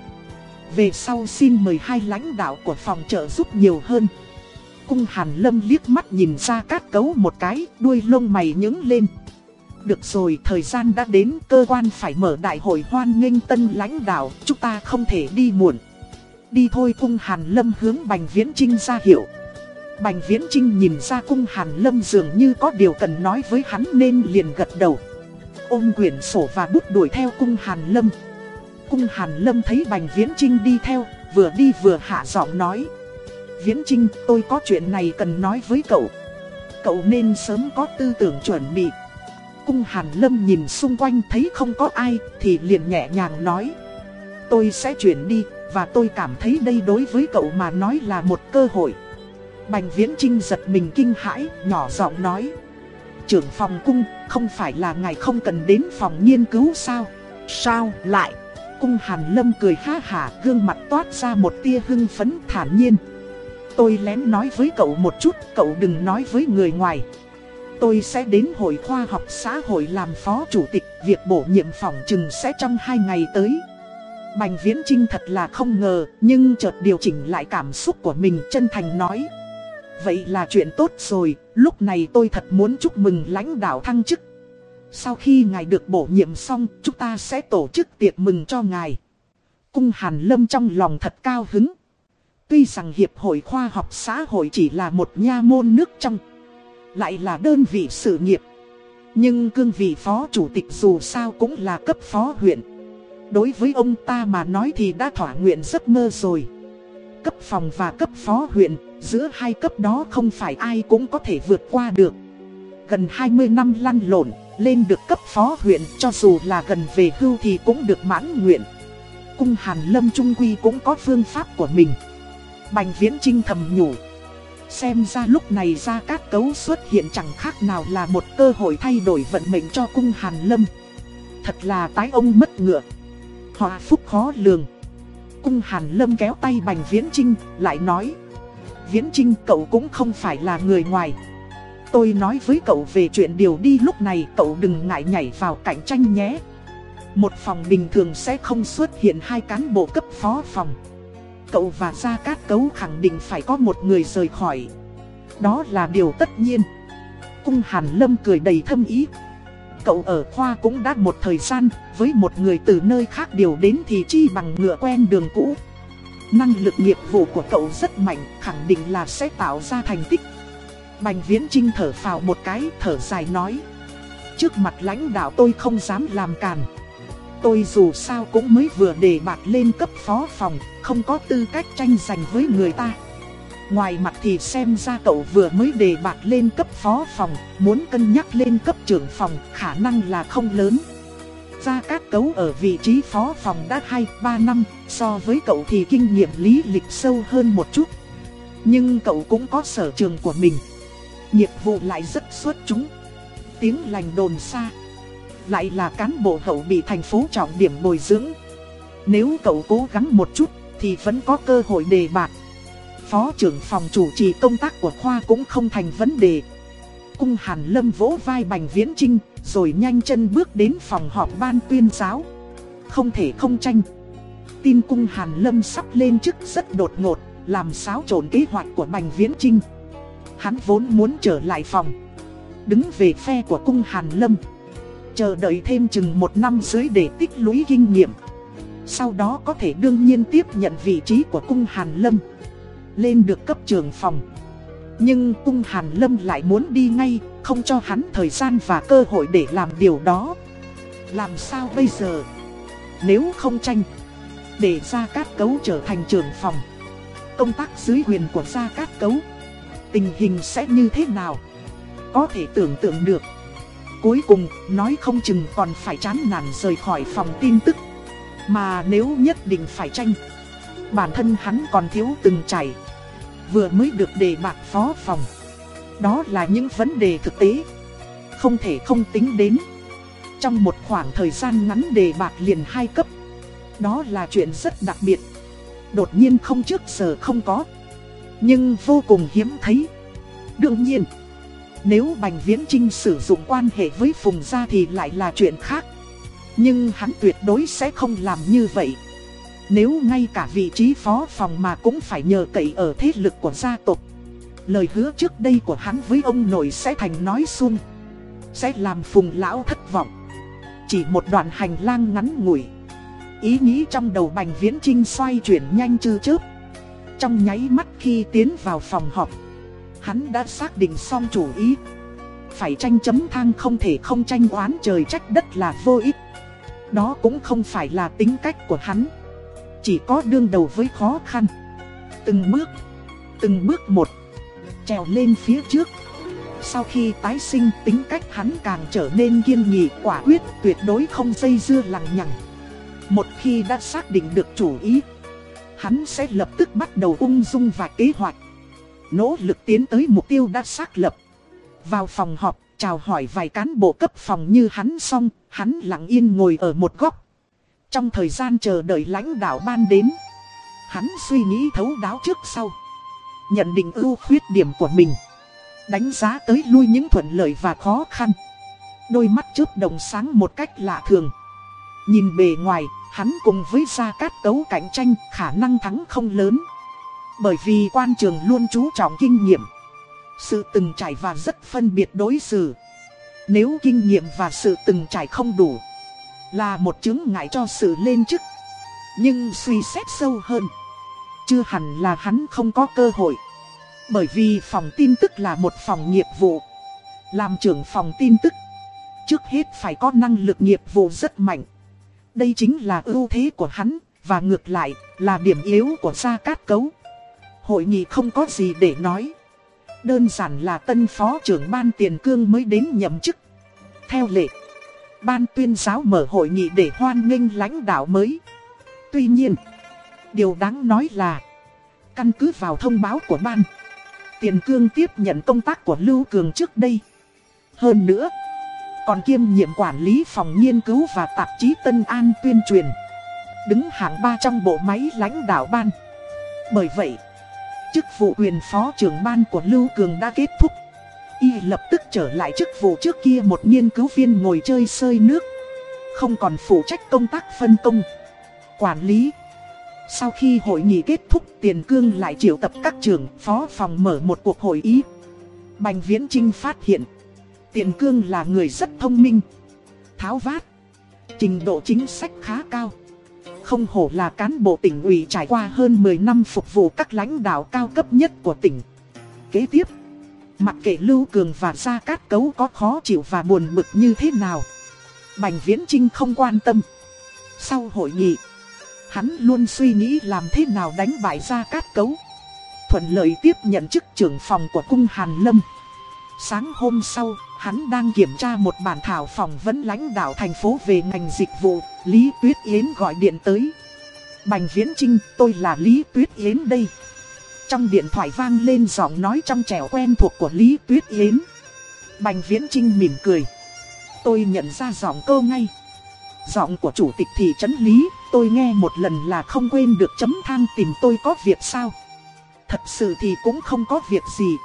Về sau xin mời hai lãnh đạo của phòng trợ giúp nhiều hơn. Cung Hàn Lâm liếc mắt nhìn ra cát cấu một cái, đuôi lông mày nhướng lên. Được rồi, thời gian đã đến, cơ quan phải mở đại hội hoan nghênh tân lãnh đạo, chúng ta không thể đi muộn. Đi thôi cung Hàn Lâm hướng Bành Viễn Trinh ra hiệu. Bành Viễn Trinh nhìn ra cung Hàn Lâm dường như có điều cần nói với hắn nên liền gật đầu. Ôm quyển sổ và bút đuổi theo cung Hàn Lâm. Cung Hàn Lâm thấy Bành Viễn Trinh đi theo, vừa đi vừa hạ giọng nói. Viễn Trinh, tôi có chuyện này cần nói với cậu. Cậu nên sớm có tư tưởng chuẩn bị. Cung Hàn Lâm nhìn xung quanh thấy không có ai, thì liền nhẹ nhàng nói. Tôi sẽ chuyển đi, và tôi cảm thấy đây đối với cậu mà nói là một cơ hội. Bành Viễn Trinh giật mình kinh hãi, nhỏ giọng nói. Trưởng phòng cung, không phải là ngài không cần đến phòng nghiên cứu sao? Sao lại? Cung Hàn Lâm cười ha hả, gương mặt toát ra một tia hưng phấn thản nhiên. Tôi lén nói với cậu một chút, cậu đừng nói với người ngoài. Tôi sẽ đến hội khoa học xã hội làm phó chủ tịch, việc bổ nhiệm phòng chừng sẽ trong hai ngày tới. Bành Viễn Trinh thật là không ngờ, nhưng chợt điều chỉnh lại cảm xúc của mình chân thành nói. Vậy là chuyện tốt rồi, lúc này tôi thật muốn chúc mừng lãnh đạo thăng chức. Sau khi ngài được bổ nhiệm xong, chúng ta sẽ tổ chức tiệc mừng cho ngài. Cung Hàn Lâm trong lòng thật cao hứng. Tuy rằng Hiệp hội Khoa học xã hội chỉ là một nha môn nước trong, lại là đơn vị sự nghiệp. Nhưng cương vị phó chủ tịch dù sao cũng là cấp phó huyện. Đối với ông ta mà nói thì đã thỏa nguyện giấc mơ rồi. Cấp phòng và cấp phó huyện, giữa hai cấp đó không phải ai cũng có thể vượt qua được. Gần 20 năm lăn lộn, lên được cấp phó huyện cho dù là gần về hưu thì cũng được mãn nguyện. Cung Hàn Lâm Trung Quy cũng có phương pháp của mình. Bành Viễn Trinh thầm nhủ. Xem ra lúc này ra các cấu xuất hiện chẳng khác nào là một cơ hội thay đổi vận mệnh cho cung Hàn Lâm. Thật là tái ông mất ngựa. Hòa phúc khó lường. Cung Hàn Lâm kéo tay Bành Viễn Trinh, lại nói. Viễn Trinh cậu cũng không phải là người ngoài. Tôi nói với cậu về chuyện điều đi lúc này cậu đừng ngại nhảy vào cạnh tranh nhé. Một phòng bình thường sẽ không xuất hiện hai cán bộ cấp phó phòng. Cậu và Gia Cát Cấu khẳng định phải có một người rời khỏi. Đó là điều tất nhiên. Cung Hàn Lâm cười đầy thâm ý. Cậu ở khoa cũng đã một thời gian, với một người từ nơi khác điều đến thì chi bằng ngựa quen đường cũ. Năng lực nghiệp vụ của cậu rất mạnh, khẳng định là sẽ tạo ra thành tích. Bành Viễn Trinh thở phào một cái, thở dài nói. Trước mặt lãnh đạo tôi không dám làm càn. Tôi dù sao cũng mới vừa đề bạt lên cấp phó phòng, không có tư cách tranh giành với người ta. Ngoài mặt thì xem ra cậu vừa mới đề bạt lên cấp phó phòng, muốn cân nhắc lên cấp trưởng phòng, khả năng là không lớn. Gia Cát Cấu ở vị trí phó phòng đã 2-3 năm, so với cậu thì kinh nghiệm lý lịch sâu hơn một chút. Nhưng cậu cũng có sở trường của mình. Nghiệp vụ lại rất xuất chúng. Tiếng lành đồn xa. Lại là cán bộ hậu bị thành phố trọng điểm bồi dưỡng. Nếu cậu cố gắng một chút thì vẫn có cơ hội đề bạt. Phó trưởng phòng chủ trì công tác của khoa cũng không thành vấn đề. Cung Hàn Lâm vỗ vai Bành Viễn Trinh, rồi nhanh chân bước đến phòng họp ban tuyên giáo. Không thể không tranh. Tin cung Hàn Lâm sắp lên chức rất đột ngột, làm xáo trộn kế hoạch của Bành Viễn Trinh. Hắn vốn muốn trở lại phòng. Đứng về phe của cung Hàn Lâm. Chờ đợi thêm chừng một năm dưới để tích lũy kinh nghiệm. Sau đó có thể đương nhiên tiếp nhận vị trí của cung Hàn Lâm Lên được cấp trưởng phòng Nhưng cung Hàn Lâm lại muốn đi ngay, Không cho hắn thời gian và cơ hội để làm điều đó Làm sao bây giờ Nếu không tranh, Để ra Cát Cấu trở thành trưởng phòng, Công tác dưới quyền của Gia Cát Cấu Tình hình sẽ như thế nào? Có thể tưởng tượng được. Cuối cùng, nói không chừng còn phải chán nản rời khỏi phòng tin tức. Mà nếu nhất định phải tranh Bản thân hắn còn thiếu từng chảy. Vừa mới được đề bạc phó phòng. Đó là những vấn đề thực tế. Không thể không tính đến. Trong một khoảng thời gian ngắn đề bạc liền hai cấp. Đó là chuyện rất đặc biệt. Đột nhiên không trước giờ không có. Nhưng vô cùng hiếm thấy Đương nhiên nếu Bành Viễn Trinh sử dụng quan hệ với Phùng Gia thì lại là chuyện khác. Nhưng hắn tuyệt đối sẽ không làm như vậy. Nếu ngay cả vị trí phó phòng mà cũng phải nhờ cậy ở thế lực của gia tộc. Lời hứa trước đây của hắn với ông nội sẽ thành nói xung, Sẽ làm Phùng Lão thất vọng. Chỉ một đoạn hành lang ngắn ngủi. Ý nghĩ trong đầu Bành Viễn Trinh xoay chuyển nhanh chư chớp. Trong nháy mắt khi tiến vào phòng họp hắn đã xác định xong chủ ý. Phải tranh chấm thang không thể không tranh oán trời trách đất là vô ích. Đó cũng không phải là tính cách của hắn. Chỉ có đương đầu với khó khăn. Từng bước, từng bước một, trèo lên phía trước. Sau khi tái sinh tính cách hắn càng trở nên kiên nghị quả quyết tuyệt đối không dây dưa lằng nhằng. Một khi đã xác định được chủ ý, hắn sẽ lập tức bắt đầu ung dung và kế hoạch nỗ lực tiến tới mục tiêu đã xác lập. Vào phòng họp, chào hỏi vài cán bộ cấp phòng như hắn xong, hắn lặng yên ngồi ở một góc. Trong thời gian chờ đợi lãnh đạo ban đến, hắn suy nghĩ thấu đáo trước sau. Nhận định ưu khuyết điểm của mình. Đánh giá tới lui những thuận lợi và khó khăn. Đôi mắt chớp đồng sáng một cách lạ thường. Nhìn bề ngoài, hắn cùng với Gia Cát Cấu cạnh tranh khả năng thắng không lớn. Bởi vì quan trường luôn chú trọng kinh nghiệm, sự từng trải và rất phân biệt đối xử. Nếu kinh nghiệm và sự từng trải không đủ, là một chứng ngại cho sự lên chức. Nhưng suy xét sâu hơn, chưa hẳn là hắn không có cơ hội. Bởi vì phòng tin tức là một phòng nghiệp vụ. Làm trưởng phòng tin tức, trước hết phải có năng lực nghiệp vụ rất mạnh. Đây chính là ưu thế của hắn, và ngược lại là điểm yếu của Gia Cát Cấu. Hội nghị không có gì để nói. Đơn giản là tân phó trưởng ban tiền cương mới đến nhậm chức. Theo lệ, ban tuyên giáo mở hội nghị để hoan nghênh lãnh đạo mới. Tuy nhiên, điều đáng nói là, căn cứ vào thông báo của ban, tiền cương tiếp nhận công tác của Lưu Cường trước đây. Hơn nữa, còn kiêm nhiệm quản lý phòng nghiên cứu và tạp chí Tân An tuyên truyền. Đứng hạng ba trong bộ máy lãnh đạo ban. Bởi vậy, chức vụ quyền phó trưởng ban của Lưu Cường đã kết thúc. Y lập tức trở lại chức vụ trước kia một nghiên cứu viên ngồi chơi sơi nước. Không còn phụ trách công tác phân công, quản lý. Sau khi hội nghị kết thúc Tiền Cương lại triệu tập các trưởng phó phòng mở một cuộc hội ý. Bành Viễn Trinh phát hiện Tiền Cương là người rất thông minh, tháo vát, trình độ chính sách khá cao. Không hổ là cán bộ tỉnh ủy trải qua hơn 10 năm phục vụ các lãnh đạo cao cấp nhất của tỉnh. Kế tiếp, mặc kệ Lưu Cường và Gia Cát Cấu có khó chịu và buồn bực như thế nào, Bành Viễn Trinh không quan tâm. Sau hội nghị, hắn luôn suy nghĩ làm thế nào đánh bại Gia Cát Cấu. Thuận lợi tiếp nhận chức trưởng phòng của cung Hàn Lâm. Sáng hôm sau, hắn đang kiểm tra một bản thảo phỏng vấn lãnh đạo thành phố về ngành dịch vụ, Lý Tuyết Yến gọi điện tới. Bành Viễn Trinh, tôi là Lý Tuyết Yến đây. Trong điện thoại vang lên giọng nói trong trẻo quen thuộc của Lý Tuyết Yến. Bành Viễn Trinh mỉm cười. Tôi nhận ra giọng cô ngay. Giọng của chủ tịch thị trấn Lý, tôi nghe một lần là không quên được chấm thang tìm tôi có việc sao. Thật sự thì cũng không có việc gì,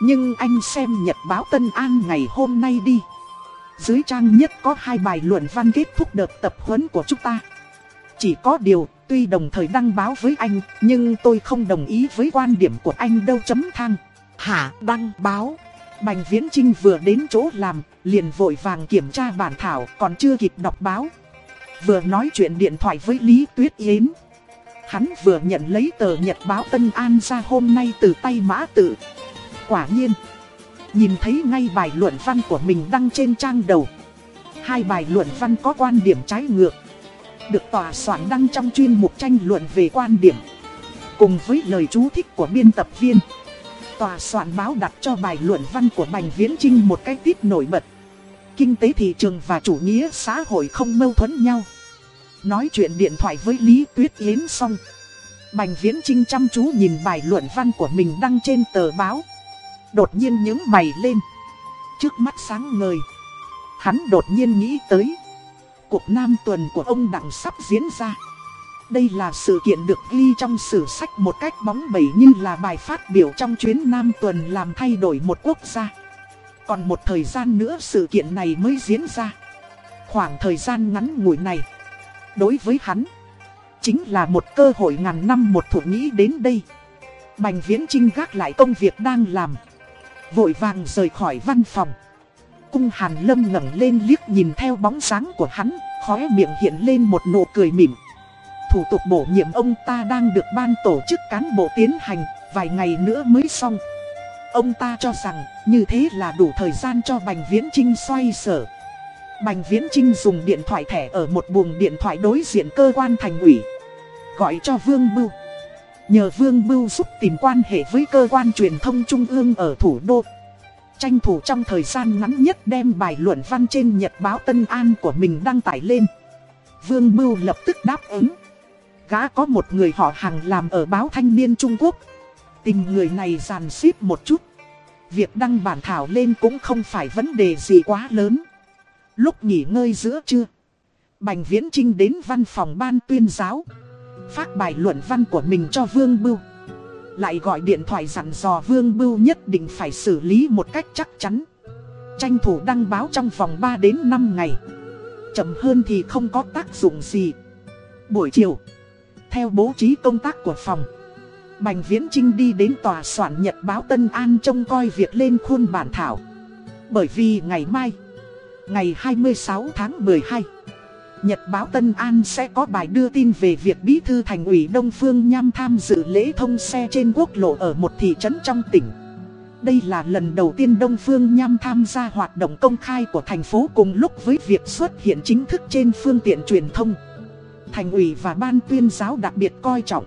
nhưng anh xem nhật báo Tân An ngày hôm nay đi. Dưới trang nhất có hai bài luận văn kết thúc đợt tập huấn của chúng ta. Chỉ có điều, tuy đồng thời đăng báo với anh, nhưng tôi không đồng ý với quan điểm của anh đâu chấm thang. Hả đăng báo? Bành Viễn Trinh vừa đến chỗ làm, liền vội vàng kiểm tra bản thảo, còn chưa kịp đọc báo. Vừa nói chuyện điện thoại với Lý Tuyết Yến Hắn vừa nhận lấy tờ nhật báo Tân An ra hôm nay từ tay mã tự Quả nhiên. Nhìn thấy ngay bài luận văn của mình đăng trên trang đầu. Hai bài luận văn có quan điểm trái ngược. Được tòa soạn đăng trong chuyên mục tranh luận về quan điểm. Cùng với lời chú thích của biên tập viên. Tòa soạn báo đặt cho bài luận văn của Bành Viễn Trinh một cái tít nổi bật. Kinh tế thị trường và chủ nghĩa xã hội không mâu thuẫn nhau. Nói chuyện điện thoại với Lý Tuyết Yến xong. Bành Viễn Trinh chăm chú nhìn bài luận văn của mình đăng trên tờ báo. Đột nhiên những mày lên. Trước mắt sáng ngời, Hắn đột nhiên nghĩ tới. Cuộc Nam tuần của ông Đặng sắp diễn ra. Đây là sự kiện được ghi trong sử sách một cách bóng bẩy như là bài phát biểu trong chuyến Nam tuần làm thay đổi một quốc gia. Còn một thời gian nữa sự kiện này mới diễn ra. Khoảng thời gian ngắn ngủi này, Đối với hắn, Chính là một cơ hội ngàn năm một thủ nghĩ đến đây. Bành Viễn Trinh gác lại công việc đang làm. Vội vàng rời khỏi văn phòng. Cung Hàn Lâm ngẩng lên liếc nhìn theo bóng dáng của hắn, Khóe miệng hiện lên một nụ cười mỉm. Thủ tục bổ nhiệm ông ta đang được ban tổ chức cán bộ tiến hành, Vài ngày nữa mới xong. Ông ta cho rằng, như thế là đủ thời gian cho Bành Viễn Trinh xoay sở. Bành Viễn Trinh dùng điện thoại thẻ ở một buồng điện thoại đối diện cơ quan thành ủy, Gọi cho Vương Bưu. Nhờ Vương Bưu giúp tìm quan hệ với cơ quan truyền thông trung ương ở thủ đô. Tranh thủ trong thời gian ngắn nhất đem bài luận văn trên Nhật báo Tân An của mình đăng tải lên. Vương Bưu lập tức đáp ứng. Gã có một người họ hàng làm ở báo Thanh niên Trung Quốc. Tìm người này giàn xếp một chút. Việc đăng bản thảo lên cũng không phải vấn đề gì quá lớn. Lúc nghỉ ngơi giữa trưa, Bành Viễn Trinh đến văn phòng ban tuyên giáo. Phát bài luận văn của mình cho Vương Bưu. Lại gọi điện thoại dặn dò Vương Bưu nhất định phải xử lý một cách chắc chắn. Tranh thủ đăng báo trong vòng 3 đến 5 ngày. Chậm hơn thì không có tác dụng gì. Buổi chiều, Theo bố trí công tác của phòng, Bành Viễn Trinh đi đến tòa soạn nhật báo Tân An trông coi việc lên khuôn bản thảo. Bởi vì ngày mai, Ngày 26 tháng 12 Nhật báo Tân An sẽ có bài đưa tin về việc bí thư thành ủy Đông Phương Nham tham dự lễ thông xe trên quốc lộ ở một thị trấn trong tỉnh. Đây là lần đầu tiên Đông Phương Nham tham gia hoạt động công khai của thành phố cùng lúc với việc xuất hiện chính thức trên phương tiện truyền thông. Thành ủy và ban tuyên giáo đặc biệt coi trọng.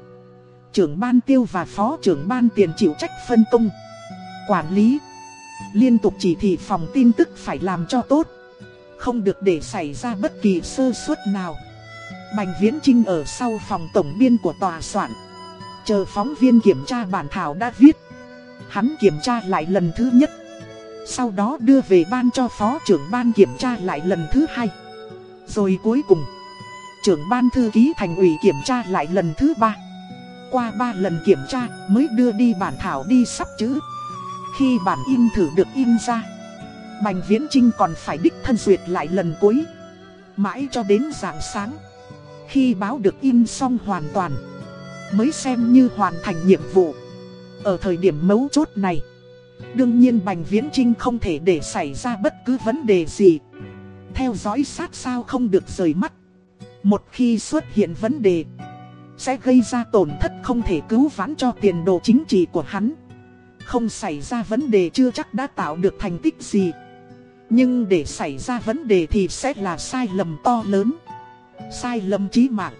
Trưởng ban tiêu và phó trưởng ban tiền chịu trách phân công. Quản lý. Liên tục chỉ thị phòng tin tức phải làm cho tốt không được để xảy ra bất kỳ sơ suất nào. Bành Viễn Trinh ở sau phòng tổng biên của tòa soạn. Chờ phóng viên kiểm tra bản thảo đã viết. Hắn kiểm tra lại lần thứ nhất. Sau đó đưa về ban cho phó trưởng ban kiểm tra lại lần thứ hai. Rồi cuối cùng, trưởng ban thư ký thành ủy kiểm tra lại lần thứ ba. Qua ba lần kiểm tra mới đưa đi bản thảo đi sắp chữ. Khi bản in thử được in ra Bành Viễn Trinh còn phải đích thân duyệt lại lần cuối. Mãi cho đến rạng sáng, Khi báo được in xong hoàn toàn, Mới xem như hoàn thành nhiệm vụ. Ở thời điểm mấu chốt này, Đương nhiên Bành Viễn Trinh không thể để xảy ra bất cứ vấn đề gì. Theo dõi sát sao không được rời mắt. Một khi xuất hiện vấn đề, Sẽ gây ra tổn thất không thể cứu vãn cho tiền đồ chính trị của hắn. Không xảy ra vấn đề chưa chắc đã tạo được thành tích gì nhưng để xảy ra vấn đề thì sẽ là sai lầm to lớn. Sai lầm chí mạng.